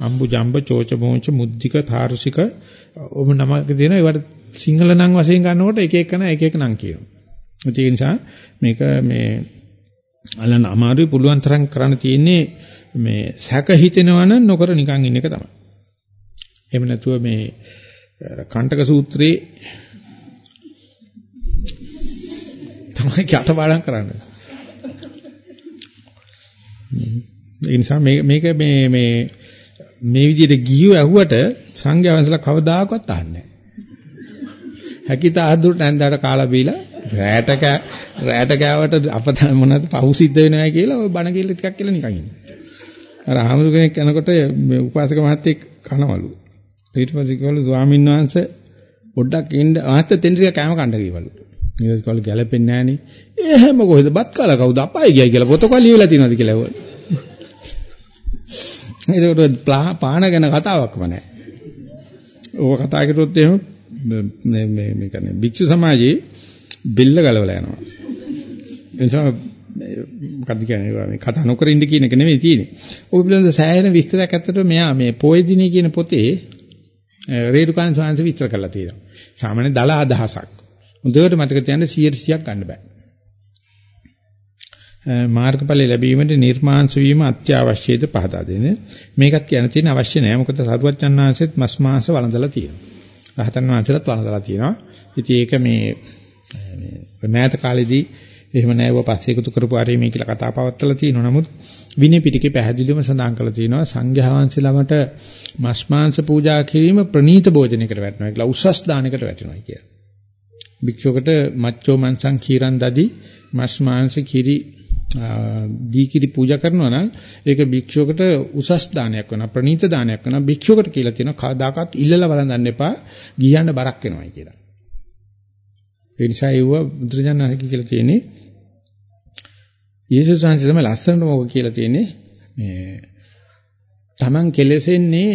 අම්බු ජම්බ චෝච මොංච මුද්ධික තාරුසික ඔබ නමක දෙන ඒවට සිංහල නම් වශයෙන් ගන්නකොට එක එක නා එක එක නම් කියනවා. ඒ නිසා මේක මේ අලන අමාරුයි පුළුවන් තරම් කරන්න තියෙන්නේ මේ සැක හිතෙනවනම් නොකර නිකන් ඉන්න එක තමයි. එහෙම නැතුව මේ කණ්ඩක සූත්‍රයේ තමයි කටපාඩම් කරන්නේ. ඒ නිසා මේක මේක මේ මේ මේ විදිහට ගියෝ ඇහුවට සංඝයා වහන්සේලා කවදාකවත් අහන්නේ නැහැ. හැකිතා අදුරට නැන්දාට කාලා බීලා රැට කෑ රැට කෑවට අප මොනවද පහු සිද්ධ වෙනවා කියලා ඔය බණ කියලා ටිකක් කියලා නිකන් ඉන්නේ. අර ආමරු කෙනෙක් යනකොට මේ උපාසක මහත්තයෙක් කනවලු. ඊට පස්සේ කිව්වලු ස්වාමීන් වහන්සේ පොඩ්ඩක් ඉන්න ආහත් තෙන්ඩිය කෑම කන්න කිව්වලු. ඊට පස්සේ කවලු ගැලපෙන්නේ නැහනේ. එහෙම කොහෙද බත් කාලා කවුද අපායි ගියයි කියලා පොතකල් ලියලා තියෙනවද කියලා ඇහුවා. ඒකට පාන ගැන කතාවක්ම නැහැ. ඕක කතා කරුවොත් එහෙම මේ මේ මේ කියන්නේ භික්ෂු සමාජයේ බෙල්ල ගලවලා යනවා. ඒ නිසා මොකද්ද කියන්නේ මේ කතා නොකර ඉන්න කියන එක නෙමෙයි තියෙන්නේ. ඔය පිළිබඳ සෑහෙන විස්තරයක් ඇත්තට මෙයා මේ පොයදිනේ කියන පොතේ රේරුකාණ සාංශ විස්තර කරලා තියෙනවා. සාමාන්‍ය දල අදහසක්. හොඳට මතක තියාගන්න 100ක් ගන්න බෑ. මාර්ගඵල ලැබීමට නිර්මාංශ වීම අත්‍යවශ්‍යද පහදා දෙන. මේකත් කියන්න තියෙන අවශ්‍ය නෑ. මොකද සරුවච්චන් ආංශෙත් මස් මාංශ වළඳලා තියෙනවා. රහතන් වහන්සේලාත් වළඳලා තියෙනවා. ඉතින් ඒක මේ මේ මෑත කාලේදී එහෙම නෑව පස්සේ එකතු කරපු ආරීමේ කියලා කතා පවත්තලා තියෙනවා. නමුත් විනය පිටකේ පැහැදිලිවම සඳහන් කරලා තියෙනවා සංඝයා වහන්සේලාමට මස් මාංශ පූජා කිරීම ප්‍රනීත භෝජනයකට වැටෙනවා. ඒකලා උසස් දානයකට වැටෙනවා කියලා. භික්ෂුවකට මච්චෝ මන්සං කීරන් දදි මස් මාංශ කිරි දීකිරි පූජා කරනවා නම් ඒක භික්ෂුවකට උසස් දානයක් වෙනවා ප්‍රණීත දානයක් වෙනවා භික්ෂුවකට කියලා තියෙනවා කවදාකවත් ඉල්ලලා වළඳන්න එපා ගියන්න බරක් වෙනවායි කියලා. ඒ නිසා ඒව බුදුරජාණන් කියලා තියෙන්නේ යේසුස් වහන්සේ තමයි ලස්සනම ඕක කියලා තියෙන්නේ මේ Taman කෙලෙසෙන්නේ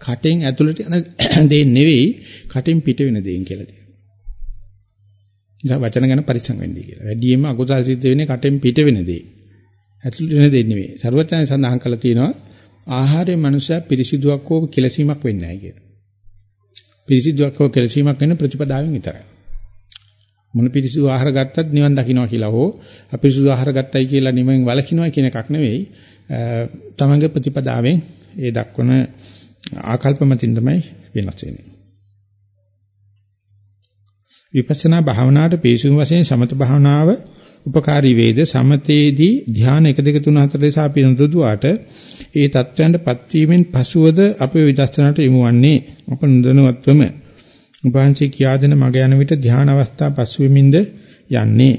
කටෙන් ඇතුළට යන [COUGHS] දේ නෙවෙයි කටෙන් පිට වෙන දේන් කියලා තියෙනවා. නිසා වචන ගැන පරිස්සම් වෙන්නයි කියලා. වැඩියෙන්ම අකුසල් සිද්ධ වෙන්නේ කටෙන් පිට වෙන දේ. ඇතුළට වෙන දේ නෙවෙයි. ਸਰවඥයන් සඳහන් කළා තියෙනවා ආහාරයේ මනුෂ්‍යයා පිරිසිදුවක් හෝ කෙලසීමක් වෙන්නේ නැහැ කියලා. පිරිසිදුවක් හෝ කෙලසීමක් වෙන ප්‍රතිපදාවෙන් විතරයි. මොන පිරිසිදු ආහාර ගත්තත් නිවන් දකින්නවා කියලා හෝ අපිරිසිදු ආහාර ගත්තයි කියලා නිවෙන් වළකිනවා කියන එකක් නෙවෙයි. තමන්ගේ ප්‍රතිපදාවෙන් ඒ දක්වන ආකල්පමතින් තමයි වෙනස් වෙන්නේ. විපස්සනා භාවනාවට පිසුම් වශයෙන් සමත භාවනාව උපකාරී වේද? සමතේදී ධ්‍යාන 1 2 3 4 ලෙස අපි නොදදුවාට ඒ தත්වයන්ටපත් වීමෙන් පසුවද අපේ විදර්ශනට යොමු වන්නේ? අප නොදැනුවත්වම උපහාංශී කියා දෙන මග යන විට ධ්‍යාන අවස්ථා පසුවෙමින්ද යන්නේ.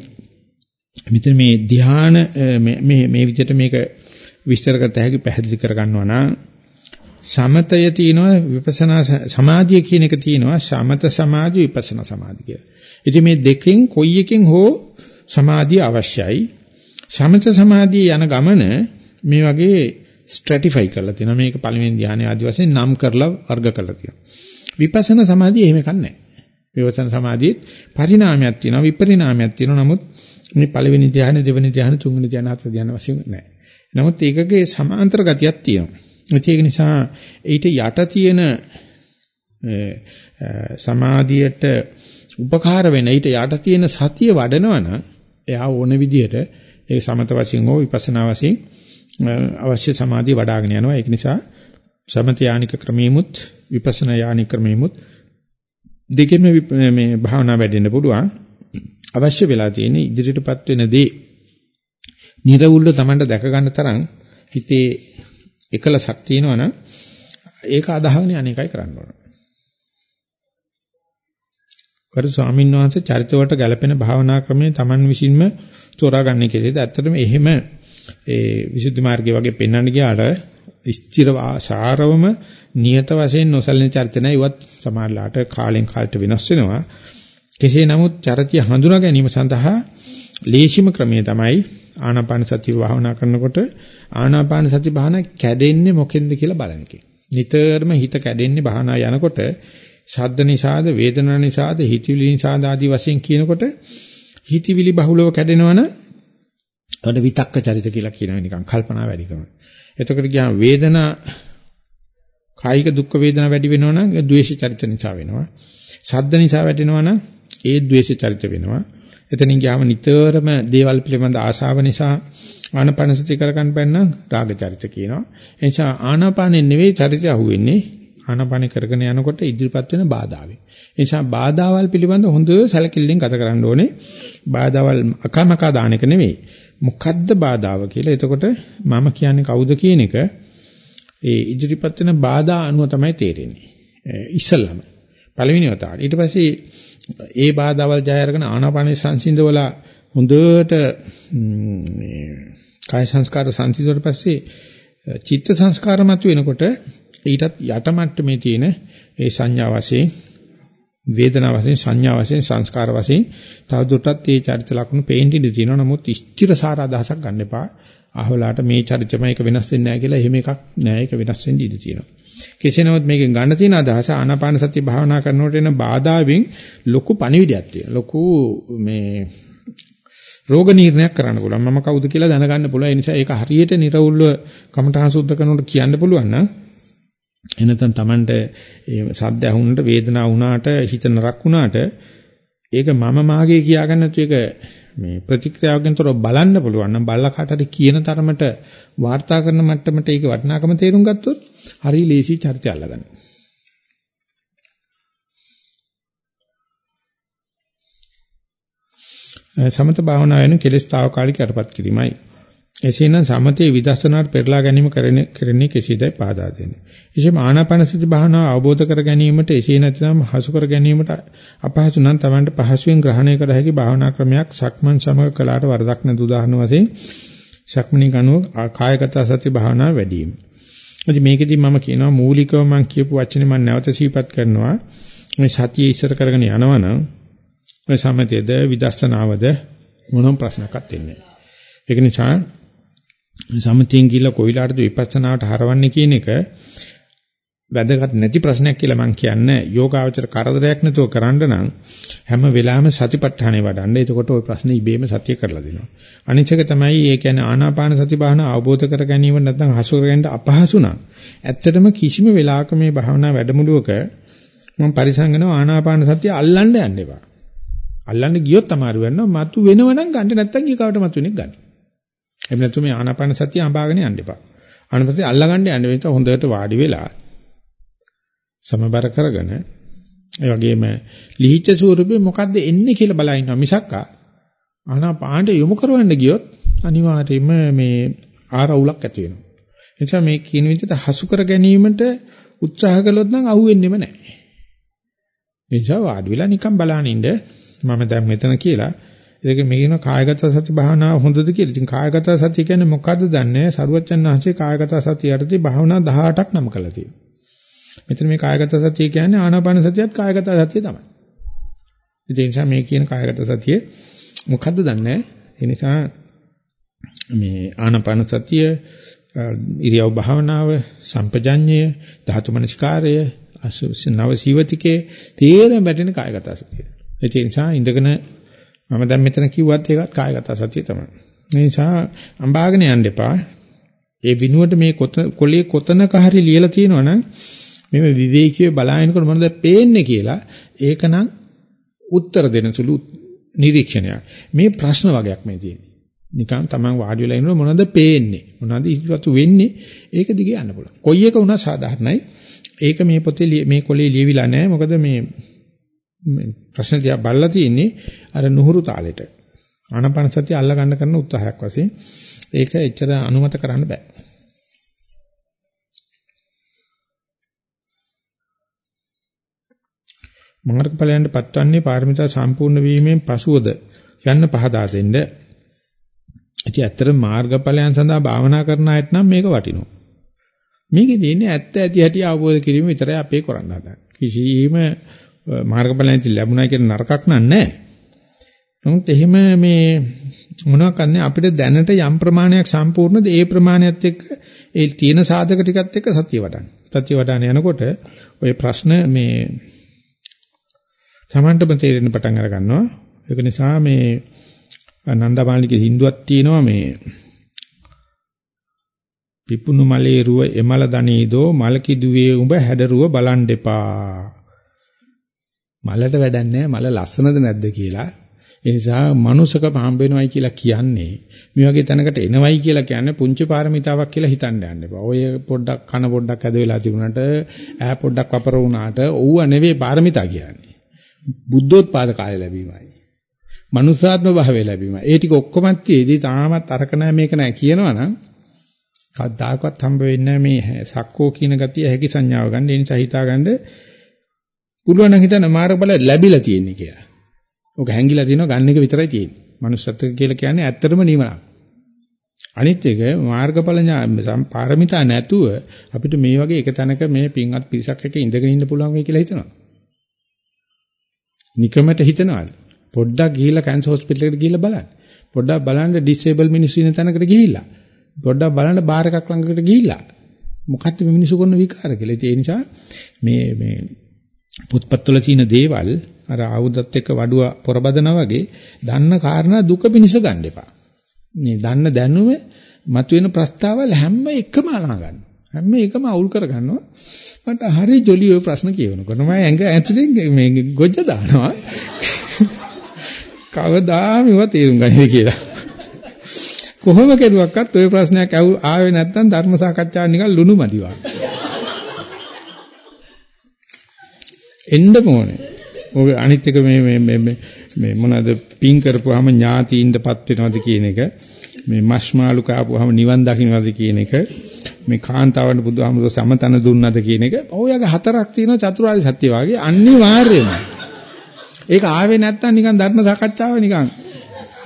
මෙතන මේ ධ්‍යාන මේ මේ විදිහට මේක විස්තර කරත හැකි පැහැදිලි කර ගන්නවා නම් සමතය තියෙනවා විපස්සනා සමාධිය කියන එක තියෙනවා සමත සමාධි විපස්සනා සමාධි කියලා. ඉතින් මේ දෙකෙන් කොයි එකෙන් හෝ සමාධිය අවශ්‍යයි. සමත සමාධිය යන ගමන මේ වගේ ස්ට්‍රැටිෆයි කරලා තියෙනවා. මේක පළවෙනි ධානය ආදි වශයෙන් නම් කරලා වර්ග කරලා තියෙනවා. විපස්සනා සමාධිය එහෙම කන්නේ විපස්සනා සමාධියේ පරිණාමයක් තියෙනවා විපරිණාමයක් තියෙනවා. නමුත් මේ පළවෙනි ධානය දෙවෙනි ධානය තුන්වෙනි ධානය හතරවෙනි ධානය වශයෙන් නැහැ. නමුත් ඒකගේ සමාන්තර ගතියක් තියෙනවා. ඒක නිසා ඊට යට තියෙන සමාධියට උපකාර වෙන ඊට යට තියෙන සතිය වඩනවනම් එයා ඕන විදිහට ඒ සමත වශයෙන් හෝ විපස්සනා වශයෙන් අවශ්‍ය සමාධිය වඩ아가න යනවා. ඒක නිසා සමත යානික ක්‍රමෙමුත් විපස්සනා යානික ක්‍රමෙමුත් දෙකෙන්ම මේ භාවනා වැඩෙන්න පුළුවන්. අවශ්‍ය වෙලා තියෙන ඉදිරියටපත් වෙන දේ. නිර්වුල්ව Tamanට දැක ගන්න තරම් හිතේ එකලසක් තියෙනවනම් ඒක අදහගෙන අනේකයි කරන්න ඕන. කරු ස්වාමීන් වහන්සේ චරිත වලට ගැළපෙන භාවනා ක්‍රමයේ Taman විසින්ම තෝරාගන්නේ කෙසේද? ඇත්තටම එහෙම ඒ විසුද්ධි මාර්ගයේ වගේ පෙන්වන්න ගියාට ස්ථිර සාරවම නියත වශයෙන් නොසලින චරිත නැහැ. ඉවත් සමාජලාට කාලෙන් කාලට වෙනස් වෙනවා. කෙසේ නමුත් චරිතය හඳුනා ගැනීම සඳහා ලේසිම ක්‍රමය තමයි ආනාපාන සතිය භාවනා කරනකොට ආනාපාන සති භාවනා කැඩෙන්නේ මොකෙන්ද කියලා බලන එක. නිතරම හිත කැඩෙන්නේ භාවනා යනකොට ශබ්ද නිසාද වේදනා නිසාද හිතවිලි නිසාද ආදී වශයෙන් කියනකොට හිතවිලි බහුලව කැඩෙනවන අද විතක්ක චරිත කියලා කියනවා නිකන් කල්පනා වැඩි කරනවා. එතකොට කියනවා වේදනා කායික දුක් වේදනා වැඩි වෙනවනම් ද්වේෂ චරිත නිසා වෙනවා. ශබ්ද නිසා වැටෙනවනම් ඒ ද්වේෂ චරිත වෙනවා. එතනින් ගියාම නිතරම දේවල් පිළිබඳ ආශාව නිසා ආනපනසති කරගන්න බැන්නම් රාග චරිත කියනවා. ඒ නිසා ආනාපානෙ නෙවෙයි චරිතය අහුවෙන්නේ. ආනාපානෙ කරගෙන යනකොට ඉදිරිපත් වෙන බාධාවෙන්. ඒ නිසා බාධාවල් පිළිබඳ හොඳ සැලකිල්ලෙන් ගත කරන්න ඕනේ. බාධාවල් අකමකා දාන එක නෙවෙයි. මොකද්ද බාධාව කියලා. එතකොට මම කියන්නේ කවුද කියන එක ඒ ඉදිරිපත් වෙන බාධා අනුව තමයි තේරෙන්නේ. ඉස්සල්ලාම පළවෙනි වතාවට. ඊට පස්සේ ඒ බාධාවල් ජය අරගෙන ආනාපානේ සංසිඳවලා හොඳට මේ කාය සංස්කාර සංසිඳුවට පස්සේ චිත්ත සංස්කාර මත වෙනකොට ඊටත් යට මට්ටමේ තියෙන ඒ සංඥා වශයෙන් වේදනා වශයෙන් සංඥා වශයෙන් සංස්කාර වශයෙන් තවදුරටත් මේ චරිත ලක්ෂණ පේන්න ඉඳී තියෙනවා නමුත් ස්ථිර සාර අදහසක් ගන්න එපා අහවලාට මේ චරිතම එක වෙනස් වෙන්නේ නැහැ කියලා එහෙම එකක් නෑ ඒක වෙනස් වෙන්න ඉඩ තියෙනවා කෙසේ නමුත් මේකෙන් ගන්න තියෙන අදහස ආනාපාන සතිය භාවනා කරනකොට එන බාධාවෙන් ලොකු පණිවිඩයක් තියෙනවා. ලොකු මේ රෝග නිర్ణයක් කරන්න පුළුවන්. මම කවුද කියලා දැනගන්න පුළුවන්. ඒ නිසා ඒක හරියට නිර්වුල්ව කමඨහං සුද්ධ කරනකොට කියන්න පුළුවන් නම් එනතන් Tamanට ඒ සද්ද ඇහුනට වේදනාව වුණාට හිත නරක් වුණාට ඒක මම මාගේ කියාගන්න තු එක මේ ප්‍රතික්‍රියාවකින් තොරව බලන්න පුළුවන් නම් බල්ලා කාටට කියන තරමට වාර්තා කරන මට්ටමට ඒක වටිනාකම තේරුම් ගත්තොත් හරි ලේසි චරිතය අල්ලගන්න. සමත භාවනාවෙන් කෙලස් తాවකාලික යටපත් කිරීමයි. එසේනම් සමතේ විදර්ශනාට පෙරලා ගැනීම කරන්නේ කෙසේදයි පාදා දෙන්නේ. එසේම ආනාපාන සති භාවනාව අවබෝධ කර ගැනීමට එසේ නැත්නම් හසු කර ගැනීමට අපහසු නම් Tamanට පහසුවෙන් ග්‍රහණය කර හැකි භාවනා ක්‍රමයක් සක්මන් සමග කළාට වරදක් නැති උදාහරණ වශයෙන් සක්මණේ කනුව කායගත සති භාවනාව වැඩි වීම. ඉතින් මේකෙදි මම කියනවා මූලිකව මම කියපු වචනේ මම නැවත සිහිපත් කරනවා. මේ සතිය ඉස්සර කරගෙන යනවනම් මේ සමතේද විදර්ශනාවද මොනම ප්‍රශ්නක්වත් වෙන්නේ නැහැ. ඒක නිසා සමතියෙන් ගිහිල්ලා කොයිලාටද විපස්සනාවට හරවන්නේ කියන එක වැදගත් නැති ප්‍රශ්නයක් කියලා මම කියන්නේ යෝගාවචර කරදරයක් නැතුව කරන්න නම් හැම වෙලාවෙම සතිපට්ඨානෙ වඩන්න. එතකොට ওই ප්‍රශ්නේ ඉබේම සතිය කරලා දෙනවා. අනිත් එක තමයි ඒ කියන්නේ ආනාපාන සති භාවනා අවබෝධ කර ගැනීම නැත්නම් හසු කරගන්න අපහසු නම් ඇත්තටම කිසිම වෙලාවක මේ භාවනා වැඩමුළුවක මම පරිසංගනව ආනාපාන සතිය අල්ලන්න යන්න එපා. අල්ලන්න ගියොත් අමාරු වෙනවා. මතු වෙනවනම් ගන්න නැත්නම් ඊකවට මතු වෙනෙක් ගන්න. එහෙම නැත්නම් මේ ආනාපාන සතිය අඹාගෙන යන්න එපා. ආනාපාන සතිය අල්ලගන්න යන්න වෙනත හොඳට වාඩි වෙලා සමබර කරගෙන ඒ වගේම ලිහිච්ඡ ස්වරූපේ මොකද්ද එන්නේ කියලා බලා ඉන්නවා මිසක් ආනාපානට යොමු කරවන්න ගියොත් අනිවාර්යයෙන්ම මේ ආරවුලක් ඇති වෙනවා. ඒ නිසා මේ කියන විදිහට හසු කර ගැනීමට උත්සාහ කළොත් නම් අහුවෙන්නේම නැහැ. ඒ නිසා වාඩි වෙලා නිකන් බලන ඉන්න මම දැන් මෙතන කියලා ඒක මේන කායගත සති භාවනාව හොඳද කියලා. ඉතින් කායගත සතිය කියන්නේ මොකද්ද දන්නේ? සරුවච්චන් වහන්සේ කායගත සතිය යටතේ භාවනා 18ක් නම් කළා තියෙනවා. මෙතන මේ කායගත සතිය කියන්නේ ආනාපාන සතියත් කායගත සතිය තමයි. ඒ නිසා මේ කියන කායගත සතිය මොකද්ද දන්නේ ඒ නිසා මේ ආනාපාන සතිය ඉරියව් භාවනාව සම්පජඤ්ඤය ධාතු මනස්කාරය නව සීවතිකේ තේරෙන බැටෙන කායගත සතිය. ඒ නිසා ඉඳගෙන මම දැන් මෙතන කිව්වත් ඒකත් කායගත සතිය තමයි. ඒ නිසා අඹාගෙන යන්න එපා. ඒ විනුවට මේ කොලේ කොතනක හරි ලියලා තියෙනවනම් මේ විවේකීව බලාගෙනකොට මොනවද පේන්නේ කියලා ඒකනම් උත්තර දෙන සුළු නිරීක්ෂණයක්. මේ ප්‍රශ්න වගේක් මේ තියෙන්නේ. නිකන් Taman වාඩි වෙලා ඉන්නකොට මොනවද පේන්නේ? මොනවද ඉස්පතු වෙන්නේ? ඒක දිගේ යන්න පුළුවන්. කොයි එක වුණා සාධාරණයි. ඒක මේ පොතේ මේ කොලේ ලියවිලා නැහැ. මොකද මේ ප්‍රශ්න දිහා බලලා තියෙන්නේ අර නුහුරු තාලෙට. ආනපන සතිය අල්ල ගන්න කරන උත්සාහයක් වශයෙන් ඒක එච්චර අනුමත කරන්න බෑ. මාර්ගඵලයන්ට පත්වන්නේ පාරමිතා සම්පූර්ණ වීමෙන් පසුවද යන්න පහදා දෙන්න. ඉතින් ඇත්තට මාර්ගඵලයන් සඳහා භාවනා කරන අයට නම් මේක වටිනවා. මේකේ තියෙන්නේ ඇත්ත ඇති හැටි අවබෝධ කිරීම විතරයි අපේ කරන්න හදන්නේ. කිසිම මාර්ගඵලයන් ලැබුණා කියන නරකක් නෑ. නමුත් එහෙම මේ මොනවා කන්නේ අපිට දැනට යම් ප්‍රමාණයක් සම්පූර්ණද ඒ ප්‍රමාණයත් එක්ක ඒ තියෙන සාධක ටිකත් එක්ක සතිය වඩන්න. සතිය වඩාන යනකොට ওই ප්‍රශ්න මේ Tamanටම තේරෙන්න පටන් අර ගන්නවා. ඒක නිසා මේ නන්දමාලිගේ හින්දුවක් තියෙනවා මේ පිපුණු මලේ රුව එමල දනීදෝ මල කිදුවේ උඹ හැඩරුව බලන් දෙපා. මලට වැඩක් නැහැ මල ලස්සනද නැද්ද කියලා. ඒ නිසා මනුසකම හම්බ වෙනවයි කියලා කියන්නේ මේ වගේ තැනකට එනවයි කියලා කියන්නේ පුංචි පාරමිතාවක් කියලා හිතන්න යන්න එපා. ඔය පොඩ්ඩක් කන පොඩ්ඩක් ඇද වෙලා තිබුණාට ඈ පොඩ්ඩක් වපර වුණාට ඕව නෙවෙයි පාරමිතා කියන්නේ. බුද්ධෝත්පාද කාලය ලැබීමයි. මනුසාත්ම භාවය ලැබීමයි. ඒ ටික ඔක්කොමත් තියේදී තාමත් අරක නැහැ මේක නැහැ කියනවනම් කවදාකවත් හම්බ වෙන්නේ මේ සක්කෝ කියන ගතිය හැකි සංඥාව ගන්න. ඒ නිසා හිතාගන්න පුළුවන් නම් හිතන්න මාර්ගඵල ලැබිලා තියෙන්නේ කියලා. ඔක හැංගිලා තියෙනවා ගන්න එක විතරයි තියෙන්නේ. manussත්ව කියලා කියන්නේ ඇත්තටම නිවනක්. අනිත් එක මාර්ගඵල පාරමිතා නැතුව අපිට මේ වගේ එක තැනක මේ පින්වත් පිරිසක් එක්ක ඉඳගෙන ඉන්න පුළුවන් වෙයි කියලා හිතනවා. නිකමට හිතනවාද? පොඩ්ඩක් ගිහිල්ලා කැන්සර් හොස්පිටල් එකට ගිහිල්ලා බලන්න. පොඩ්ඩක් බලන්න ඩිසේබල් මිනිස්සු ඉන්න තැනකට ගිහිල්ලා. පොඩ්ඩක් බලන්න බාර් එකක් ළඟකට ගිහිල්ලා. මොකක්ද මේ මිනිස්සු කරන විකාර කියලා. ඒ නිසා මේ මේ පුත්පත්වල තියෙන දේවල් අර ආයුධත් එක්ක වඩුව පොරබදනා වගේ දන්න කාරණා දුක පිනිස ගන්න එපා. මේ දන්න දැනුම මතුවෙන ප්‍රස්තාවල් හැම එකම අනා ගන්න. හැම එකම අවුල් කර ගන්නවා. මට හරි ජොලි ඔය ප්‍රශ්න කියවනකොට මම ඇඟ ඇතුලෙන් මේ ගොජ්ජ දානවා. කවදාම ඒවා තේරුම් ගන්නේ කියලා. කොහොම කෙරුවක්වත් ওই ප්‍රශ්නයක් ආවේ නැත්නම් ධර්ම සාකච්ඡාව නිකන් ලුණු මදිවා. එන්න ඕනේ. ඔය අනිත් එක මේ මේ මේ මේ මොනවාද පින් කරපුවාම ඥාතියින්දපත් වෙනවද කියන එක මේ මස්මාලු කාපුවාම නිවන් දකින්නවද කියන එක මේ කාන්තාවන්ට බුදුහාමුදුර සමතන දුන්නද කියන එක ඔයගේ හතරක් තියෙනවා චතුරාර්ය සත්‍ය වාගේ අනිවාර්යයෙන්ම. ඒක ආවේ නැත්තම් නිකන් ධර්ම සාකච්ඡාව නිකන්.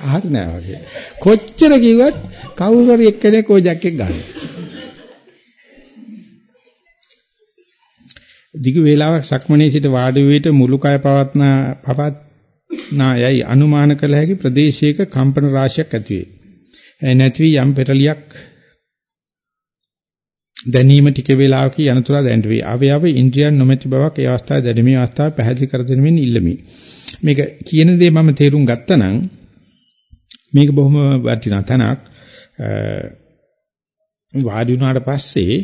හරි නෑ වගේ. කොච්චර කිව්වත් කවුරු හරි එක්කෙනෙක් ওই ජැක්කෙක් ගන්න. දිගු වේලාවක් සක්මනේ සිට වාඩි වේට මුළු කය පවත්නා පවත්නායයි අනුමාන කළ හැකි ප්‍රදේශයක කම්පන රාශියක් ඇති වේ. නැති වී යම් පෙරලියක් දැනීම ටික වේලාවක යනතුරා දැනට වේ. අවයව ඉන්ද්‍රියන් නොමැති බවක් ඒ අවස්ථාවේ දැනීමේ අවස්ථාව පැහැදිලි කර දෙමින් ඉල්ලමි. මේක කියන දේ මම තේරුම් ගත්තා නම් මේක බොහොම වටිනා තැනක්. වාඩි වුණාට පස්සේ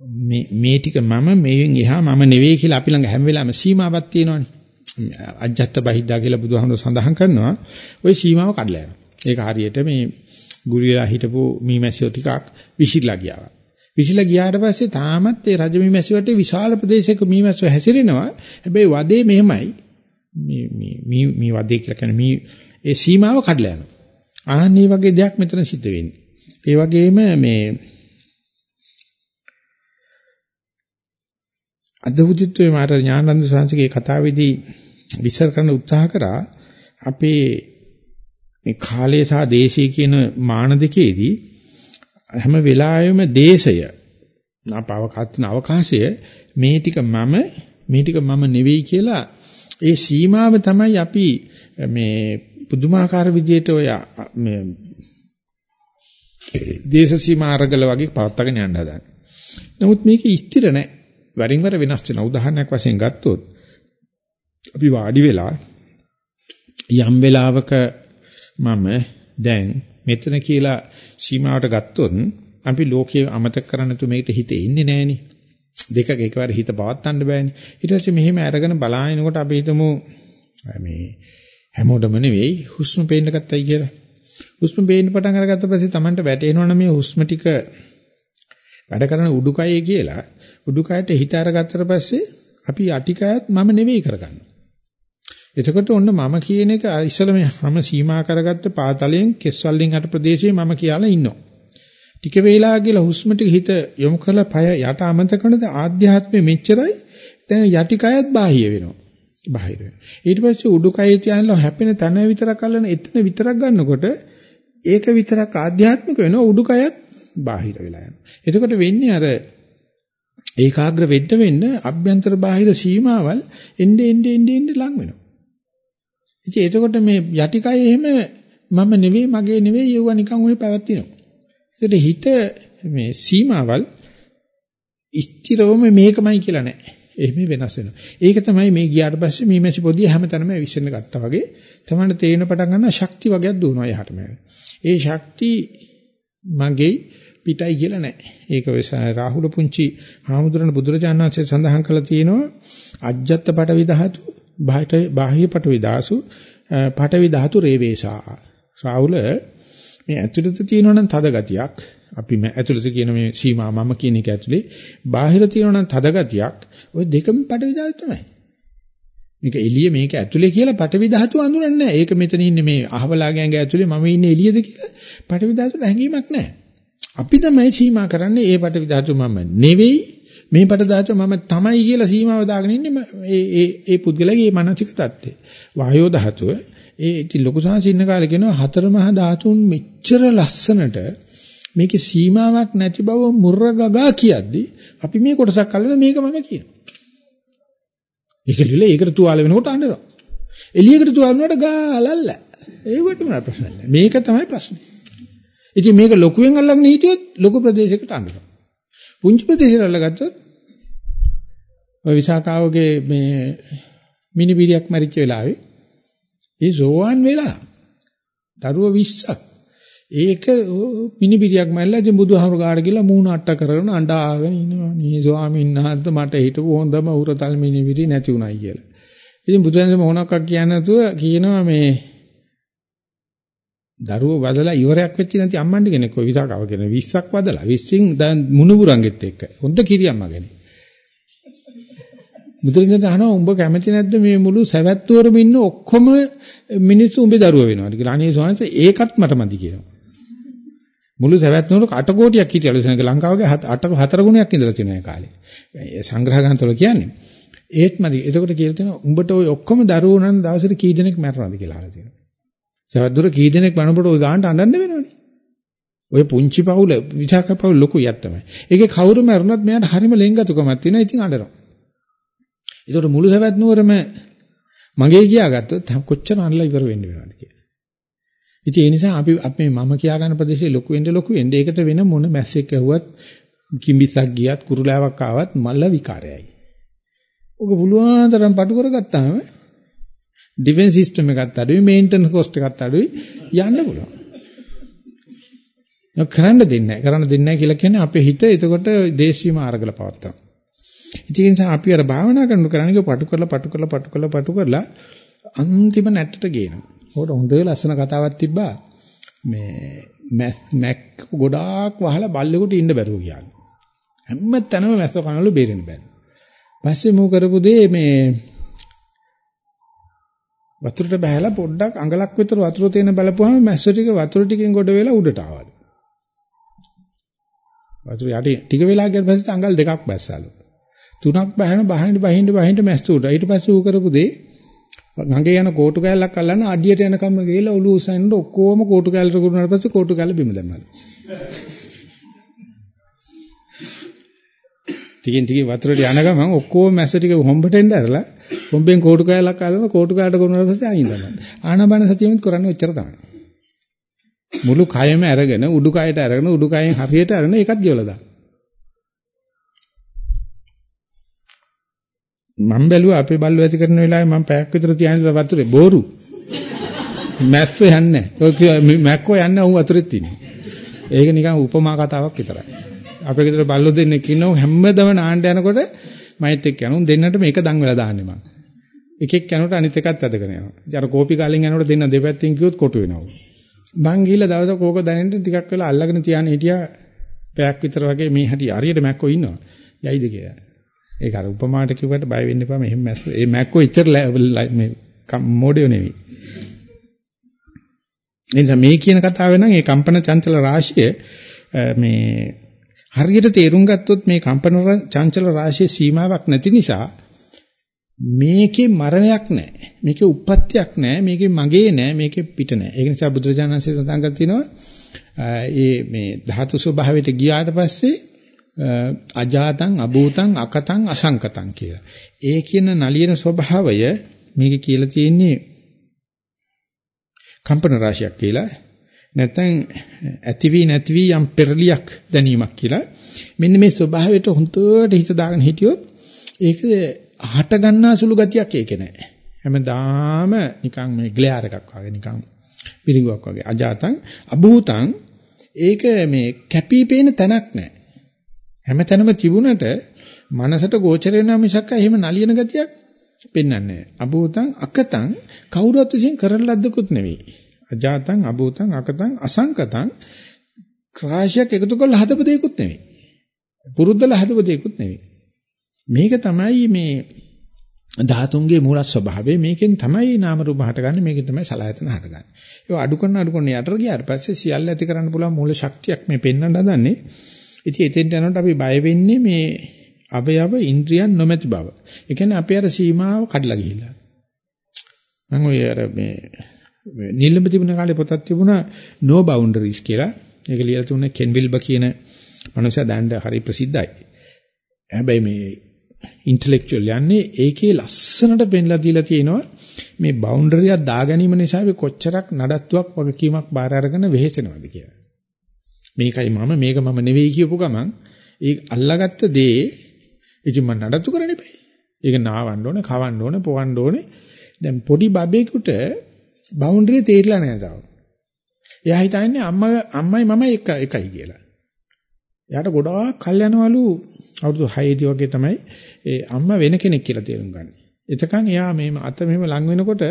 මේ මේ ටික මම මේෙන් එහා මම නෙවෙයි කියලා අපි ළඟ හැම වෙලාවෙම සීමාවක් තියෙනවනේ. අජත්ත බහිද්දා කියලා බුදුහාමුදුර සඳහන් කරනවා. ওই සීමාව කඩලා යනවා. ඒක හරියට මේ ගුරු වෙලා හිටපු මීමැසියෝ ටිකක් විසිරලා ගියා. විසිරලා ගියාට පස්සේ තාමත් ඒ රජ මීමැසි වටේ විශාල ප්‍රදේශයක මීමැස්සෝ හැසිරෙනවා. හැබැයි වදේ මෙහෙමයි. මේ මේ මේ වදේ කියලා කියන්නේ මේ ඒ සීමාව කඩලා යනවා. ආන්නේ වගේ දෙයක් මෙතන සිද්ධ වෙන්නේ. ඒ වගේම මේ අද්භූතත්වයේ මාතර ඥානানন্দ සාංශිකේ කතාවේදී විස්තර කරන්න උත්සාහ කරා අපේ මේ කාලය සහ දේශය කියන මාන දෙකේදී හැම වෙලාවෙම දේශය නාපවකත්න අවකාශය මේ ටික මම මේ ටික මම නෙවෙයි කියලා ඒ සීමාව තමයි අපි මේ පුදුමාකාර විදියට ඔය මේ දේශ සීමා අරගල වගේ පවත්වාගෙන යන්න හදන්නේ. නමුත් මේක ස්ථිර නැහැ. වරින් වර වෙනස් වෙන උදාහරණයක් වශයෙන් ගත්තොත් අපි වාඩි වෙලා යම් වෙලාවක මම දැන් මෙතන කියලා සීමාවට ගත්තොත් අපි ලෝකයේ අමතක කරන්න තු මේකට හිතේ ඉන්නේ නැහෙනේ. දෙකක එකවර හිත පවත්තන්න බෑනේ. ඊට පස්සේ මෙහෙම අරගෙන බලාගෙනකොට අපි හිතමු මේ හැමෝටම නෙවෙයි හුස්ම පේන්න ගත්තයි කියලා. හුස්ම පේන්න පටන් අරගත්ත පස්සේ Tamanට වැටෙනවනේ මේ හුස්ම ටික වැඩ කරන උඩුකයේ කියලා. උඩුකයට හිත අරගත්තට පස්සේ අපි අටිකයත් මම නෙවෙයි කරගන්නවා. එතකොට ඔන්න මම කියන එක ඉස්සෙල්ලා මේ හැම සීමා කරගත්ත පාතලයෙන් කෙස්වලින් අට ප්‍රදේශයේ මම කියලා ඉන්නවා. ටික වේලා කියලා හුස්ම ටික හිත යොමු කරලා පය යට අමතක කරනද ආධ්‍යාත්මෙ මෙච්චරයි දැන් යටිකයත් බාහිය වෙනවා. බාහිර වෙනවා. ඊට පස්සේ උඩුකයේ තියනලා හැපෙන තැන විතරක් අල්ලන එතන විතරක් ගන්නකොට ඒක විතරක් ආධ්‍යාත්මික වෙනවා උඩුකයත් බාහිර වෙලා යනවා. එතකොට වෙන්නේ අර ඒකාග්‍ර වෙන්න වෙන්න අභ්‍යන්තර බාහිර සීමාවල් එnde ende ende ende ලඟ වෙනවා. ඉතින් එතකොට මේ යටිකය එහෙම මම නෙවෙයි මගේ නෙවෙයි යුව නිකන් ඔය පැවැත්තිනවා. ඒකට හිත මේ සීමාවල් ස්ථිරවම මේකමයි කියලා නෑ. එහෙම වෙනස් වෙනවා. ඒක තමයි මේ ගියාට පස්සේ මේ මැසි පොදිය හැමතැනම විශ්ෙන්න ගත්තා වගේ තමයි තේරෙන පටන් ගන්න ශක්ති වගේක් දුවනවා යහට මේ. ඒ ශක්ති මගේ පිටයි කියලා නෑ. ඒක රාහුල පුංචි හාමුදුරන බුදුරජාණන් වහන්සේ සඳහන් කළා තියෙනවා අජ්ජත් පටවි ධාතු බාහ්‍ය පටවි දාසු පටවි ධාතු රේවේසා. රාහුල මේ ඇතුළත තියෙනවනම් තද ගතියක් අපි මේ ඇතුළත කියන මේ සීමා මම කියන එක ඇතුලේ බාහිර තියෙනවනම් තද ගතියක් ওই දෙකම පටවි ධාතු තමයි. මේක එළිය මේක ඇතුලේ කියලා පටවි ධාතු අඳුරන්නේ නැහැ. ඒක මෙතන ඉන්නේ මේ අහවලා ගෑඟ ඇතුලේ මම ඉන්නේ එළියද කියලා පටවි ධාතුට හැඟීමක් නැහැ. අපි තමයි සීමා කරන්නේ ඒ පටවි ධාතු මම නෙවෙයි මේ පට ධාතු මම තමයි කියලා සීමාව දාගෙන ඉන්නේ ඒ ඒ ඒ පුද්ගලයාගේ මානසික தත්ත්වය. වායෝ ධාතුව ඒ ඉති ලොකු සංසින්න කාලේ කියනවා හතර මහා ධාතුන් මෙච්චර ලස්සනට මේකේ සීමාවක් නැති බව මුර්රගගා කියද්දි අපි මේ කොටසක් අල්ලන මේක මම කියනවා. ඒක ලියලා ඒකට තුවාල වෙනකොට අඬනවා. එළියකට තුවාල වුණාට ගාලල්ල. ඒකට මොන ප්‍රශ්නයක් නැහැ. මේක තමයි ප්‍රශ්නේ. ඉතින් මේක ලොකුවෙන් අල්ලගෙන හිටියොත් ලොකු ප්‍රදේශයකට අඬනවා. පුංචි ප්‍රදේශයකට අල්ලගත්තොත් ඔය විසාකාවගේ මේ මිනිබිරියක් මැරිච්ච වෙලාවේ ඒ සෝවාන් වෙලා දරුව 20ක් ඒක මිනිබිරියක් මැල්ලා ඉතින් බුදුහාමුදුර ගාඩ ගිහලා මූණ අට්ට කරගෙන අඬාගෙන ඉන්නවා. මේ ස්වාමීන් වහන්සේ මට හිටපු හොඳම උරතල් මිනිබිරි නැති උනායි කියලා. ඉතින් බුදුන්සේ මොනක්ක් කියන්නේ නැතුව කියනවා මේ දරුවෝ වදලා ඉවරයක් වෙච්ච නැති අම්මන්ඩි කෙනෙක් ඔය විසාකව කියන 20ක් වදලා 20න් දැන් මුණුබුරන්ගෙත් එක්ක හොඳ කිරියම්මගෙන බුදුරජාණන් අහනවා උඹ කැමති නැද්ද මේ මුළු සවැත්තුවරම ඉන්න ඔක්කොම මිනිස්සු උඹේ දරුවෝ වෙනවාද කියලා අනේ ස්වාමීන් වහන්සේ ඒකත් මට මදි කියනවා මුළු සවැත් නුවර 8 කෝටියක් හිටියලු සෙනඟ ලංකාවගේ 8 4 ගුණයක් ඉඳලා තියෙනවා ඒ කාලේ. ඒ සංග්‍රහ ග්‍රන්ථවල කියන්නේ. ඒත් මදි. එතකොට කියලා තියෙනවා උඹට ওই ඔක්කොම දරුවෝ නම් දවසට කී දෙනෙක් මැරෙනවද කියලා අහලා තියෙනවා. සවැත් දුර කී දෙනෙක් මරනකොට ওই ගානට අඬන්න වෙනවනේ. ඔය පුංචි පවුල විචාක පවුල ලොකු යක් තමයි. ඒකේ කවුරු මැරුණත් මෙයාට හරිම ලෙන්ගතුකමක් තියෙනවා. ඉතින් අඬනවා. ඒතකොට මුළු සවැත් නුවරම මගේ ගියා ගත්තොත් කොච්චර අඬලා ඉවර වෙන්න වෙනවද කියලා. ඉතින් ඒ නිසා අපි අපි මම කියා ගන්න ප්‍රදේශයේ ලොකු වෙන්න ලොකු වෙන්න ඒකට වෙන මොන මැස්සෙක් ඇහුවත් කිඹිසක් ගියත් කුරුලාවක් ආවත් මල විකාරයයි. ඔක පුළුවන් තරම් පටු කරගත්තාම ඩිෆෙන්ස් සිස්ටම් එකත් අඩුයි මේන්ටනන්ස් කොස්ට් එකත් අඩුයි යන්න පුළුවන්. ඒක කරන්න දෙන්නේ නැහැ. කරන්න දෙන්නේ නැහැ කියලා කියන්නේ අපේ හිත එතකොට දේශීය මාර්ගල පවත්තා. ඉතින් ඒ නිසා අපි අර භාවනා කරනකොට කරන්නේ පටු කරලා පටු කරලා පටු කරලා පටු කරලා අන්තිම නැට්ටට ගේනවා. උකට හොඳ ලස්සන කතාවක් තිබ්බා. මේ මැක් ගොඩාක් වහලා බල්ලෙකුට ඉන්න බැරුව කියන්නේ. හැම තැනම මැස්ස කනවලු බේරෙන්න බෑ. පස්සේ මෝ කරපු දේ මේ වතුරට බහැලා පොඩ්ඩක් අඟලක් විතර වතුර තියෙන බලපුවම මැස්ස ටික වතුර ටිකෙන් ගොඩ වෙලා උඩට ආවලු. වතුර යටි ටික වෙලා ගිය පස්සේ අඟල් දෙකක් බැස්සලු. තුනක් බහින බහින්න බහින්න බහින්න මැස්ස උඩ. ඊට පස්සේ ඌ කරපු දේ ගඟේ යන කෝටු කෑල්ලක් අල්ලන්න අඩියට යනකම්ම ගිහලා ඔළුව උසන්න ඔක්කොම කෝටු කෑල්ලට කුරුනාට පස්සේ කෝටු කෑල්ල බිම දැම්මලු. ටිකෙන් ටික වතුරට යන ගමන් ඔක්කොම මැස්ස ටික හොම්බට එන්න ඇරලා හොම්බෙන් කෝටු කෑල්ලක් අල්ලන කෝටු කෑල්ලට කුරුනාට පස්සේ ආයින් තමයි. ආනාපාන සතියෙත් කරන්නේ ඔච්චර තමයි. මුළු කයම අරගෙන උඩුකයට අරගෙන උඩුකයෙන් හරියට අරගෙන ඒකත් ගෙවලා දාන්න. මම බැලුවා අපේ බල්ලෝ ඇති කරන වෙලාවේ මම පැයක් විතර තියාගෙන වතුරේ බෝරු. මැස්සෝ යන්නේ නැහැ. මැක්කෝ යන්නේ ඌ වතුරෙත් ඉන්නේ. ඒක නිකන් උපමා කතාවක් විතරයි. අපේ ගෙදර බල්ලෝ දෙන්නෙක් ඉන්නව හැමදම නාන්න යනකොට මයිත් එක්ක යනවා. දෙන්නට මේක දන් වෙලා දාන්නේ මම. එකෙක් යනකොට අනිත් එකත් ඇදගෙන යනවා. ඉතින් අර කෝපි කාලෙන් යනකොට දෙන්න දෙපැත්තෙන් කිව්වොත් කොටු වෙනවා. මං ගිහිල්ලා දවසක් ඕක දැනෙන්න ටිකක් වෙලා අල්ලගෙන තියාන හිටියා පැයක් විතර වගේ මේ හැටි හරියට මැක්කෝ ඉන්නවා. යයිද කියලා. ඒක අර උපමාට කිව්වට බය වෙන්න එපා මෙහෙම මැස්ස. ඒ මැක්කෝ ඉච්චර මේ මොඩියෝ නෙවෙයි. එනිසා මේ කියන කතාව නම් ඒ කම්පන චංචල රාශිය මේ හරියට තේරුම් ගත්තොත් මේ කම්පන චංචල රාශියේ සීමාවක් නැති නිසා මේකේ මරණයක් නැහැ. මේකේ උප්පත්තියක් නැහැ. මේකේ මගේ නැහැ. මේකේ පිට නැහැ. ඒක නිසා බුදුරජාණන් වහන්සේ සඳහන් කර තිනවා ඒ මේ ධාතු ස්වභාවයට ගියාට පස්සේ අජාතං අභූතං අකතං අසංකතං කියලා. ඒ කියන නලියන ස්වභාවය මේක කියලා තියෙන්නේ කම්පන රාශියක් කියලා. නැත්නම් ඇති වී නැති වී යම් පෙරලියක් දැනීමක් කියලා. මෙන්න මේ ස්වභාවයට හුදුවට හිත දාගෙන හිටියොත් ඒක හට ගන්නා සුළු ගතියක් ඒකේ නැහැ. හැමදාම නිකන් මේ ග්ලෙයාර් එකක් වගේ නිකන් පිරිඟුවක් වගේ අජාතං අභූතං ඒක මේ කැපී පේන තැනක් නැහැ. හැමතැනම තිබුණට මනසට ගෝචර වෙනවා මිසක් එහෙම නලියන ගතියක් පෙන්වන්නේ නැහැ. අභූතං අකතං කවුරුත් විසින් කරන ලද්දකුත් නෙවෙයි. අජාතං අභූතං අකතං අසංකතං ක්‍රාශයක් එකතු කරලා හදපු දෙයක්වත් නෙවෙයි. පුරුද්දලා හදපු දෙයක්වත් නෙවෙයි. මේක තමයි මේ ධාතුන්ගේ මූල ස්වභාවය මේකෙන් තමයි නාම රූප හටගන්නේ මේකෙන් තමයි සලආයතන හටගන්නේ. ඒක අඩු කරන අඩු කරන යටට ගියාට පස්සේ සියල්ල ඇති කරන්න පුළුවන් මූල ශක්තියක් මේ පෙන්වන්න හදන්නේ. ඉතින් එතෙන්ට යනකොට අපි බය වෙන්නේ මේ අවයව ඉන්ද්‍රියන් නොමැති බව. ඒ කියන්නේ අපේ අර සීමාව කඩලා ගිහිල්ලා. මම ඔය අර මේ නිල්ලඹ තිබුණ කාලේ පොතක් තිබුණා no boundaries කියලා. ඒක ලියලා තුනේ කෙන් විල්බ කියන මනුස්සයා දැන් හරි ප්‍රසිද්ධයි. හැබැයි මේ ඉන්ටෙලෙක්චුවල් යන්නේ ඒකේ ලස්සනට පෙන්ලා දීලා තියෙනවා මේ බවුන්ඩරියක් දා ගැනීම නිසා කොච්චරක් නඩත්තුවක් වගකීමක් බාර අරගෙන වෙහෙසෙනවද කියලා. මේකයි මම මේක මම නෙවෙයි කියපු ගමන් ඒ අල්ලාගත්ත දේ ඉතින් මම නඩත්තු කරන්න එපා. ඒක නාවන්න ඕනේ, කවන්න ඕනේ, පොවන්න ඕනේ. දැන් පොඩි බබෙකුට බවුන්ඩරිය තේරිලා නැහැ තාම. එයා හිතන්නේ අම්මා අම්මයි මමයි එක එකයි කියලා. එයාට ගොඩාක් කල් යනවලු අවුරුදු 6 දී වගේ තමයි ඒ අම්මා වෙන කෙනෙක් කියලා තේරුම් ගන්න. එතකන් එයා මේ අත මෙහෙම ලඟ වෙනකොට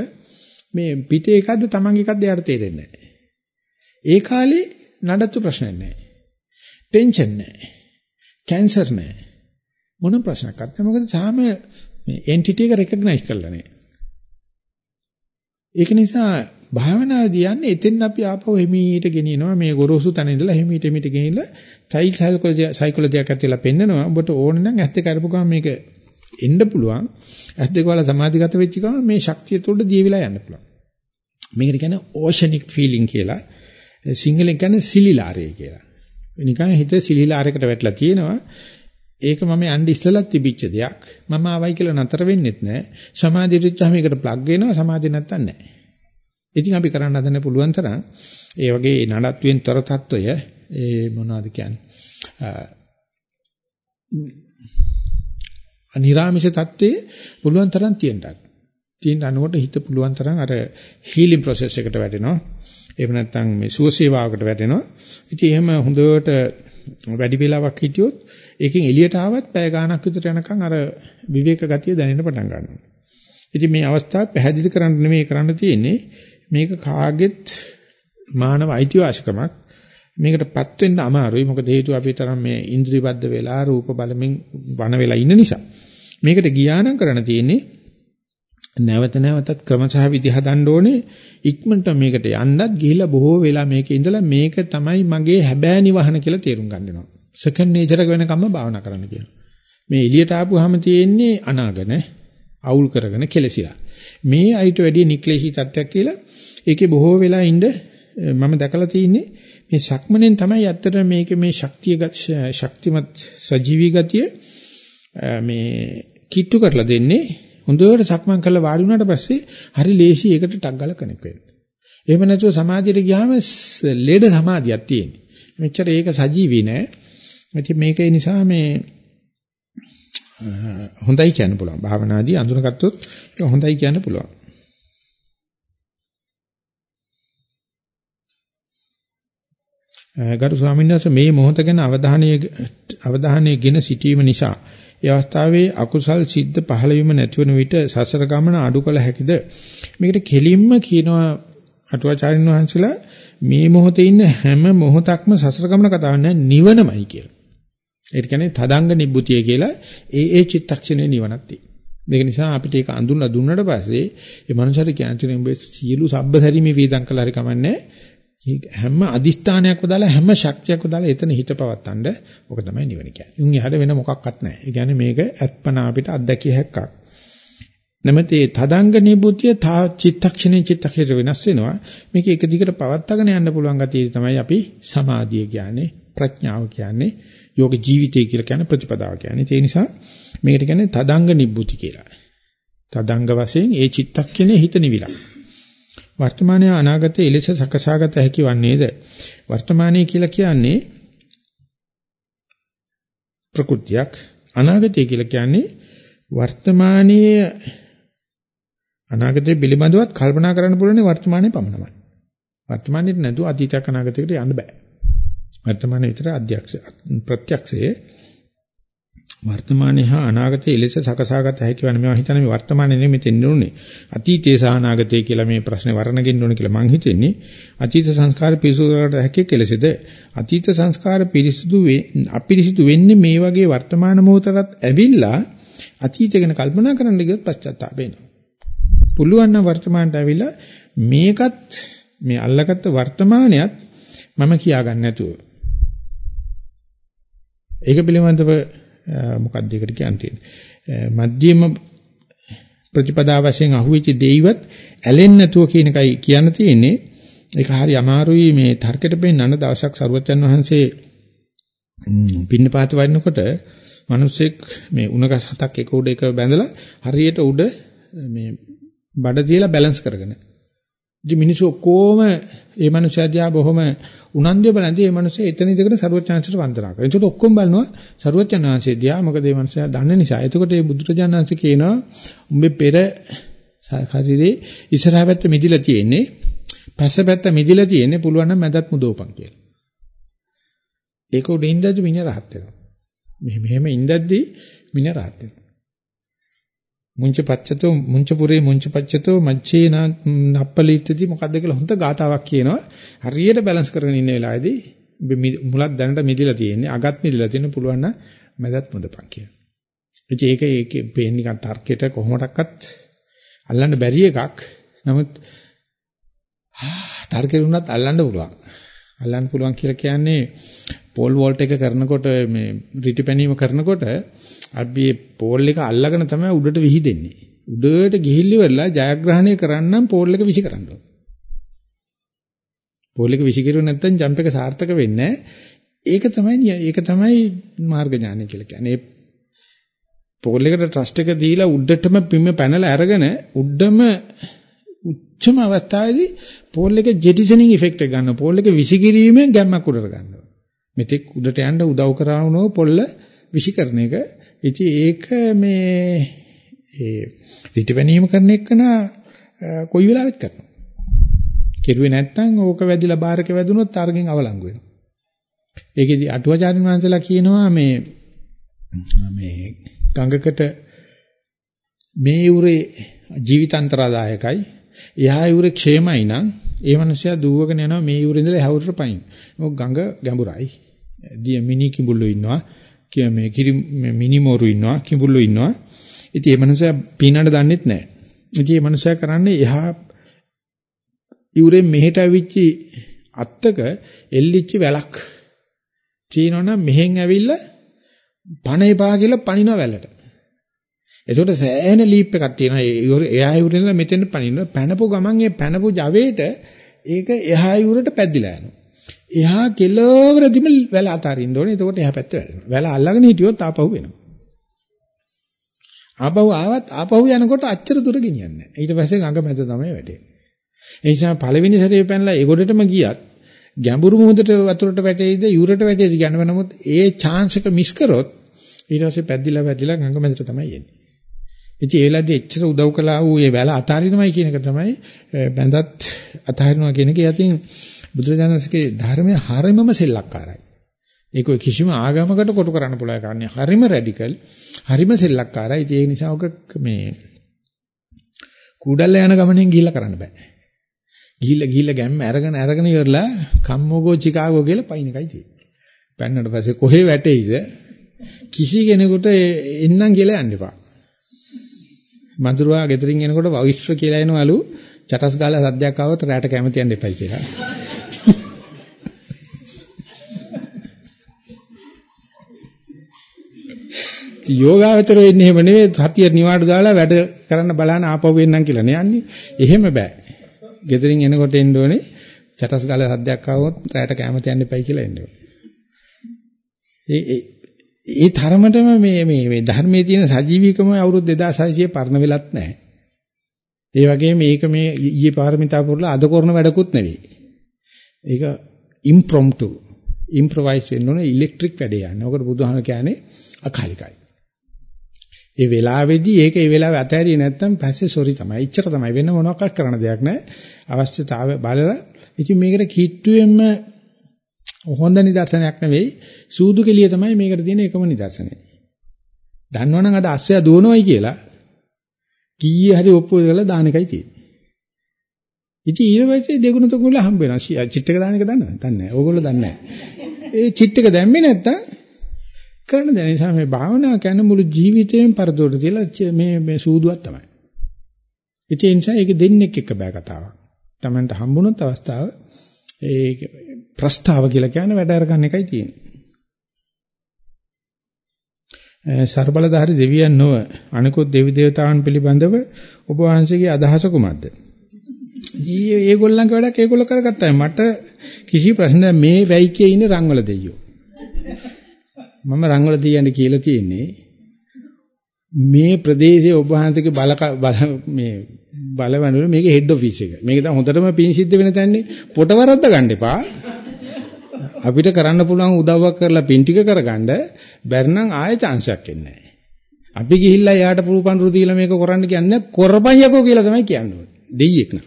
මේ පිටේ එකක්ද තමන් එකක්ද එයාට තේරෙන්නේ නැහැ. ඒ කාලේ නඩත්තු ප්‍රශ්නයක් නැහැ. ටෙන්ෂන් නැහැ. කැන්සර් නැහැ. මොන ප්‍රශ්නයක්වත් නැහැ. මොකද තාම මේ එන්ටිටි එක රෙකග්නයිස් කරලා නැහැ. ඒක නිසා භාවනාවේදී යන්නේ එතෙන් අපි ආපහු එමීට ගෙනියනවා මේ ගොරෝසු තැන ඉඳලා එමීට එමීට ගෙනිලා චයිල්ඩ් සයිකොලොජි සයිකොලොජියක් ඇතුළේ පෙන්නනවා. ඔබට ඕන නම් ඇත්ත කරපු ගමන් මේක එන්න පුළුවන්. ඇත්ත දෙක වල සමාධිගත වෙච්ච ගමන් මේ ශක්තිය තුළ දීවිලා යන්න පුළුවන්. මේකට කියන්නේ ඕෂනික් ෆීලිං කියලා. සිංහලෙන් කියන්නේ සිලිලාරය කියලා. නිකන් හිත සිලිලාරයකට වැටලා තියෙනවා. ඒක මම යන්නේ ඉස්සලත් තිබිච්ච දෙයක්. මම ආවයි කියලා නතර වෙන්නෙත් නැහැ. සමාධිය දිච්චාම ඒකට ප්ලග් වෙනවා. සමාධිය නැත්තම් නැහැ. ඉතින් අපි කරන්න හදන්න පුළුවන් තරම් ඒ වගේ නඩත්තුවෙන් තොර తত্ত্বය ඒ මොනවද කියන්නේ? අනිරාමිෂ தત્ත්වයේ පුළුවන් තරම් තියෙන්න. තියෙන අනුවට හිත පුළුවන් තරම් අර හීලින් ප්‍රොසෙස් එකට වැටෙනවා. එහෙම නැත්නම් මේ සුවසේවාවකට වැටෙනවා. ඉතින් එහෙම හොඳට වැඩි වේලාවක් හිටියොත් ඒකෙන් එළියට ආවත් පැය ගාණක් විතර යනකම් අර විවේක ගතිය දැනෙන්න පටන් ගන්නවා. ඉතින් මේ අවස්ථාව පැහැදිලි කරන්න නෙමෙයි කරන්න තියෙන්නේ. මේක කාගෙත් මානව අයිතිවාසිකමක්. මේකටපත් වෙන්න අමාරුයි. මොකද හේතුව අපි තරම් මේ ඉන්ද්‍රියබද්ධ වෙලා රූප බලමින් වන වෙලා ඉන්න නිසා. මේකට ගියා නම් කරන්න තියෙන්නේ නැවත නැවතත් ක්‍රමසහ විදි හදන්න ඕනේ. ඉක්මනට මේකට යන්නත් ගිහිලා බොහෝ වෙලා මේකේ ඉඳලා මේක තමයි මගේ හැබෑ නිවහන කියලා තේරුම් ගන්න වෙනවා. සෙකන්ඩ් නේචර් එක වෙනකම්ම භාවනා කරන්න කියනවා. මේ එළියට ආපුවාම තියෙන්නේ අනාගන අවුල් කරගෙන කෙලසිලා. මේ අයිට වැඩි නික්ලේශී තත්ත්වයක් කියලා ඒකේ බොහෝ වෙලා ඉඳ මම දැකලා තියෙන්නේ මේ සක්මණෙන් තමයි ඇත්තට මේක මේ ශක්තිය ශක්තිමත් සජීවී ගතිය මේ කිට්ටු කරලා දෙන්නේ. හොඳට සක්මන් කරලා වාඩි වුණාට පස්සේ හරි ලේසි ඒකට ටක් ගාලා කනෙක් වෙන්න. එහෙම නැතුව සමාධියට ගියාම ලේඩ සමාධියක් තියෙන්නේ. මෙච්චර ඒක සජීවී නෑ. ඉතින් මේක ඒ නිසා මේ හොඳයි කියන්න පුළුවන්. භාවනාදී අඳුනගත්තොත් හොඳයි කියන්න පුළුවන්. ගරු ස්වාමීන් වහන්සේ මේ මොහොත ගැන අවධානය අවධානයගෙන සිටීම නිසා ඒ අවස්ථාවේ අකුසල් සිද්ධ පහළ වීම නැතිවන විට සසර ගමන අඩු කළ හැකිද මේකට කෙලින්ම කියනවා අටුවාචාරින් වහන්සේලා මේ මොහොතේ ඉන්න හැම මොහොතක්ම සසර ගමන කතාවක් නෑ නිවනමයි කියලා. ඒ කියන්නේ තදංග නිබ්බුතිය කියලා ඒ ඒ චිත්තක්ෂණේ නිවනක් තියෙනවා. මේක නිසා අපිට ඒක අඳුන්ලා දුන්නට පස්සේ මේ මනුස්සයාට කියන්නේ උඹේ සියලු සබ්බසරීමේ වේදම් කළා හරි කමන්නේ හැම අදිෂ්ඨානයක්ව දාලා හැම ශක්තියක්ව දාලා එතන හිත පවත්තන්න ඕක තමයි නිවන කියන්නේ. උන් එහාට වෙන මොකක්වත් නැහැ. ඒ කියන්නේ මේක අත්පනා අපිට අත්දැකිය හැක්කක්. නැමෙති තදංග නිබුතිය තා චිත්තක්ෂණේ චිත්තක්ෂර වෙනස් වෙනවා. මේක එක දිගට පවත්වාගෙන යන්න පුළුවන් ගතිය තමයි අපි සමාධිය කියන්නේ ප්‍රඥාව කියන්නේ යෝග ජීවිතය කියලා කියන ප්‍රතිපදාව කියන්නේ. ඒ නිසා මේකට කියන්නේ තදංග නිබ්බුති කියලා. තදංග වශයෙන් ඒ චිත්තක්ෂණේ හිත නිවිලා. වර්තමානයේ අනාගතයේ එලෙස සකසාගත හැකි වන්නේද? වර්තමානයේ කියලා කියන්නේ ප්‍රകൃතියක්. අනාගතය කියලා කියන්නේ වර්තමානයේ අනාගතය පිළිබඳවත් කල්පනා කරන්න පුළුවන් වර්තමානයේ පමණයි වර්තමානයේ නැතුව අතීතයක් අනාගතයකට යන්න බෑ. වර්තමානයේ විතර අධ්‍යක්ෂ ප්‍රත්‍යක්ෂයේ වර්තමානයේ හා අනාගතයේ ලෙස සකසාගත හැකි වන මේවා හිතන මේ වර්තමානයේ නෙමෙයි මෙතෙන් උනේ අතීතයේ සහ අනාගතයේ කියලා මේ ප්‍රශ්නේ වර්ණගෙන්න ඕනේ කියලා මං හිතන්නේ. අතීත සංස්කාර පිරිසුදු කරගත හැකි කෙලෙසද? අතීත සංස්කාර පිරිසුදු අපිරිසුදු වෙන්නේ මේ වගේ වර්තමාන මොහොතකට ඇවිල්ලා අතීතය ගැන කල්පනා කරන්න ගියොත් පශ්චාත්තාප වෙනවා. පුළුවන් නම් වර්තමානට ඇවිල්ලා මේකත් මේ අල්ලගත්ත වර්තමානයත් මම කියාගන්න නැතුව. ඒක පිළිබඳව මොකක්ද ඒකට කියන්නේ? මධ්‍යම ප්‍රතිපදා වශයෙන් අහුවෙච්ච දෙයිවත් ඇලෙන්නේ නැතුව කියන එකයි කියන්න තියෙන්නේ. ඒක හරි අමාරුයි මේ තර්කයට පෙන්නන දවසක් සරුවච්චන් වහන්සේ පින්නපාත වඩනකොට මිනිස්සෙක් මේ උණගස් හතක් එක උඩ එක බැඳලා හරියට උඩ මේ බඩ තියලා බැලන්ස් කරගෙන ඉතින් මිනිස්සු ඔක්කොම මේ මිනිස්සයා දිහා බොහොම උනන්දුව බලන්දී මේ මිනිස්සු එතන ඉඳගෙන සරුවචාන්සට වන්දනා කරනවා. ඒකට ඔක්කොම බලනවා සරුවචාන්වංශය දිහා මොකද මේ මිනිස්සයා දන්න නිසා. එතකොට මේ බුදුරජාණන්සේ කියනවා උඹේ පෙර ශරීරේ ඉස්සරහා පැත්ත මිදිලා තියෙන්නේ පස්ස පැත්ත මිදිලා තියෙන්නේ පුළුවන් නම් මැදත් මුදවපන් කියලා. ඒක උඩ ඉඳද්දි මිනිහ රහත් වෙනවා. මෙහෙම ඉඳද්දි මිනිහ රහත් වෙනවා. මුංච පච්චතෝ මුංච පුරේ මුංච පච්චතෝ මච්චේ නප්පලීත්‍ති මොකද්ද කියලා හොඳ ගාතාවක් කියනවා හරියට බැලන්ස් කරගෙන ඉන්න වෙලාවේදී මුලක් දැනට මිදිලා තියෙන්නේ අගත් මිදිලා තියෙන පුළුවන් නම් මැදත් මුදපන් කියලා. ඉතින් ඒක ඒකේ පේන නිකන් තර්කයට කොහොමඩක්වත් අල්ලන්න බැරි එකක්. නමුත් තර්කේ වුණත් අල්ලන්න පුළුවන්. අල්ලන්න පුළුවන් කියලා කියන්නේ පෝල් වෝල්ට් එක කරනකොට මේ රිටිපැනීම කරනකොට අපි පෝල් එක අල්ලගෙන තමයි උඩට විහිදෙන්නේ. උඩට ගිහිල්ලි වෙලා ජයග්‍රහණය කරන්නම් පෝල් එක විසි කරන්න ඕන. පෝල් එක විසි කරුවේ නැත්නම් ජම්ප් එක සාර්ථක වෙන්නේ ඒක තමයි ඒක තමයි මාර්ග ඥානය කියලා කියන්නේ. පෝල් එකට ට්‍රස්ට් එක දීලා උඩටම පිම්ම පැනලා අරගෙන උඩම උච්චම අවස්ථාවේදී පෝල් එක ජෙටිසනින් ඉෆෙක්ට් එක ගන්නවා. පෝල් එක විසිකිරීමෙන් ගැම්මක් උඩට ගන්නවා. මෙතෙක් උඩට යන්න උදව් කරනව පොල්ල විසිකරන එක. ඉතින් ඒක මේ ඒ පිටිපැනීම කරන එකන කොයි වෙලාවෙත් කරනවා. කෙරුවේ නැත්නම් ඕක වැදිලා බාරක වැදුනොත් අරගෙන් අවලංගු වෙනවා. ඒකෙදි අටුවාචාර්යන් වහන්සේලා කියනවා මේ මේ ගඟකට මේ යුරේ ජීවිතාන්තරදායකයි එහා යුරේ ക്ഷേමයි නම් ඒ මනුස්සයා දුවගෙන යනවා මේ යුරේ ඉඳලා එහා යුරට පයින්. මොකද ගඟ ගැඹුරයි. දිය මිනි කිඹුල්ලෝ ඉන්නවා. කිය මේ කිරි මිනි මෝරු ඉන්නවා කිඹුල්ලෝ ඉන්නවා. ඉතින් මේ මනුස්සයා පීනන්න දන්නෙත් නැහැ. ඉතින් මේ මනුස්සයා කරන්නේ එහා යුරෙන් මෙහෙට ඇවිච්චි අත්තක එල්ලිච්ච වැලක්. චීනවනම් මෙහෙන් ඇවිල්ලා පණ එපා කියලා පනින වැලට. එතකොට සෑහෙන ලීප් එකක් තියෙනවා. එහා යුරෙන්ලා මෙතෙන් පනින්න පැනපු ගමන් ඒ පැනපු ජවයට ඒක එහා යුරට පැද්දිලා යනවා. එහා කෙලවරදිම වැල අතාරින්න ඕනේ. එතකොට එහා පැත්ත වැටෙනවා. වැල අල්ලගෙන හිටියොත් ආපහු වෙනවා. ආපහු ආවත් ආපහු යනකොට අච්චර දුර ගෙනියන්නේ නැහැ. ඊට පස්සේ ගඟ මැද තමයි වැටෙන්නේ. ඒ නිසා පළවෙනි සැරේ පැනලා ඒ ගොඩටම ගියත් ගැඹුරු මුහුදට වතුරට වැටෙයිද යුරට වැටෙයිද කියන්න නමුත් ඒ chance එක මිස් කරොත් ඊට පස්සේ පැද්දිලා පැද්දිලා ගඟ මැදට තමයි එන්නේ. ඉතින් ඒ වෙලාවේදී එච්චර උදව් කළා වූ ඒ වැල අතාරිනවයි කියන එක තමයි බැඳත් අතාරිනවා කියන එක. යතින් බුදුරජාණන්සේගේ ධර්මයේ හරිමම සෙල්ලක්කාරයි. ඒක කිසිම ආගමකට කොටු කරන්න පුළුවන් කන්නේ හරිම රැඩිකල් හරිම සෙල්ලක්කාරයි. ඉතින් ඒ නිසා ඔක මේ කුඩල්ල යන ගමනෙන් ගිහිල්ලා කරන්න බෑ. ගිහිල්ලා ගිහිල්ලා ගැම්ම අරගෙන අරගෙන ඉවරලා කම්මෝගෝ චිකාගෝ කියලා පයින් එකයි තියෙන්නේ. පැන්නට පස්සේ කොහේ වැටෙයිද කිසි කෙනෙකුට එන්නම් කියලා යන්න එපා. මඳුරවා ගෙදරින් එනකොට වවිස්ත්‍ර කියලා එනවලු චටස් ගාලා සද්දයක් ආවොත් රැට කැමති යන්න එපයි කියලා. යෝගාවචරෝ ඉන්නේ එහෙම නෙවෙයි සතිය නිවාඩු දාලා වැඩ කරන්න බලන්න ආපහු එන්නම් කියලා නේ යන්නේ. එහෙම බෑ. ගෙදරින් එනකොට එන්න ඕනේ චටස් ගාලා සද්දයක් ආවොත් රැට කැමති යන්න එපයි කියලා එන්න ඕනේ. ඒ ඒ තරමටම මේ මේ මේ ධර්මයේ තියෙන සජීවීකම අවුරුදු 2600 පරණ වෙලත් නැහැ. ඒ වගේම මේක මේ ඊයේ පාරමිතා පුරලා අද කරන වැඩකුත් නෙවෙයි. ඒක ඉම්ප්‍රොම්ප්ටු ඉම්ප්‍රොවයිස් වෙන්න ඕනේ ඉලෙක්ට්‍රික් වැඩේ යන්නේ. ඔකට බුදුහාම කියන්නේ අකාලිකයි. ඒ වෙලාවේදී ඒක ඒ වෙලාවේ අතහැරියේ නැත්නම් පස්සේ සොරි තමයි. ඉච්චර තමයි වෙන මොනවාක්වත් කරන්න දෙයක් නැහැ. අවශ්‍යතාවය බලලා ඉතින් මේකට කිට්ටුවෙන්ම හොඳ නිදර්ශනයක් නෙවෙයි සූදු කෙලිය තමයි මේකට තියෙන එකම නිදර්ශනය. දන්නවනම් අද අස්සය දුවනවයි කියලා කීයේ හරි ඔප්පු කරලා දාන එකයි තියෙන්නේ. ඉතින් ඊට පස්සේ දෙගුණ තුගුණ හම්බ වෙනවා. චිට් එක දාන එක දන්නවද? දන්නේ නැහැ. ඕගොල්ලෝ දන්නේ නැහැ. ඒ චිට් එක දැම්මේ නැත්තම් කරන්න දැන නිසා මේ භාවනාව කියන්නේ මුළු ජීවිතේම පරදොට තියලා මේ මේ සූදුවක් තමයි. ඉතින් ඒ නිසා ඒක දෙන්නෙක් එක්ක බෑ කතාවක්. Tamanට හම්බුනොත් අවස්ථාව ඒ ප්‍රස්තාව කියලා කියන්නේ වැඩ අරගන්න එකයි තියෙන්නේ. ਸਰබලධාරි දෙවියන් නොව අනිකුත් දෙවි දේවතාවුන් පිළිබඳව ඔබ වහන්සේගේ අදහස කුමක්ද? ඊයේ ඒගොල්ලන්ගේ වැඩක් ඒගොල්ලෝ කරගත්තා. මට කිසි ප්‍රශ්න මේ වැයිකේ ඉන්න රංගවල දෙයියෝ. මම රංගවල දෙයියන්ට කියලා තියෙන්නේ මේ ප්‍රදේශයේ ඔබ වහන්සේගේ බල මේ බලවනුනේ මේක හෙඩ් ඔෆිස් එක. මේක තමයි හොඳටම පින් සිද්ධ වෙන තැන්නේ. පොට වරද්ද ගන්න එපා. අපිට කරන්න පුළුවන් උදව්වක් කරලා පින් ටික කරගන්න බැරි නම් ආයෙ chance එකක් එන්නේ නැහැ. අපි ගිහිල්ලා යාට පුරුපන්රු දීලා මේක කරන්න කියන්නේ කරපන් යකෝ කියලා තමයි කියන්නේ. දෙයියෙක් නා.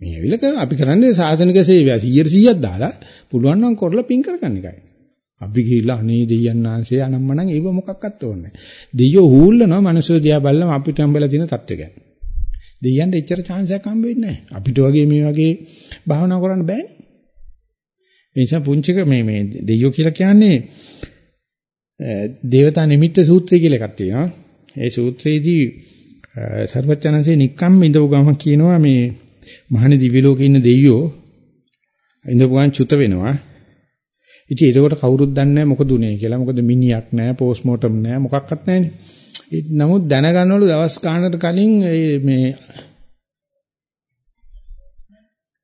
මේ ඇවිල්ලා කරන අපි කරන්නේ සාසනික සේවය 100 100ක් දාලා පුළුවන් නම් කරලා පින් කරගන්න එකයි. අපි ගිහිල්ලා අනේ දෙයයන් ආංශේ අනම්මනම් ඒව මොකක්වත් ඕනේ නැහැ. දෙයියෝ හූල්ලනවා මිනිස්සු දිහා බලලා අපිට හම්බෙලා තියෙන තත්ත්වය ගැන. දෙයියන්ට එච්චර chance එකක් හම්බ වෙන්නේ නැහැ. අපිට වගේ මේ වගේ භාවනා කරන්න බෑනේ. ඒ නිසා පුංචික මේ මේ දෙයියෝ කියලා කියන්නේ දේවතා නිමිත්ත සූත්‍රය කියලා එකක් තියෙනවා. ඒ සූත්‍රයේදී සර්වඥාන්සේ නික්කම් ඉඳපු ගම කියනවා මේ මහණේ දිව්‍ය ලෝකේ ඉන්න දෙයියෝ ඉඳපු ගමන් චුත වෙනවා. ඉතින් ඒකට කවුරුත් දන්නේ නැහැ මොකද උනේ කියලා. මොකද මිනිහක් නැහැ, පෝස්ට්මෝටම් නැහැ, මොකක්වත් නැහැනේ. නමුත් දැනගන්නවලු දවස් ගානකට කලින් මේ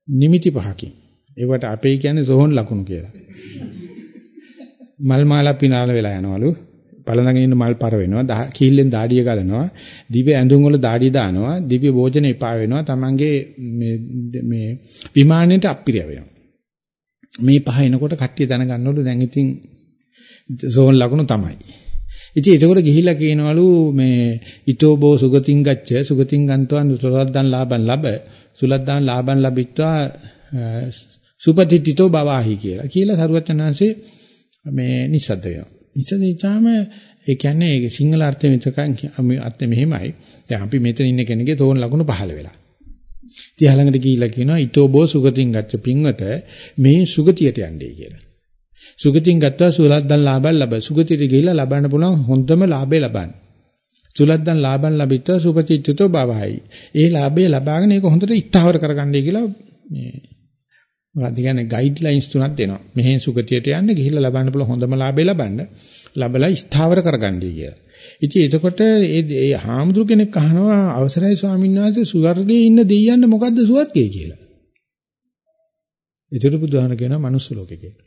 නිමිති පහකින් ඒවට අපේ කියන්නේ සෝහන් ලකුණු කියලා. මල් මාලා පිනාල වෙලා යනවලු. පළඳගෙන ඉන්න මල් පර වෙනවා. කීල්ලෙන් දාඩිය ගලනවා. දිව්‍ය ඇඳුම් වල දාඩිය දානවා. දිව්‍ය භෝජන එපා වෙනවා. තමන්ගේ මේ මේ විමානයට අප්පිරිය වෙනවා. මේ පහ එනකොට කට්ටිය දැනගන්නවලු දැන් ඉතින් සෝන් ලකුණු තමයි. ඉතින් ඒකෝට ගිහිල්ලා කියනවලු මේ ඊතෝබෝ සුගතින් ගච්ඡ සුගතින් ගන්තවා සුලද්දන් ලාභන් ලබ සුලද්දන් ලාභන් ලැබිත්වා සුපතිත්‍ිතෝ බවාහි කියලා. කියලා සරුවචනාංශේ මේ නිස්සද්ද වෙනවා. නිස්සද්ද ඉච්ඡාම ඒ කියන්නේ ඒක සිංහල අර්ථය විතරකන් අර්ථය මෙහෙමයි. දැන් අපි මෙතන ඉන්න කෙනෙක්ගේ තෝරන ලකුණු පහළ වෙලා. ඉතින් ළඟට ගිහිල්ලා කියනවා ඊතෝබෝ සුගතින් ගච්ඡ පින්වත මේ සුගතියට යන්නේ කියලා. සුගතින් ගත්තා සුලද්දන් ලාභල් ලැබ. සුගතියට ගිහිල්ලා ලබන්න පුළුවන් හොඳම ලාභය ලබන්න. සුලද්දන් ලාභන් ලැබිත්වා සුපතිත්‍ිතෝ බවහයි. ඒ ලාභය ලබාගෙන ඒක හොඳට ඉස්තාවර කරගන්නයි කියලා මේ මොකක්ද කියන්නේ ගයිඩ්ලයින්ස් තුනක් දෙනවා. මෙහෙන් සුගතියට යන්න ගිහිල්ලා ලබන්න පුළුවන් හොඳම ලාභය ලබන්න. ලබලා ස්ථාවර කරගන්නයි කියලා. ඉතින් එතකොට ඒ ඒ හාමුදුරු කෙනෙක් අහනවා අවසරයි ස්වාමීන් වහන්සේ ස්වර්ගයේ ඉන්න දෙයියන්ට මොකද්ද සුවත්කේ කියලා. ඒතර බුදුහාම කියනවා මනුස්ස ලෝකේ කියලා.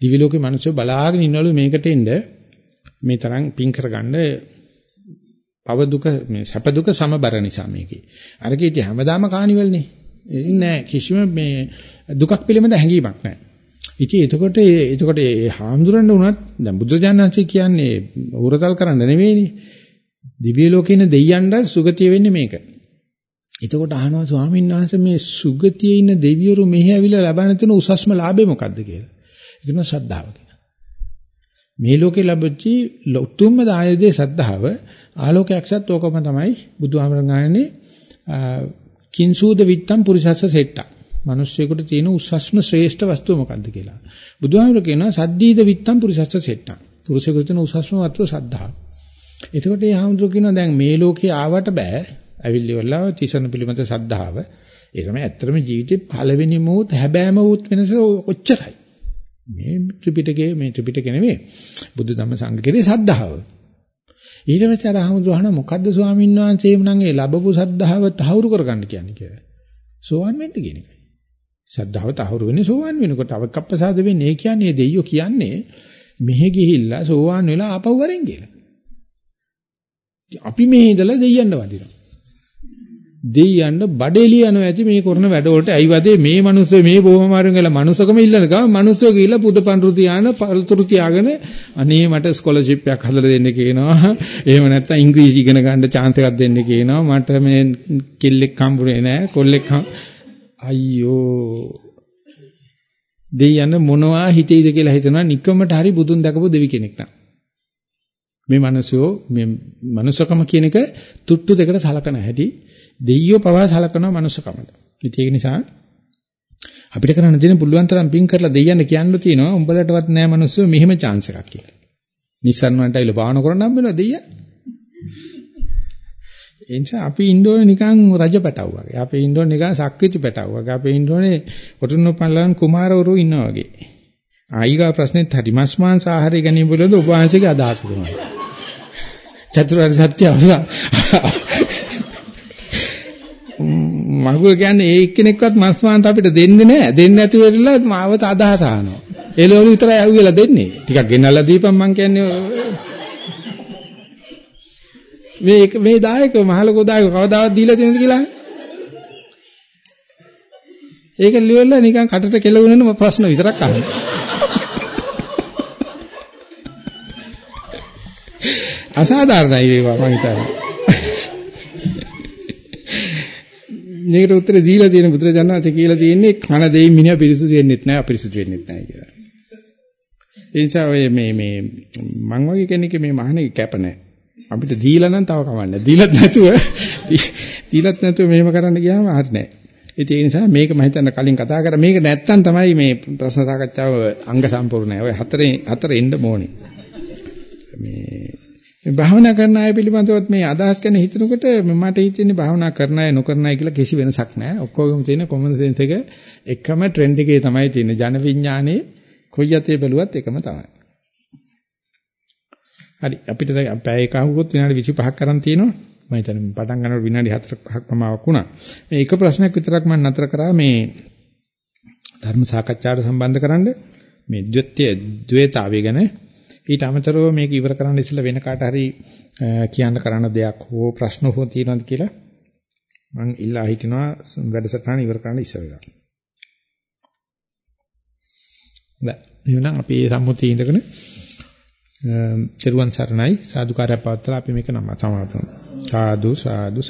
දිවි ලෝකේ මිනිස්සු බලාගෙන ඉන්නවලු මේකට එන්න මේ තරම් පින් කරගන්න පව දුක මේ සැප දුක සමබර නිසා මේකේ. අරකේ ඉතින් හැමදාම කානිවල්නේ. නෑ කිසිම මේ දුකක් පිළිබඳ හැඟීමක් නෑ. ඉතින් එතකොට එතකොට ඒ හාමුදුරන් උනත් දැන් බුදුජානනාංශය කියන්නේ උරතල් කරන්න නෙවෙයිනේ. දිව්‍ය ලෝකේ ඉන්න දෙයියන්ට සුගතිය වෙන්නේ මේක. එතකොට අහනවා ස්වාමීන් වහන්සේ මේ සුගතියේ ඉන්න දෙවියරු මෙහි ඇවිල්ලා ලබන තියෙන උසස්ම ලාභය මොකද්ද කියලා. ඒක නෝ ශ්‍රද්ධාව කියලා. මේ ලෝකේ ලැබෙච්චි උතුම්ම දායදේ ශ්‍රද්ධාව ආලෝකයක්සත් ඕකම තමයි බුදුහාමරගානේ කිංසූද විත්තම් පුරිසස්ස සෙට්ටා. මිනිස්සෙකුට තියෙන උසස්ම ශ්‍රේෂ්ඨ වස්තුව මොකද්ද කියලා. බුදුහාමර කියනවා සද්දීද විත්තම් පුරිසස්ස සෙට්ටා. පුරුෂයෙකුට තියෙන උසස්ම වස්තුව සද්ධාව. එතකොට මේ හාමුදුර කියනවා දැන් මේ ලෝකේ ආවට බෑ. ඇවිල්ලි වල්ලා තිසරණ පිළිමත සද්ධාව. ඒ තමයි ඇත්තටම ජීවිතේ පළවෙනි මොහොත හැබෑම වූත් වෙනස ඔච්චරයි. මේ ත්‍රිපිටකයේ මේ ත්‍රිපිටක නෙමෙයි. බුදු ධම්ම සංඝ කෙරේ සද්ධාව. ඊට පස්සේ අර අහමුදුහන මොකද්ද ස්වාමීන් වහන්සේ එමුනම් ඒ ලැබපු සද්ධාව තහවුරු කරගන්න කියන්නේ කියලා. සෝවන් වෙන්න කියන එකයි. සද්ධාව තහවුරු වෙන්නේ සෝවන් වෙනකොට අවකප්පසාද වෙන්නේ ඒ කියන්නේ දෙයියෝ කියන්නේ මෙහෙ ගිහිල්ලා සෝවන් වෙලා ආපහු වරෙන් කියලා. අපි මෙහෙ ඉඳලා දෙයියන්න වදිනවා. දෙයියන්න බඩේලිය යනවා ඇති මේ කරන වැඩ වලට අයිවදේ මේ මිනිස්සු මේ බොහොම මාරුන් ගල මනුස්සකම ඉල්ලන ගම මිනිස්සු ගිහිල්ලා පුදපන්රු තියාන පළතුරු තියාගෙන අනේ මට ස්කෝලර්ෂිප් එකක් හදලා දෙන්න කියනවා. එහෙම නැත්නම් ඉංග්‍රීසි ඉගෙන ගන්න chance එකක් දෙන්න කියනවා. මට මේ කෙල්ලෙක් හම්බුනේ නැහැ. කොල්ලෙක් අයියෝ. දෙයියන්න මොනවා හිතෙයිද කියලා හිතනවා. නිකමට හරි බුදුන් දැකපු දෙවි කෙනෙක් නා මේ මිනිස්සු මේ මනුස්සකම කියන එක තුට්ටු දෙකට සලකන හැටි. දෙයියෝ පවා සලකනවා මනුස්සකමට. ඒක නිසා අපිට කරන්න තියෙන පුළුවන් තරම් පින් කරලා දෙයියන්ට කියන්න තියෙනවා උඹලටවත් නෑ මනුස්සෝ මෙහෙම chance එකක් කියලා. Nissan වලට අයිල බාහන කරන්න හම්බ වෙනවා දෙයියන්. ඒ නිසා අපි ඉන්නෝනේ නිකන් රජපටව වගේ. අපි ඉන්නෝනේ නිකන් සක්විති පැටව වගේ. අපි ඉන්නෝනේ ඔටුන්නපල්ලන් කුමාරවරු ඉන්නා වගේ. ආයිගා ප්‍රශ්නෙත් හරි මස් මාංශ ආහාරය ගැනීම පිළිබඳ ඔබ වහන්සේගේ අදහස කොහොමද? චතුරාර්ය සත්‍ය අවසන් මගුල කියන්නේ ඒ එක්කෙනෙක්වත් මස් මාන්ත අපිට දෙන්නේ නැහැ. දෙන්නේ නැතුව ඉරලා මාවත අදහස අහනවා. එළවලු විතරයි අහුවෙලා දෙන්නේ. ටිකක් ගෙනල්ලා දීපන් මං කියන්නේ මේ මේ දායක මහලකෝ දායක කවදාවත් දීලා තියෙනවද කියලා? ඒක ලියවලා නිකන් කටට කෙලවුනන ප්‍රශ්න විතරක් අහනවා. අසාධාරණයි වේවා මම හිතන්නේ. මේකට උත්තර දීලා තියෙන බුදුරජාණන්සේ කියලා තියෙන්නේ කන දෙයින් මිනිහා පිරිසුදු වෙන්නෙත් නැහැ අපිරිසුදු වෙන්නෙත් නැහැ කියලා. ඒ නිසා ඔය මේ මේ මං වගේ කෙනෙක් මේ මහණේ කැප නැහැ. අපිට දීලා නම් තව කමන්නේ. දීලත් නැතුව දීලත් නැතුව මෙහෙම කරන්න ගියාම හරි නැහැ. ඒ නිසා මේක මම හිතන්න කලින් කතා කරා මේක නැත්තම් තමයි මේ ප්‍රශ්න සාකච්ඡාව අංග සම්පූර්ණයි. ඔය හතරේ හතර එන්න ඕනේ. මේ මේ භාවනා කරන අය පිළිබඳවත් මේ අදහස් ගැන හිතනකොට මට හිතෙන්නේ භාවනා කරන අය නොකරන අය කියලා කිසි වෙනසක් නැහැ. ඔක්කොගම තියෙන කොමන් සෙන්ස් එක එකම ට්‍රෙන්ඩ් එකේ තමයි තියෙන්නේ. ජන විඥානයේ කොයි යතේ බැලුවත් එකම තමයි. හරි අපිට දැන් පැය එකහුවොත් විනාඩි 25ක් කරන් තියෙනවා. මම හිතන්නේ පටන් ගන්නකොට විනාඩි 4ක් 5ක් පමාවක් වුණා. මේ එක ප්‍රශ්නයක් විතරක් මම නතර කරා මේ ධර්ම සාකච්ඡාවට සම්බන්ධ කරන්න මේ ද්විත්‍ය ද්වේතාවය ගැන ඊට අමතරව මේක ඉවර කරන්න ඉස්සෙල්ලා වෙන කාට හරි කියන්න කරන්න දෙයක් හෝ ප්‍රශ්න හෝ තියෙනවද කියලා මම ඉල්ලා හිටිනවා වැඩසටහන ඉවර කරන්න ඉස්සෙල්ලා. දැන් එහෙනම් අපි මේ සම්මුතිය ඉඳගෙන චරුවන් සරණයි සාදුකාරය පවත්ලා අපි මේක නම සමාප්ත සාදු සාදු